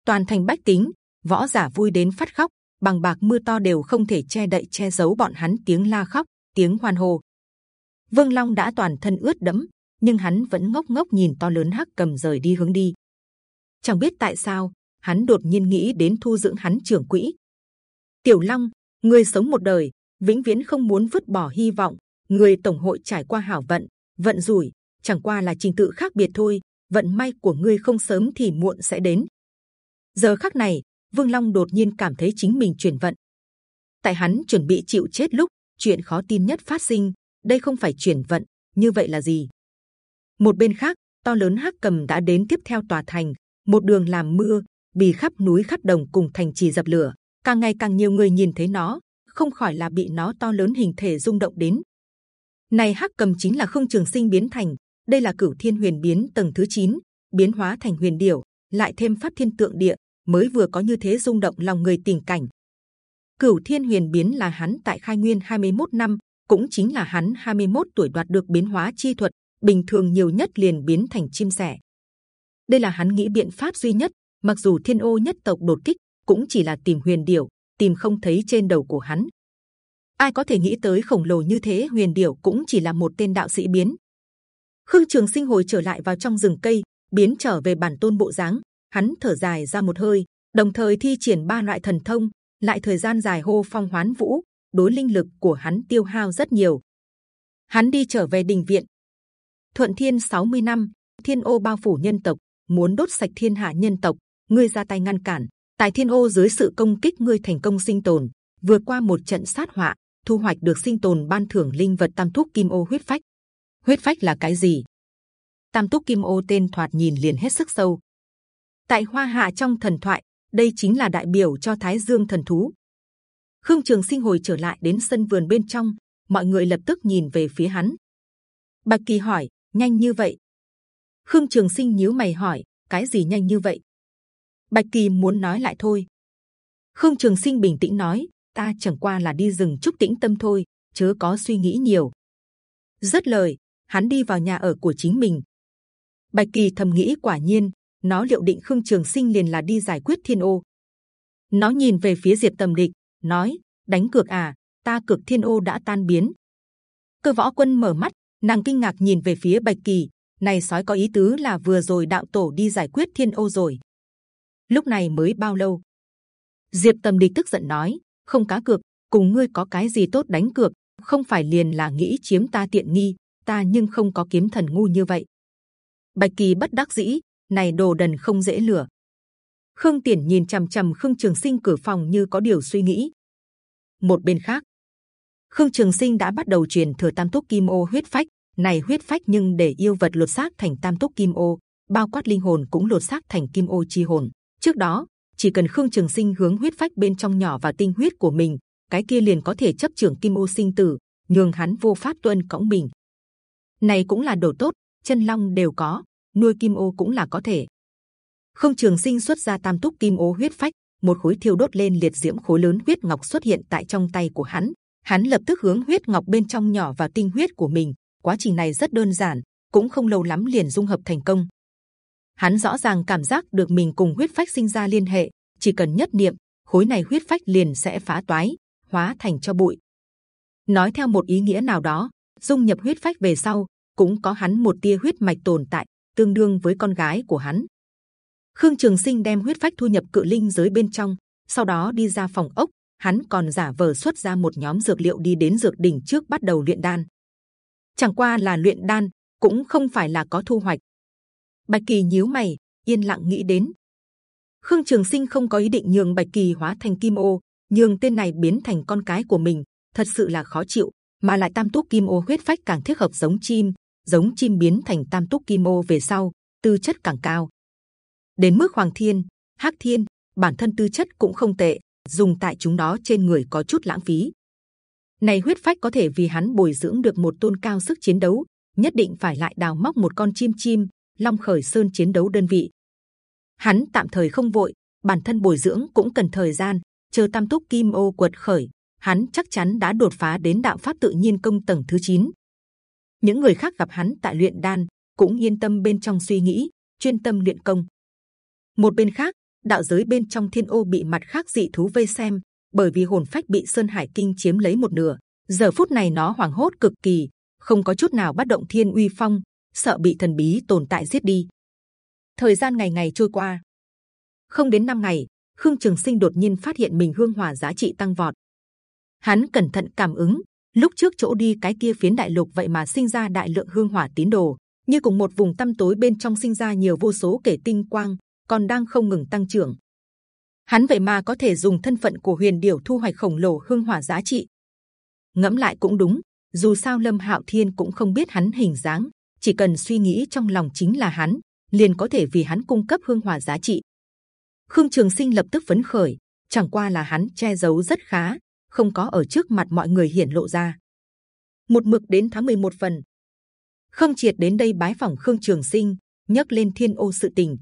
toàn thành bách tính, võ giả vui đến phát khóc, bằng bạc mưa to đều không thể che đậy che giấu bọn hắn tiếng la khóc, tiếng hoan hô. Vương long đã toàn thân ướt đẫm, nhưng hắn vẫn ngốc ngốc nhìn to lớn hắc cầm rời đi hướng đi chẳng biết tại sao, hắn đột nhiên nghĩ đến thu dưỡng hắn trưởng quỹ. Tiểu long, người sống một đời, vĩnh viễn không muốn vứt bỏ hy vọng. Người tổng hội trải qua hảo vận vận rủi, chẳng qua là trình tự khác biệt thôi. Vận may của ngươi không sớm thì muộn sẽ đến. Giờ khắc này, vương long đột nhiên cảm thấy chính mình chuyển vận. Tại hắn chuẩn bị chịu chết lúc, chuyện khó tin nhất phát sinh. Đây không phải chuyển vận, như vậy là gì? Một bên khác, to lớn hắc cầm đã đến tiếp theo tòa thành một đường làm mưa bì khắp núi khắp đồng cùng thành trì dập lửa. Càng ngày càng nhiều người nhìn thấy nó không khỏi là bị nó to lớn hình thể rung động đến. Này hắc cầm chính là không trường sinh biến thành. Đây là cửu thiên huyền biến tầng thứ 9, biến hóa thành huyền điểu lại thêm pháp thiên tượng địa mới vừa có như thế rung động lòng người tình cảnh. Cửu thiên huyền biến là hắn tại khai nguyên 21 năm cũng chính là hắn 21 tuổi đoạt được biến hóa chi thuật bình thường nhiều nhất liền biến thành chim sẻ đây là hắn nghĩ biện pháp duy nhất, mặc dù thiên ô nhất tộc đột kích, cũng chỉ là tìm huyền điểu, tìm không thấy trên đầu của hắn. Ai có thể nghĩ tới khổng lồ như thế, huyền điểu cũng chỉ là một tên đạo sĩ biến. Khương trường sinh hồi trở lại vào trong rừng cây, biến trở về bản tôn bộ dáng. Hắn thở dài ra một hơi, đồng thời thi triển ba loại thần thông, lại thời gian dài hô phong hoán vũ, đối linh lực của hắn tiêu hao rất nhiều. Hắn đi trở về đình viện. Thuận thiên 60 năm, thiên ô bao phủ nhân tộc muốn đốt sạch thiên hạ nhân tộc, ngươi ra tay ngăn cản. Tại thiên ô dưới sự công kích ngươi thành công sinh tồn, vượt qua một trận sát họa, thu hoạch được sinh tồn ban thưởng linh vật tam thúc kim ô huyết phách. Huyết phách là cái gì? Tam túc kim ô tên thoạt nhìn liền hết sức sâu. Tại hoa hạ trong thần thoại, đây chính là đại biểu cho thái dương thần thú. Khương trường sinh hồi trở lại đến sân vườn bên trong, mọi người lập tức nhìn về phía hắn. Bạch kỳ hỏi, nhanh như vậy khương trường sinh nhíu mày hỏi, cái gì nhanh như vậy? Bạch kỳ muốn nói lại thôi. Khương trường sinh bình tĩnh nói, ta chẳng qua là đi rừng trúc tĩnh tâm thôi, chớ có suy nghĩ nhiều. Rất lời, hắn đi vào nhà ở của chính mình. Bạch kỳ thầm nghĩ quả nhiên, nó liệu định khương trường sinh liền là đi giải quyết thiên ô. Nó nhìn về phía diệp tầm địch, nói, đánh cược à ta cược thiên ô đã tan biến. Cơ võ quân mở mắt, nàng kinh ngạc nhìn về phía bạch kỳ này sói có ý tứ là vừa rồi đạo tổ đi giải quyết thiên ô rồi lúc này mới bao lâu diệp tầm địch tức giận nói không cá cược cùng ngươi có cái gì tốt đánh cược? Không phải liền là nghĩ chiếm ta tiện nghi, ta nhưng không có kiếm thần ngu như vậy. Bạch kỳ bất đắc dĩ, này đồ đần không dễ lừa. Khương Tiền nhìn c h ầ m c h ầ m Khương Trường Sinh cửa phòng như có điều suy nghĩ. Một bên khác, Khương Trường Sinh đã bắt đầu truyền thừa Tam Túc Kim Ô huyết phách. Này huyết phách nhưng để yêu vật lột xác thành Tam Túc Kim Ô, bao quát linh hồn cũng lột xác thành Kim Ô chi hồn. Trước đó, chỉ cần Khương Trường Sinh hướng huyết phách bên trong nhỏ và tinh huyết của mình, cái kia liền có thể chấp trưởng Kim Ô sinh tử, nhường hắn vô pháp tuân cõng mình. Này cũng là đồ tốt, chân long đều có, nuôi Kim Ô cũng là có thể. khương Trường Sinh xuất ra tam túc kim ô huyết phách, một khối thiêu đốt lên liệt diễm khối lớn huyết ngọc xuất hiện tại trong tay của hắn. Hắn lập tức hướng huyết ngọc bên trong nhỏ vào tinh huyết của mình. Quá trình này rất đơn giản, cũng không lâu lắm liền dung hợp thành công. Hắn rõ ràng cảm giác được mình cùng huyết phách sinh ra liên hệ, chỉ cần nhất niệm, khối này huyết phách liền sẽ phá toái, hóa thành cho bụi. Nói theo một ý nghĩa nào đó, dung nhập huyết phách về sau, cũng có hắn một tia huyết mạch tồn tại, tương đương với con gái của hắn. Khương Trường Sinh đem huyết phách thu nhập cự linh giới bên trong, sau đó đi ra phòng ốc. Hắn còn giả vờ xuất ra một nhóm dược liệu đi đến dược đỉnh trước bắt đầu luyện đan. Chẳng qua là luyện đan, cũng không phải là có thu hoạch. Bạch Kỳ nhíu mày, yên lặng nghĩ đến. Khương Trường Sinh không có ý định nhường Bạch Kỳ hóa thành Kim Ô, nhường tên này biến thành con cái của mình, thật sự là khó chịu. Mà lại Tam Túc Kim Ô huyết phách càng thích hợp giống chim, giống chim biến thành Tam Túc Kim Ô về sau, tư chất càng cao đến mức hoàng thiên, hắc thiên bản thân tư chất cũng không tệ, dùng tại chúng đó trên người có chút lãng phí. Này huyết phách có thể vì hắn bồi dưỡng được một tôn cao sức chiến đấu, nhất định phải lại đào móc một con chim chim, long khởi sơn chiến đấu đơn vị. Hắn tạm thời không vội, bản thân bồi dưỡng cũng cần thời gian. Chờ tam túc kim ô quật khởi, hắn chắc chắn đã đột phá đến đạo pháp tự nhiên công tầng thứ 9. Những người khác gặp hắn tại luyện đan cũng yên tâm bên trong suy nghĩ, chuyên tâm luyện công một bên khác đạo giới bên trong thiên ô bị mặt khác dị thú vây xem bởi vì hồn phách bị sơn hải kinh chiếm lấy một nửa. Giờ phút này nó hoảng hốt cực kỳ, không có chút nào bắt động thiên uy phong, sợ bị thần bí tồn tại giết đi. Thời gian ngày ngày trôi qua. Không đến năm ngày, khương trường sinh đột nhiên phát hiện mình hương hỏa giá trị tăng vọt. Hắn cẩn thận cảm ứng, lúc trước chỗ đi cái kia phiến đại lục vậy mà sinh ra đại lượng hương hỏa tín đồ, như cùng một vùng tăm tối bên trong sinh ra nhiều vô số kể tinh quang, còn đang không ngừng tăng trưởng. Hắn vậy mà có thể dùng thân phận của huyền điểu thu hoạch khổng lồ hương hỏa giá trị. ngẫm lại cũng đúng, dù sao Lâm Hạo Thiên cũng không biết hắn hình dáng, chỉ cần suy nghĩ trong lòng chính là hắn, liền có thể vì hắn cung cấp hương hỏa giá trị. Khương Trường Sinh lập tức phấn khởi, chẳng qua là hắn che giấu rất khá, không có ở trước mặt mọi người hiển lộ ra. Một mực đến tháng 11 phần, không Triệt đến đây bái phỏng Khương Trường Sinh, nhắc lên Thiên Ô sự tình,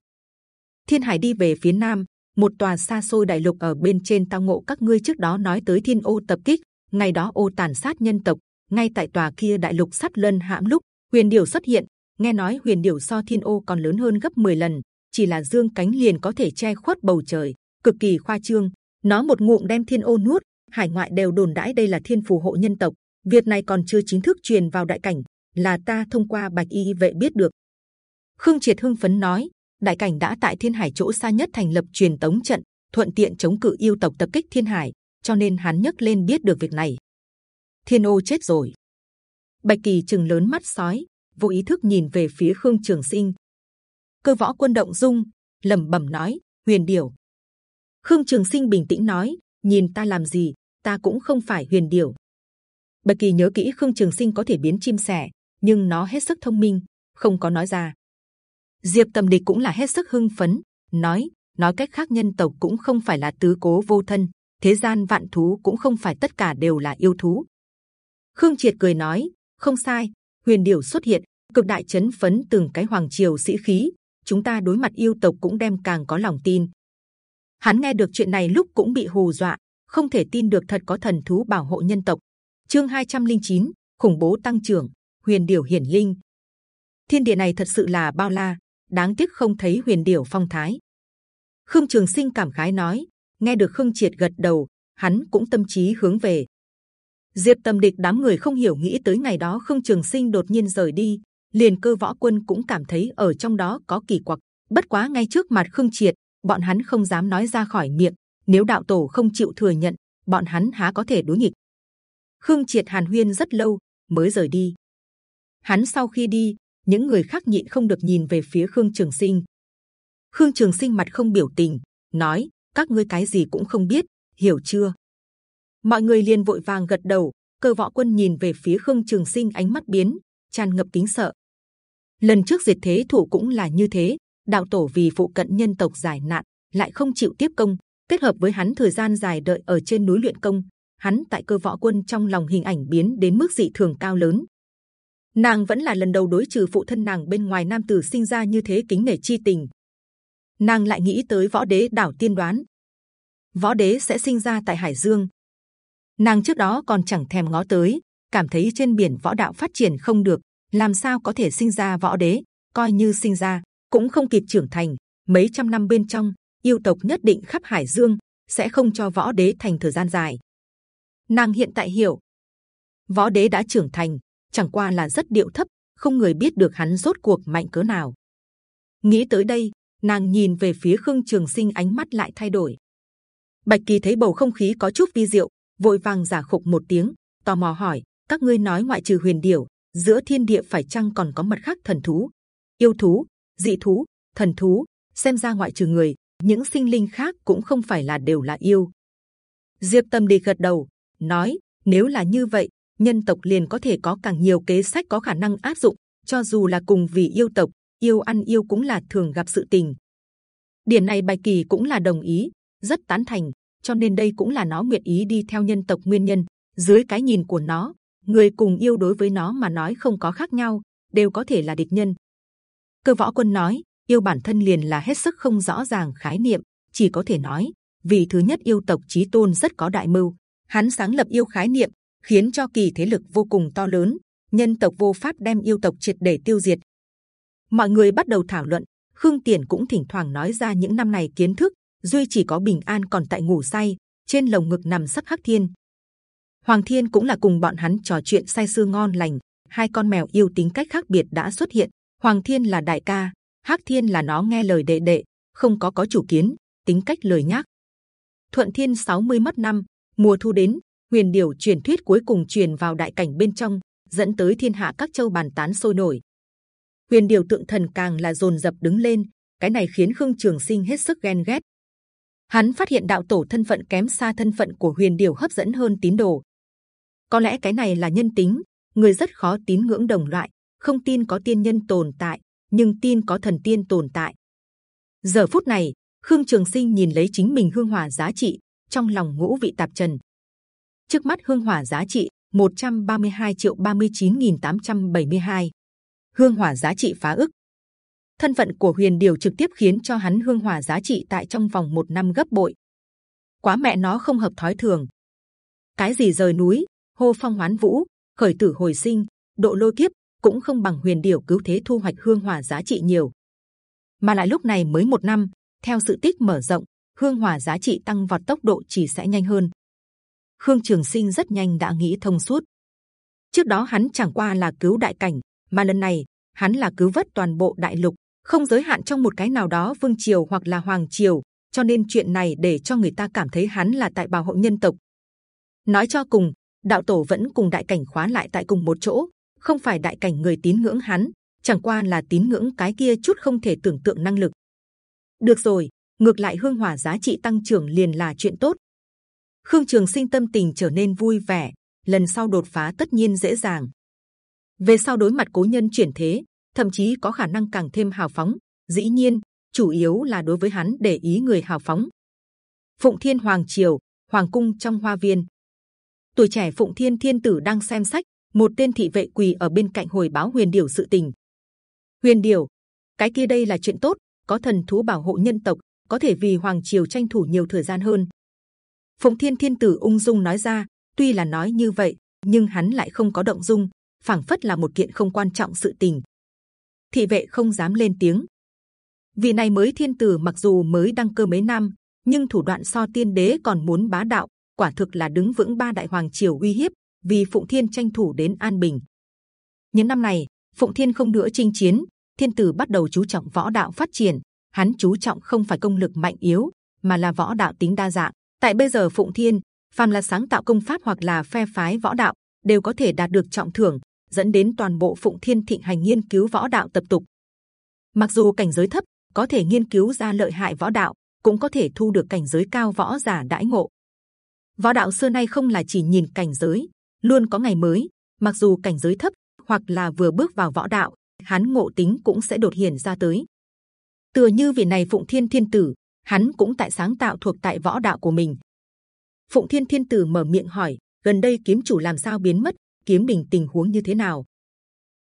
Thiên Hải đi về phía nam, một tòa xa xôi đại lục ở bên trên tao ngộ các ngươi trước đó nói tới Thiên Ô tập kích, ngày đó ô tàn sát nhân tộc, ngay tại tòa kia đại lục sắt lân hãm lúc Huyền Điểu xuất hiện, nghe nói Huyền Điểu so Thiên Ô còn lớn hơn gấp 10 lần, chỉ là dương cánh liền có thể che khuất bầu trời, cực kỳ khoa trương. Nó một ngụm đem Thiên Ô nuốt, hải ngoại đều đồn đãi đây là Thiên phù hộ nhân tộc. Việc này còn chưa chính thức truyền vào đại cảnh, là ta thông qua bạch y vệ biết được. Khương Triệt hưng phấn nói, đại cảnh đã tại thiên hải chỗ xa nhất thành lập truyền tống trận, thuận tiện chống cự yêu tộc tập kích thiên hải, cho nên hắn nhấc lên biết được việc này. Thiên ô chết rồi. Bạch kỳ chừng lớn mắt sói, vô ý thức nhìn về phía khương trường sinh. Cơ võ quân động dung, lẩm bẩm nói, huyền điểu. Khương trường sinh bình tĩnh nói, nhìn ta làm gì, ta cũng không phải huyền điểu. Bạch kỳ nhớ kỹ khương trường sinh có thể biến chim sẻ, nhưng nó hết sức thông minh, không có nói ra. Diệp Tầm Địch cũng là hết sức hưng phấn, nói nói cách khác nhân tộc cũng không phải là tứ cố vô thân, thế gian vạn thú cũng không phải tất cả đều là yêu thú. Khương Triệt cười nói, không sai, huyền điểu xuất hiện, cực đại chấn phấn từng cái hoàng triều sĩ khí, chúng ta đối mặt yêu tộc cũng đem càng có lòng tin. Hắn nghe được chuyện này lúc cũng bị hù dọa, không thể tin được thật có thần thú bảo hộ nhân tộc. Chương 209, khủng bố tăng trưởng, huyền điểu hiển linh. Thiên địa này thật sự là bao la, đáng tiếc không thấy huyền điểu phong thái. Khương Trường Sinh cảm khái nói, nghe được Khương Triệt gật đầu, hắn cũng tâm trí hướng về. Diệp Tâm Địch đám người không hiểu nghĩ tới ngày đó Khương Trường Sinh đột nhiên rời đi, liền cơ võ quân cũng cảm thấy ở trong đó có kỳ quặc. Bất quá ngay trước mặt Khương Triệt, bọn hắn không dám nói ra khỏi miệng. Nếu đạo tổ không chịu thừa nhận, bọn hắn há có thể đối nghịch? Khương Triệt hàn huyên rất lâu mới rời đi. Hắn sau khi đi, những người khác nhịn không được nhìn về phía Khương Trường Sinh. Khương Trường Sinh mặt không biểu tình, nói: các ngươi cái gì cũng không biết, hiểu chưa? Mọi người liền vội vàng gật đầu. Cơ võ quân nhìn về phía Khương Trường Sinh, ánh mắt biến, tràn ngập kính sợ. Lần trước diệt thế thủ cũng là như thế, đạo tổ vì phụ cận nhân tộc giải nạn, lại không chịu tiếp công, kết hợp với hắn thời gian dài đợi ở trên núi luyện công, hắn tại cơ võ quân trong lòng hình ảnh biến đến mức dị thường cao lớn. Nàng vẫn là lần đầu đối trừ phụ thân nàng bên ngoài nam tử sinh ra như thế kính nể chi tình. Nàng lại nghĩ tới võ đế đảo tiên đoán, võ đế sẽ sinh ra tại hải dương. Nàng trước đó còn chẳng thèm ngó tới, cảm thấy trên biển võ đạo phát triển không được, làm sao có thể sinh ra võ đế? Coi như sinh ra, cũng không kịp trưởng thành. Mấy trăm năm bên trong, yêu tộc nhất định khắp hải dương sẽ không cho võ đế thành thời gian dài. Nàng hiện tại hiểu, võ đế đã trưởng thành, chẳng qua là rất điệu thấp, không người biết được hắn rốt cuộc mạnh cỡ nào. Nghĩ tới đây, nàng nhìn về phía khương trường sinh ánh mắt lại thay đổi. bạch kỳ thấy bầu không khí có chút vi diệu, vội vàng giả khục một tiếng, tò mò hỏi: các ngươi nói ngoại trừ huyền điểu, giữa thiên địa phải chăng còn có mật khác thần thú, yêu thú, dị thú, thần thú? Xem ra ngoại trừ người, những sinh linh khác cũng không phải là đều là yêu. Diệp Tâm đi gật đầu, nói: nếu là như vậy, nhân tộc liền có thể có càng nhiều kế sách có khả năng áp dụng, cho dù là cùng vì yêu tộc, yêu ăn yêu cũng là thường gặp sự tình. Điểm này Bạch Kỳ cũng là đồng ý, rất tán thành, cho nên đây cũng là nó nguyện ý đi theo nhân tộc nguyên nhân. Dưới cái nhìn của nó, người cùng yêu đối với nó mà nói không có khác nhau, đều có thể là địch nhân. Cơ võ quân nói, yêu bản thân liền là hết sức không rõ ràng khái niệm, chỉ có thể nói, vì thứ nhất yêu tộc chí tôn rất có đại mưu, hắn sáng lập yêu khái niệm, khiến cho kỳ thế lực vô cùng to lớn, nhân tộc vô pháp đem yêu tộc triệt để tiêu diệt. Mọi người bắt đầu thảo luận, Khương Tiền cũng thỉnh thoảng nói ra những năm này kiến thức, duy chỉ có bình an còn tại ngủ say, trên lồng ngực nằm sấp hắc thiên, Hoàng Thiên cũng là cùng bọn hắn trò chuyện say sưa ngon lành. Hai con mèo yêu tính cách khác biệt đã xuất hiện. Hoàng Thiên là đại ca, Hắc Thiên là nó nghe lời đệ đệ, không có có chủ kiến, tính cách lời nhác. Thuận Thiên 60 mất năm, mùa thu đến, huyền điểu truyền thuyết cuối cùng truyền vào đại cảnh bên trong, dẫn tới thiên hạ các châu bàn tán sôi nổi. Huyền điểu tượng thần càng là dồn dập đứng lên, cái này khiến Khương Trường Sinh hết sức ghen ghét. Hắn phát hiện đạo tổ thân phận kém xa thân phận của huyền điểu hấp dẫn hơn tín đồ, có lẽ cái này là nhân tính người rất khó tín ngưỡng đồng loại không tin có tiên nhân tồn tại nhưng tin có thần tiên tồn tại giờ phút này khương trường sinh nhìn lấy chính mình hương hỏa giá trị trong lòng ngũ vị tạp trần trước mắt hương hỏa giá trị 132 triệu 39.872 hương hỏa giá trị phá ức thân phận của huyền điều trực tiếp khiến cho hắn hương hỏa giá trị tại trong vòng một năm gấp bội quá mẹ nó không hợp thói thường cái gì rời núi hô phong hoán vũ, khởi tử hồi sinh, độ lôi kiếp cũng không bằng huyền điều cứu thế thu hoạch hương hỏa giá trị nhiều. Mà lại lúc này mới một năm, theo sự tích mở rộng, hương hỏa giá trị tăng vọt tốc độ chỉ sẽ nhanh hơn. Khương Trường Sinh rất nhanh đã nghĩ thông suốt. Trước đó hắn chẳng qua là cứu đại cảnh, mà lần này hắn là cứu vớt toàn bộ đại lục, không giới hạn trong một cái nào đó vương triều hoặc là hoàng triều. Cho nên chuyện này để cho người ta cảm thấy hắn là tại bảo hộ nhân tộc. Nói cho cùng, đạo tổ vẫn cùng đại cảnh khóa lại tại cùng một chỗ không phải đại cảnh người tín ngưỡng hắn chẳng qua là tín ngưỡng cái kia chút không thể tưởng tượng năng lực được rồi ngược lại hương hỏa giá trị tăng trưởng liền là chuyện tốt khương trường sinh tâm tình trở nên vui vẻ, lần sau đột phá tất nhiên dễ dàng. Về sau đối mặt cố nhân chuyển thế, thậm chí có khả năng càng thêm hào phóng, dĩ nhiên, chủ yếu là đối với hắn để ý người hào phóng. Phụng thiên hoàng triều, hoàng cung trong hoa viên. Tuổi trẻ phụng thiên thiên tử đang xem sách, một tên thị vệ quỳ ở bên cạnh hồi báo huyền điểu sự tình. Huyền điểu, cái kia đây là chuyện tốt, có thần thú bảo hộ nhân tộc, có thể vì hoàng triều tranh thủ nhiều thời gian hơn phụng thiên thiên tử ung dung nói ra, tuy là nói như vậy, nhưng hắn lại không có động dung, phảng phất là một kiện không quan trọng sự tình. Thị vệ không dám lên tiếng. Vị này mới thiên tử mặc dù mới đăng cơ mấy năm, nhưng thủ đoạn so tiên đế còn muốn bá đạo, quả thực là đứng vững ba đại hoàng triều uy hiếp, vì phụng thiên tranh thủ đến an bình. Những năm này, phụng thiên không nữa chinh chiến, thiên tử bắt đầu chú trọng võ đạo phát triển, hắn chú trọng không phải công lực mạnh yếu, mà là võ đạo tính đa dạng tại bây giờ phụng thiên phàm là sáng tạo công pháp hoặc là phe phái võ đạo đều có thể đạt được trọng thưởng, dẫn đến toàn bộ Phụng Thiên thịnh hành nghiên cứu võ đạo tập tục. Mặc dù cảnh giới thấp có thể nghiên cứu ra lợi hại võ đạo, cũng có thể thu được cảnh giới cao võ giả đãi ngộ. Võ đạo xưa nay không là chỉ nhìn cảnh giới, luôn có ngày mới. Mặc dù cảnh giới thấp hoặc là vừa bước vào võ đạo, hắn ngộ tính cũng sẽ đột hiện ra tới. Tựa như vị này Phụng Thiên Thiên Tử, hắn cũng tại sáng tạo thuộc tại võ đạo của mình. Phụng Thiên Thiên Tử mở miệng hỏi: gần đây kiếm chủ làm sao biến mất? Kiếm đình tình huống như thế nào?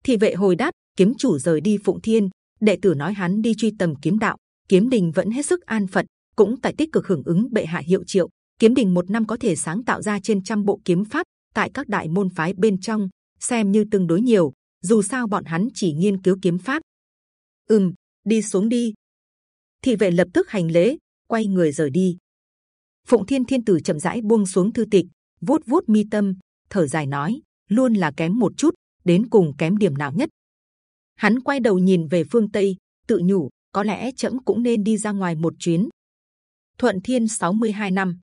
Thị vệ hồi đáp: kiếm chủ rời đi Phụng Thiên, đệ tử nói hắn đi truy tầm kiếm đạo, kiếm đình vẫn hết sức an phận, cũng tại tích cực hưởng ứng bệ hạ hiệu triệu. Kiếm đình một năm có thể sáng tạo ra trên trăm bộ kiếm pháp tại các đại môn phái bên trong, xem như tương đối nhiều. Dù sao bọn hắn chỉ nghiên cứu kiếm pháp. Ừm, đi xuống đi. Thị vệ lập tức hành lễ, quay người rời đi. Phụng Thiên Thiên Tử chậm rãi buông xuống thư tịch, vuốt vuốt mi tâm, thở dài nói: luôn là kém một chút, đến cùng kém điểm nào nhất? Hắn quay đầu nhìn về phương tây, tự nhủ: có lẽ chậm cũng nên đi ra ngoài một chuyến. Thuận Thiên 62 năm,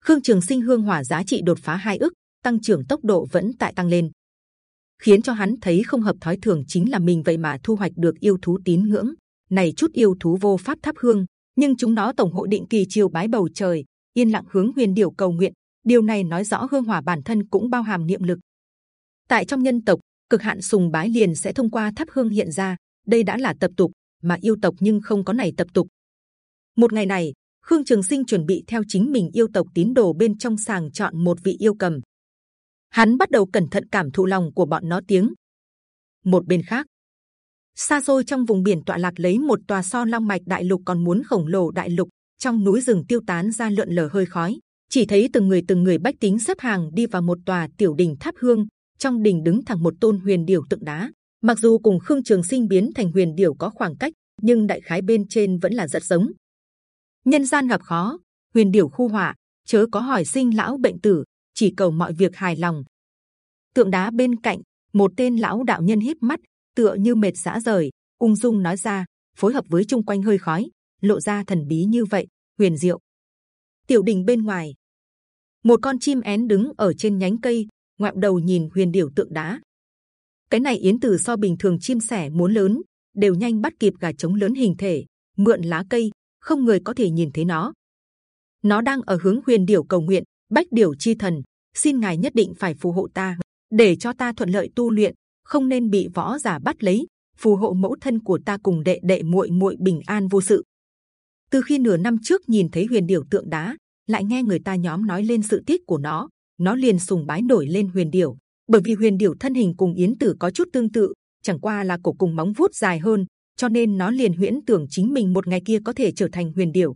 Khương Trường Sinh hương hỏa giá trị đột phá hai ức, tăng trưởng tốc độ vẫn tại tăng lên, khiến cho hắn thấy không hợp thói thường chính là mình vậy mà thu hoạch được yêu thú tín ngưỡng. Này chút yêu thú vô pháp thắp hương, nhưng chúng nó tổng hội định kỳ chiều bái bầu trời, yên lặng hướng huyền điểu cầu nguyện. Điều này nói rõ hương hỏa bản thân cũng bao hàm niệm lực. Tại trong nhân tộc, cực hạn sùng bái liền sẽ thông qua thắp hương hiện ra. Đây đã là tập tục, mà yêu tộc nhưng không có này tập tục. Một ngày này, Khương Trường Sinh chuẩn bị theo chính mình yêu tộc tín đồ bên trong sàng chọn một vị yêu cầm. Hắn bắt đầu cẩn thận cảm thụ lòng của bọn nó tiếng. Một bên khác, xa xôi trong vùng biển tọa lạc lấy một tòa so long mạch đại lục còn muốn khổng lồ đại lục, trong núi rừng tiêu tán ra lượn lờ hơi khói. Chỉ thấy từng người từng người bách tính xếp hàng đi vào một tòa tiểu đình tháp hương, trong đình đứng thẳng một tôn huyền điểu tượng đá. Mặc dù cùng khương trường sinh biến thành huyền điểu có khoảng cách, nhưng đại khái bên trên vẫn là rất giống. Nhân gian gặp khó, huyền điểu khu họa, chớ có hỏi sinh lão bệnh tử, chỉ cầu mọi việc hài lòng. Tượng đá bên cạnh, một tên lão đạo nhân híp mắt tựa như mệt dã rời. Ung dung nói ra, phối hợp với chung quanh hơi khói, lộ ra thần bí như vậy, huyền diệu. Tiểu đình bên ngoài. Một con chim én đứng ở trên nhánh cây, ngoạm đầu nhìn huyền điểu tượng đá. Cái này yến tử so bình thường chim sẻ muốn lớn, đều nhanh bắt kịp gà trống lớn hình thể, mượn lá cây, không người có thể nhìn thấy nó. Nó đang ở hướng huyền điểu cầu nguyện, bách điểu chi thần, xin ngài nhất định phải phù hộ ta, để cho ta thuận lợi tu luyện không nên bị võ giả bắt lấy, phù hộ mẫu thân của ta cùng đệ đệ muội muội bình an vô sự. Từ khi nửa năm trước nhìn thấy huyền điểu tượng đá, lại nghe người ta nhóm nói lên sự tích của nó nó liền sùng bái nổi lên huyền điểu. Bởi vì huyền điểu thân hình cùng yến tử có chút tương tự, chẳng qua là cổ cùng móng vuốt dài hơn, cho nên nó liền huyễn tưởng chính mình một ngày kia có thể trở thành huyền điểu.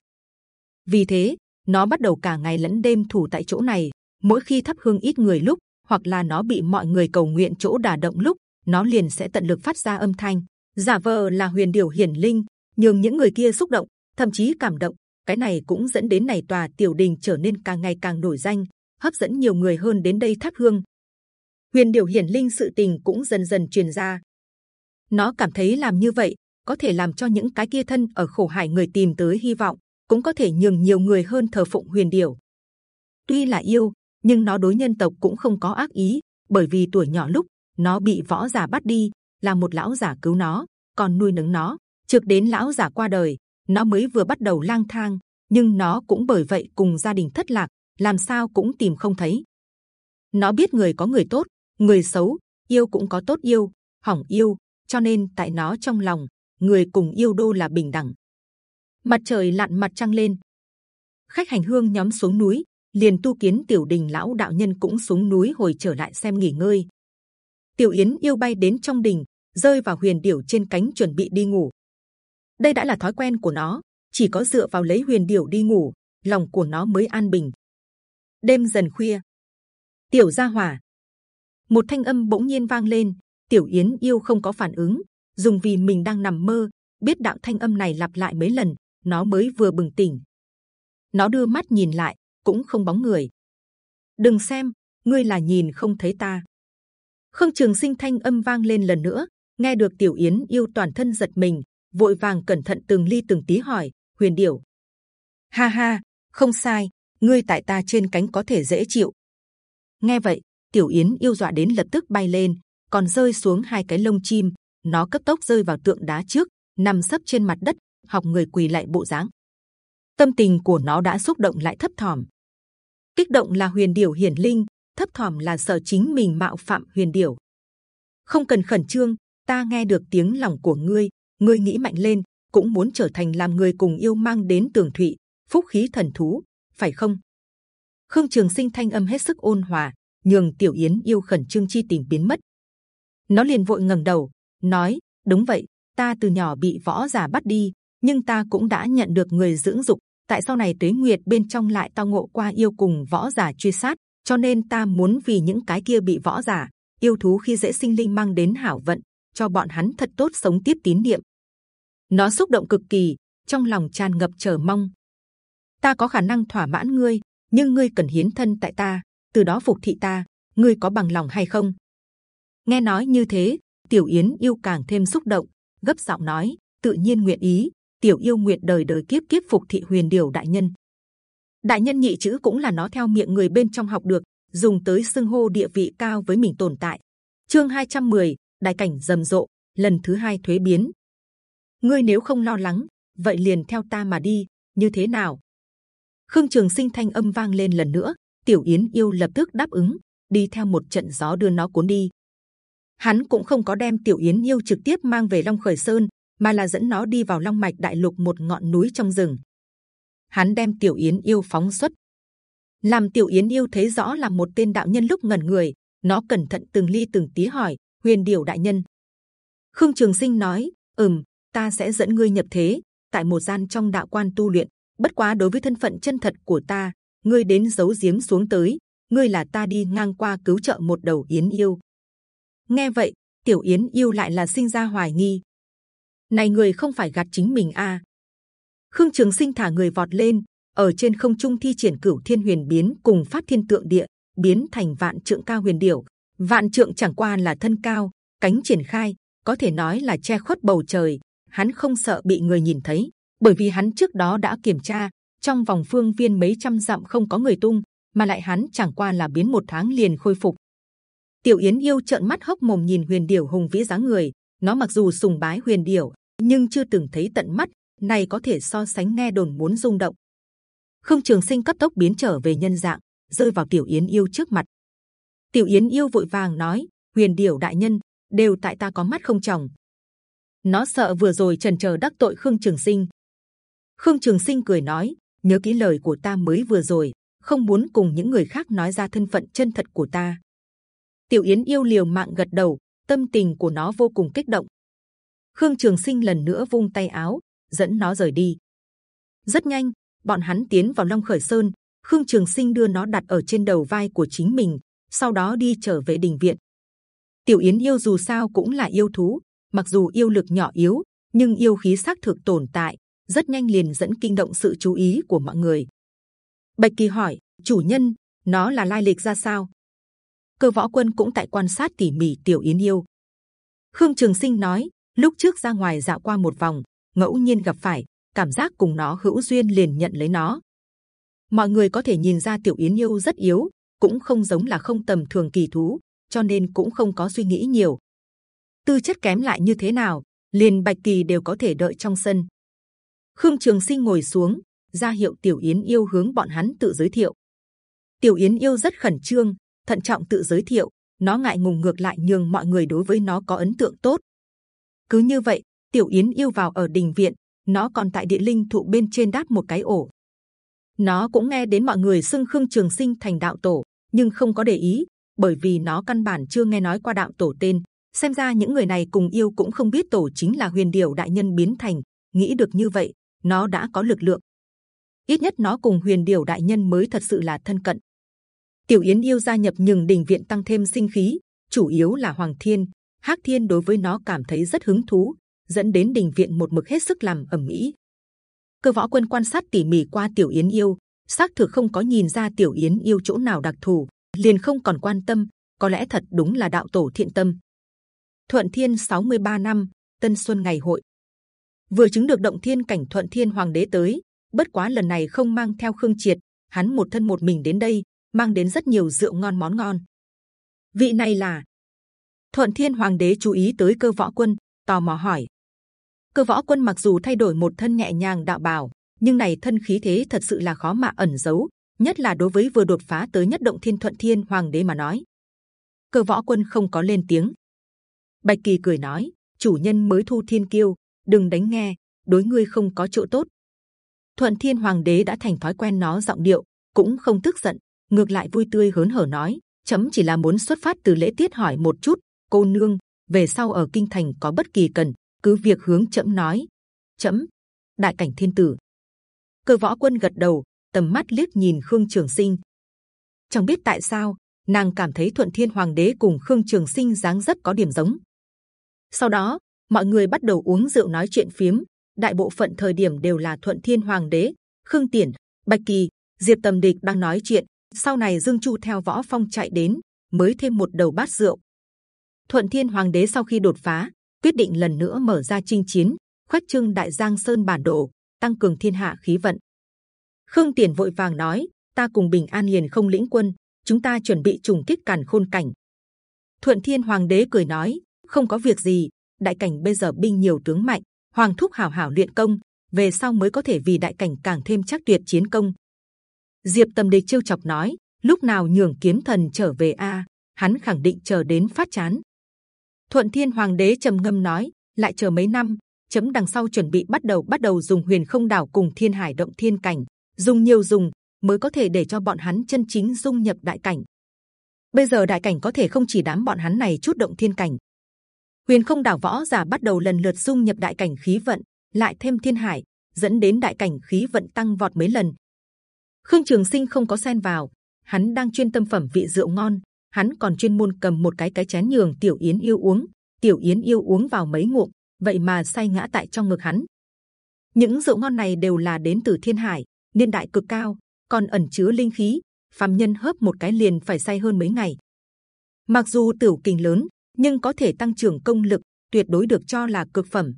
Vì thế, nó bắt đầu cả ngày lẫn đêm thủ tại chỗ này, mỗi khi thắp hương ít người lúc hoặc là nó bị mọi người cầu nguyện chỗ đả động lúc, nó liền sẽ tận lực phát ra âm thanh. Giả vờ là huyền điểu hiển linh, nhường những người kia xúc động, thậm chí cảm động. Cái này cũng dẫn đến này tòa tiểu đình trở nên càng ngày càng nổi danh, hấp dẫn nhiều người hơn đến đây thắp hương. Huyền điểu hiển linh sự tình cũng dần dần truyền ra. Nó cảm thấy làm như vậy có thể làm cho những cái kia thân ở khổ hải người tìm tới hy vọng, cũng có thể nhường nhiều người hơn thờ phụng huyền điểu. Tuy là yêu nhưng nó đối nhân tộc cũng không có ác ý, bởi vì tuổi nhỏ lúc, nó bị võ giả bắt đi, là một lão giả cứu nó, còn nuôi nấng nó. Trực đến lão giả qua đời, nó mới vừa bắt đầu lang thang, nhưng nó cũng bởi vậy cùng gia đình thất lạc, làm sao cũng tìm không thấy. Nó biết người có người tốt, người xấu, yêu cũng có tốt yêu, hỏng yêu, cho nên tại nó trong lòng, người cùng yêu đô là bình đẳng. Mặt trời lặn mặt trăng lên. Khách hành hương nhóm xuống núi liền tu kiến tiểu đình lão đạo nhân cũng xuống núi hồi trở lại xem nghỉ ngơi. Tiểu yến yêu bay đến trong đình, rơi vào huyền điểu trên cánh chuẩn bị đi ngủ. Đây đã là thói quen của nó, chỉ có dựa vào lấy huyền điểu đi ngủ, lòng của nó mới an bình. Đêm dần khuya, tiểu gia hỏa, một thanh âm bỗng nhiên vang lên, tiểu yến yêu không có phản ứng, dùng vì mình đang nằm mơ, biết đạo thanh âm này lặp lại mấy lần, nó mới vừa bừng tỉnh. Nó đưa mắt nhìn lại cũng không bóng người đừng xem ngươi là nhìn không thấy ta khương trường sinh thanh âm vang lên lần nữa nghe được tiểu yến yêu toàn thân giật mình vội vàng cẩn thận từng ly từng tí hỏi huyền điểu ha ha không sai ngươi tại ta trên cánh có thể dễ chịu. Nghe vậy, Tiểu Yến yêu dọa đến lập tức bay lên, còn rơi xuống hai cái lông chim. Nó cấp tốc rơi vào tượng đá trước, nằm sấp trên mặt đất, học người quỳ lại bộ dáng. Tâm tình của nó đã xúc động lại thấp thỏm. Kích động là huyền điểu hiển linh, thấp thỏm là sợ chính mình mạo phạm huyền điểu. Không cần khẩn trương, ta nghe được tiếng lòng của ngươi, ngươi nghĩ mạnh lên, cũng muốn trở thành làm người cùng yêu mang đến tường thụy, phúc khí thần thú, phải không? Khương Trường Sinh thanh âm hết sức ôn hòa, nhường Tiểu Yến yêu khẩn trương chi tình biến mất. Nó liền vội ngẩng đầu, nói: đúng vậy, ta từ nhỏ bị võ giả bắt đi, nhưng ta cũng đã nhận được người dưỡng dục. Tại sau này tuế nguyệt bên trong lại tao ngộ qua yêu cùng võ giả truy sát, cho nên ta muốn vì những cái kia bị võ giả yêu thú khi dễ sinh linh mang đến hảo vận, cho bọn hắn thật tốt sống tiếp tín niệm. Nó xúc động cực kỳ, trong lòng tràn ngập chờ mong. Ta có khả năng thỏa mãn ngươi, nhưng ngươi cần hiến thân tại ta, từ đó phục thị ta. Ngươi có bằng lòng hay không? Nghe nói như thế, Tiểu Yến yêu càng thêm xúc động, gấp giọng nói: tự nhiên nguyện ý. Tiểu yêu nguyện đời đời kiếp kiếp phục thị huyền điều đại nhân. Đại nhân nhị chữ cũng là nó theo miệng người bên trong học được, dùng tới xưng hô địa vị cao với mình tồn tại. Chương 210, đại cảnh rầm rộ, lần thứ hai thuế biến. Ngươi nếu không lo lắng, vậy liền theo ta mà đi, như thế nào? Khương Trường Sinh thanh âm vang lên lần nữa, Tiểu Yến yêu lập tức đáp ứng, đi theo một trận gió đưa nó cuốn đi. Hắn cũng không có đem Tiểu Yến yêu trực tiếp mang về Long Khởi Sơn, mà là dẫn nó đi vào Long Mạch Đại Lục một ngọn núi trong rừng. Hắn đem Tiểu Yến yêu phóng xuất, làm Tiểu Yến yêu thấy rõ là một tên đạo nhân lúc ngẩn người, nó cẩn thận từng ly từng tí hỏi Huyền điều đại nhân. Khương Trường Sinh nói, ừm, ta sẽ dẫn ngươi nhập thế, tại một gian trong đạo quan tu luyện. Bất quá đối với thân phận chân thật của ta, ngươi đến giấu giếm xuống tới. Ngươi là ta đi ngang qua cứu trợ một đầu yến yêu. Nghe vậy, tiểu yến yêu lại là sinh ra hoài nghi. Này người không phải gạt chính mình a? À? Khương Trường Sinh thả người vọt lên, ở trên không trung thi triển cửu thiên huyền biến cùng phát thiên tượng địa, biến thành vạn trượng cao huyền điểu. Vạn trượng chẳng qua là thân cao, cánh triển khai, có thể nói là che khuất bầu trời. Hắn không sợ bị người nhìn thấy, bởi vì hắn trước đó đã kiểm tra trong vòng phương viên mấy trăm dặm không có người tung, mà lại hắn chẳng qua là biến một tháng liền khôi phục. Tiểu Yến yêu trợn mắt hốc mồm nhìn Huyền Điểu hùng vĩ dáng người. Nó mặc dù sùng bái Huyền Điểu, nhưng chưa từng thấy tận mắt, này có thể so sánh nghe đồn muốn rung động. Khương Trường Sinh cấp tốc biến trở về nhân dạng, rơi vào Tiểu Yến yêu trước mặt. Tiểu Yến yêu vội vàng nói: Huyền Điểu đại nhân, đều tại ta có mắt không chồng. Nó sợ vừa rồi trần chờ đắc tội Khương Trường Sinh. Khương Trường Sinh cười nói: nhớ kỹ lời của ta mới vừa rồi, không muốn cùng những người khác nói ra thân phận chân thật của ta. Tiểu Yến yêu liều mạng gật đầu, tâm tình của nó vô cùng kích động. Khương Trường Sinh lần nữa vung tay áo, dẫn nó rời đi. Rất nhanh, bọn hắn tiến vào Long Khởi Sơn. Khương Trường Sinh đưa nó đặt ở trên đầu vai của chính mình, sau đó đi trở về đình viện. Tiểu Yến yêu dù sao cũng là yêu thú, mặc dù yêu lực nhỏ yếu, nhưng yêu khí xác thực tồn tại, rất nhanh liền dẫn kinh động sự chú ý của mọi người. Bạch Kỳ hỏi, chủ nhân, nó là lai lịch ra sao? Cơ võ quân cũng tại quan sát tỉ mỉ Tiểu Yến yêu. Khương Trường Sinh nói, lúc trước ra ngoài dạo qua một vòng, ngẫu nhiên gặp phải, cảm giác cùng nó hữu duyên liền nhận lấy nó. Mọi người có thể nhìn ra Tiểu Yến yêu rất yếu, cũng không giống là không tầm thường kỳ thú, cho nên cũng không có suy nghĩ nhiều. Tư chất kém lại như thế nào, liền bạch kỳ đều có thể đợi trong sân. Khương Trường Sinh ngồi xuống, ra hiệu Tiểu Yến yêu hướng bọn hắn tự giới thiệu. Tiểu Yến yêu rất khẩn trương, thận trọng tự giới thiệu, nó ngại ngùng ngược lại nhường mọi người đối với nó có ấn tượng tốt. Cứ như vậy, Tiểu Yến yêu vào ở đình viện, nó còn tại địa linh thụ bên trên đáp một cái ổ. Nó cũng nghe đến mọi người xưng Khương Trường Sinh thành đạo tổ, nhưng không có để ý, bởi vì nó căn bản chưa nghe nói qua đạo tổ tên. Xem ra những người này cùng yêu cũng không biết tổ chính là Huyền Điểu đại nhân biến thành. Nghĩ được như vậy, nó đã có lực lượng. Ít nhất nó cùng Huyền Điểu đại nhân mới thật sự là thân cận. Tiểu Yến yêu gia nhập nhường đình viện tăng thêm sinh khí, chủ yếu là Hoàng Thiên, Hắc Thiên đối với nó cảm thấy rất hứng thú, dẫn đến đình viện một mực hết sức làm ẩm mỹ. Cơ võ quân quan sát tỉ mỉ qua Tiểu Yến yêu, xác thực không có nhìn ra Tiểu Yến yêu chỗ nào đặc thù, liền không còn quan tâm. Có lẽ thật đúng là đạo tổ thiện tâm. Thuận Thiên 63 năm Tân Xuân ngày hội vừa chứng được động thiên cảnh Thuận Thiên Hoàng đế tới, bất quá lần này không mang theo Khương Triệt, hắn một thân một mình đến đây, mang đến rất nhiều rượu ngon món ngon. Vị này là Thuận Thiên Hoàng đế chú ý tới cơ võ quân, tò mò hỏi. Cơ võ quân mặc dù thay đổi một thân nhẹ nhàng đạo bào, nhưng này thân khí thế thật sự là khó mà ẩn giấu, nhất là đối với vừa đột phá tới nhất động thiên thuận thiên hoàng đế mà nói. Cơ võ quân không có lên tiếng. Bạch kỳ cười nói, chủ nhân mới thu thiên kiêu, đừng đánh nghe, đối ngươi không có chỗ tốt. Thuận thiên hoàng đế đã thành thói quen nó giọng điệu, cũng không tức giận, ngược lại vui tươi hớn hở nói, chấm chỉ là muốn xuất phát từ lễ tiết hỏi một chút, cô nương về sau ở kinh thành có bất kỳ cần cứ việc hướng chấm nói. Chấm đại cảnh thiên tử. Cơ võ quân gật đầu tầm mắt liếc nhìn khương trường sinh. Chẳng biết tại sao nàng cảm thấy thuận thiên hoàng đế cùng khương trường sinh dáng rất có điểm giống. Sau đó mọi người bắt đầu uống rượu nói chuyện phiếm đại bộ phận thời điểm đều là thuận thiên hoàng đế khương tiển, bạch kỳ diệp tầm địch đang nói chuyện sau này dương chu theo võ phong chạy đến, mới thêm một đầu bát rượu. Thuận thiên hoàng đế sau khi đột phá, quyết định lần nữa mở ra chinh chiến, khoét trương đại giang sơn bản đồ, tăng cường thiên hạ khí vận. Khương tiền vội vàng nói, ta cùng bình an hiền không lĩnh quân, chúng ta chuẩn bị trùng kích càn khôn cảnh. Thuận thiên hoàng đế cười nói, không có việc gì, đại cảnh bây giờ binh nhiều tướng mạnh, hoàng thúc hảo hảo luyện công, về sau mới có thể vì đại cảnh càng thêm chắc tuyệt chiến công diệp Tầm địch trêu chọc nói, lúc nào nhường kiếm thần trở về a, hắn khẳng định chờ đến phát chán. Thuận thiên hoàng đế trầm ngâm nói, lại chờ mấy năm, chấm đằng sau chuẩn bị bắt đầu bắt đầu dùng huyền không đảo cùng thiên hải động thiên cảnh, dùng nhiều dùng mới có thể để cho bọn hắn chân chính dung nhập đại cảnh. Bây giờ đại cảnh có thể không chỉ đám bọn hắn này chút động thiên cảnh. Huyền không đảo võ giả bắt đầu lần lượt dung nhập đại cảnh khí vận, lại thêm thiên hải, dẫn đến đại cảnh khí vận tăng vọt mấy lần khương trường sinh không có xen vào. Hắn đang chuyên tâm phẩm vị rượu ngon. Hắn còn chuyên môn cầm một cái cái chén nhường tiểu yến yêu uống. Tiểu yến yêu uống vào mấy ngụm, vậy mà say ngã tại trong ngực hắn. Những rượu ngon này đều là đến từ thiên hải, niên đại cực cao, còn ẩn chứa linh khí. Phàm nhân hớp một cái liền phải say hơn mấy ngày. Mặc dù tiểu kình lớn, nhưng có thể tăng trưởng công lực, tuyệt đối được cho là cực phẩm.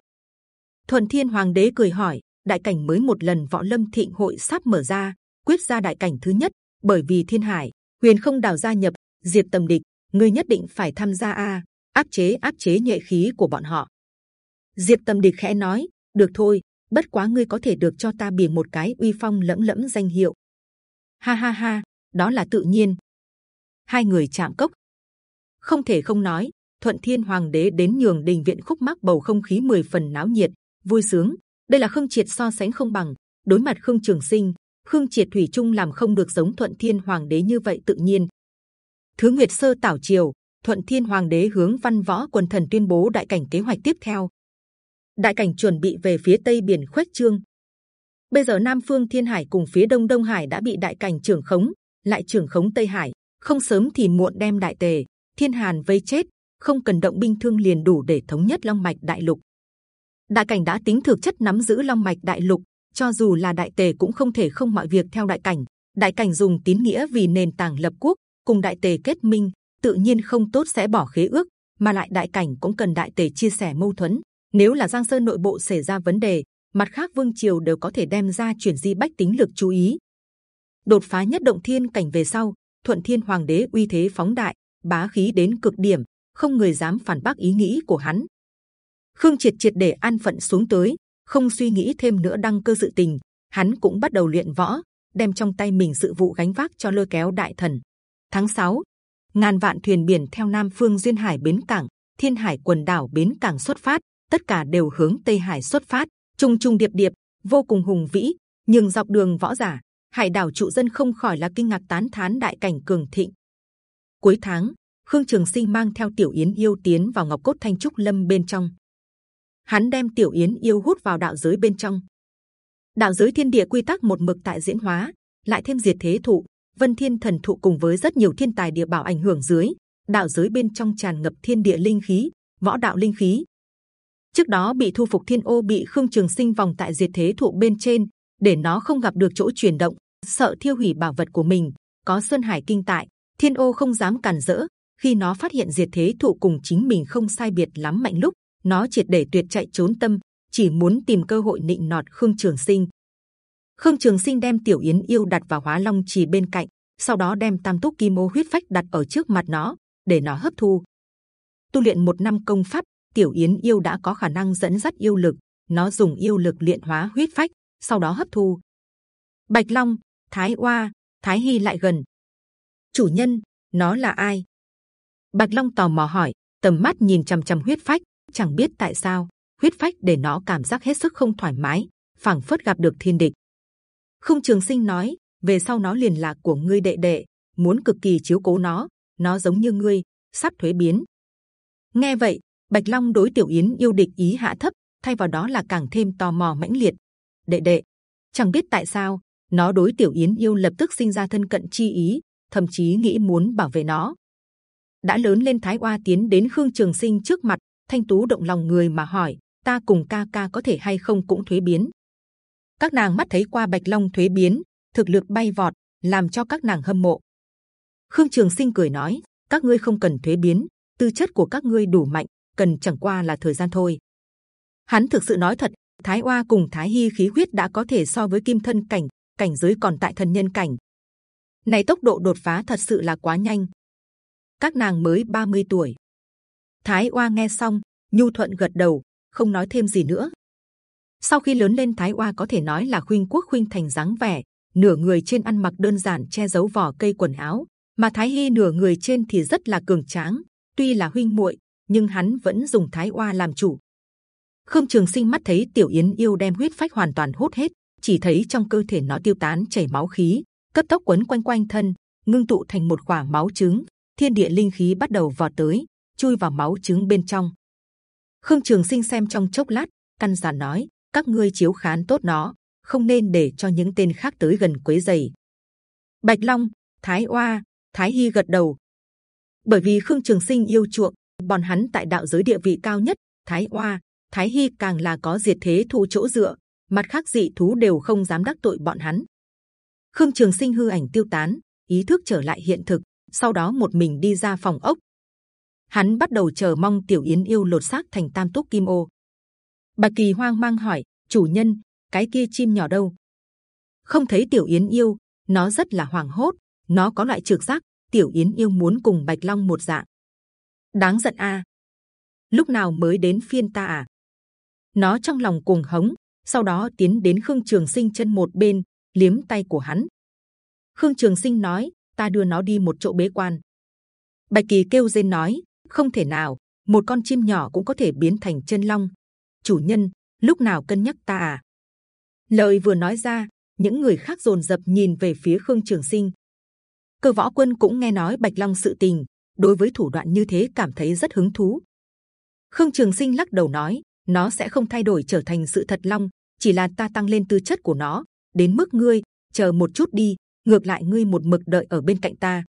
Thuận thiên hoàng đế cười hỏi, đại cảnh mới một lần võ lâm thịnh hội sắp mở ra quyết ra đại cảnh thứ nhất, bởi vì thiên hải, huyền không đào gia nhập, diệt tầm địch, ngươi nhất định phải tham gia a, áp chế áp chế nhuệ khí của bọn họ. Diệt tầm địch khẽ nói, được thôi, bất quá ngươi có thể được cho ta bìa một cái uy phong lẫm lẫm danh hiệu. Ha ha ha, đó là tự nhiên. Hai người chạm cốc. Không thể không nói, thuận thiên hoàng đế đến nhường đình viện khúc mắc bầu không khí mười phần náo nhiệt, vui sướng. Đây là khương triệt so sánh không bằng, đối mặt khương trường sinh khương triệt thủy Trung làm không được giống thuận thiên hoàng đế như vậy tự nhiên Thứ Nguyệt Sơ Tảo Triều, Thuận Thiên Hoàng đế hướng Văn Võ Quần Thần tuyên bố đại cảnh kế hoạch tiếp theo. Đại cảnh chuẩn bị về phía tây biển khuếch trương. Bây giờ Nam Phương Thiên Hải cùng phía Đông Đông Hải đã bị đại cảnh trưởng khống, lại trưởng khống Tây Hải, không sớm thì muộn đem đại tề, Thiên Hàn vây chết, không cần động binh thương liền đủ để thống nhất Long Mạch Đại Lục. Đại cảnh đã tính thực chất nắm giữ Long Mạch Đại Lục, cho dù là đại tề cũng không thể không mọi việc theo đại cảnh. Đại cảnh dùng tín nghĩa vì nền tảng lập quốc, cùng đại tề kết minh tự nhiên không tốt sẽ bỏ khế ước mà lại đại cảnh cũng cần đại tề chia sẻ mâu thuẫn. Nếu là giang sơn nội bộ xảy ra vấn đề mặt khác vương triều đều có thể đem ra chuyển di bách tính lực chú ý. Đột phá nhất động thiên cảnh về sau thuận thiên hoàng đế uy thế phóng đại bá khí đến cực điểm không người dám phản bác ý nghĩ của hắn. Khương triệt triệt để an phận xuống tới không suy nghĩ thêm nữa đăng cơ sự tình hắn cũng bắt đầu luyện võ đem trong tay mình sự vụ gánh vác cho lôi kéo đại thần. Tháng 6, ngàn vạn thuyền biển theo nam phương duyên hải bến cảng thiên hải quần đảo bến cảng xuất phát tất cả đều hướng tây hải xuất phát trung trung điệp điệp vô cùng hùng vĩ nhưng dọc đường võ giả hải đảo trụ dân không khỏi là kinh ngạc tán thán đại cảnh cường thịnh. Cuối tháng khương trường sinh mang theo tiểu yến yêu tiến vào ngọc cốt thanh trúc lâm bên trong hắn đem tiểu yến yêu hút vào đạo giới bên trong đạo giới thiên địa quy tắc một mực tại diễn hóa lại thêm diệt thế thụ Vân Thiên Thần Thụ cùng với rất nhiều thiên tài địa bảo ảnh hưởng dưới đạo giới bên trong tràn ngập thiên địa linh khí, võ đạo linh khí. Trước đó bị thu phục thiên ô bị khương trường sinh vòng tại diệt thế thụ bên trên, để nó không gặp được chỗ chuyển động, sợ thiêu hủy bảo vật của mình. Có sơn hải kinh tại, thiên ô không dám cản rỡ. Khi nó phát hiện diệt thế thụ cùng chính mình không sai biệt lắm mạnh lúc, nó triệt để tuyệt chạy trốn tâm, chỉ muốn tìm cơ hội nịnh nọt khương trường sinh. Khương Trường Sinh đem Tiểu Yến yêu đặt vào Hóa Long trì bên cạnh, sau đó đem Tam Túc Kim Ô huyết phách đặt ở trước mặt nó, để nó hấp thu. Tu luyện một năm công pháp, Tiểu Yến yêu đã có khả năng dẫn dắt yêu lực. Nó dùng yêu lực luyện hóa huyết phách, sau đó hấp thu. Bạch Long, Thái Oa, Thái Hy lại gần. Chủ nhân, nó là ai? Bạch Long tò mò hỏi, tầm mắt nhìn c h ầ m c h ầ m huyết phách, chẳng biết tại sao huyết phách để nó cảm giác hết sức không thoải mái, phảng phất gặp được thiên địch. Khung Trường Sinh nói, về sau nó liền là của ngươi đệ đệ, muốn cực kỳ chiếu cố nó, nó giống như ngươi, sắp thuế biến. Nghe vậy, Bạch Long đối Tiểu Yến yêu địch ý hạ thấp, thay vào đó là càng thêm tò mò mãnh liệt. Đệ đệ, chẳng biết tại sao, nó đối Tiểu Yến yêu lập tức sinh ra thân cận chi ý, thậm chí nghĩ muốn bảo vệ nó. đã lớn lên Thái Oa tiến đến Khương Trường Sinh trước mặt, Thanh Tú động lòng người mà hỏi: Ta cùng ca ca có thể hay không cũng thuế biến? các nàng mắt thấy qua bạch long thuế biến, thực lực bay vọt, làm cho các nàng hâm mộ. Khương trường sinh cười nói, các ngươi không cần thuế biến, tư chất của các ngươi đủ mạnh, cần chẳng qua là thời gian thôi. Hắn thực sự nói thật, thái oa cùng thái hy khí huyết đã có thể so với kim thân cảnh cảnh giới còn tại thần nhân cảnh. Này tốc độ đột phá thật sự là quá nhanh. Các nàng mới 30 tuổi thái oa nghe xong, nhu thuận gật đầu, không nói thêm gì nữa. Sau khi lớn lên, thái oa có thể nói là khuynh quốc khuynh thành dáng vẻ, nửa người trên ăn mặc đơn giản che giấu vỏ cây quần áo, mà thái Hi nửa người trên thì rất là cường tráng, tuy là huynh muội, nhưng hắn vẫn dùng thái oa làm chủ. Khương trường sinh mắt thấy tiểu yến yêu đem huyết phách hoàn toàn hút hết, chỉ thấy trong cơ thể nó tiêu tán chảy máu khí, cấp tốc quấn quanh quanh thân, ngưng tụ thành một quả máu trứng, thiên địa linh khí bắt đầu vọt tới chui vào máu trứng bên trong khương trường sinh xem trong chốc lát căn dặn nói các ngươi chiếu khán tốt nó, không nên để cho những tên khác tới gần quấy giày. Bạch Long, Thái Oa, Thái Hi gật đầu. Bởi vì Khương Trường Sinh yêu chuộng, bọn hắn tại đạo giới địa vị cao nhất. Thái Oa, Thái Hi càng là có diệt thế thu chỗ dựa, mặt khác dị thú đều không dám đắc tội bọn hắn. Khương Trường Sinh hư ảnh tiêu tán, ý thức trở lại hiện thực, sau đó một mình đi ra phòng ốc. Hắn bắt đầu chờ mong Tiểu Yến yêu lột xác thành Tam Túc Kim Ô. Bạch Kỳ hoang mang hỏi chủ nhân, cái kia chim nhỏ đâu? Không thấy Tiểu Yến yêu, nó rất là hoảng hốt. Nó có loại trực giác, Tiểu Yến yêu muốn cùng Bạch Long một dạng. Đáng giận a! Lúc nào mới đến phiên ta à? Nó trong lòng cuồng hống, sau đó tiến đến Khương Trường Sinh chân một bên, liếm tay của hắn. Khương Trường Sinh nói, ta đưa nó đi một chỗ bế quan. Bạch Kỳ kêu rên nói, không thể nào, một con chim nhỏ cũng có thể biến thành chân long, chủ nhân lúc nào cân nhắc ta à? Lời vừa nói ra những người khác rồn rập nhìn về phía khương trường sinh. Cơ võ quân cũng nghe nói bạch long sự tình đối với thủ đoạn như thế cảm thấy rất hứng thú. Khương trường sinh lắc đầu nói nó sẽ không thay đổi trở thành sự thật long chỉ là ta tăng lên tư chất của nó. Đến mức ngươi chờ một chút đi ngược lại ngươi một mực đợi ở bên cạnh ta.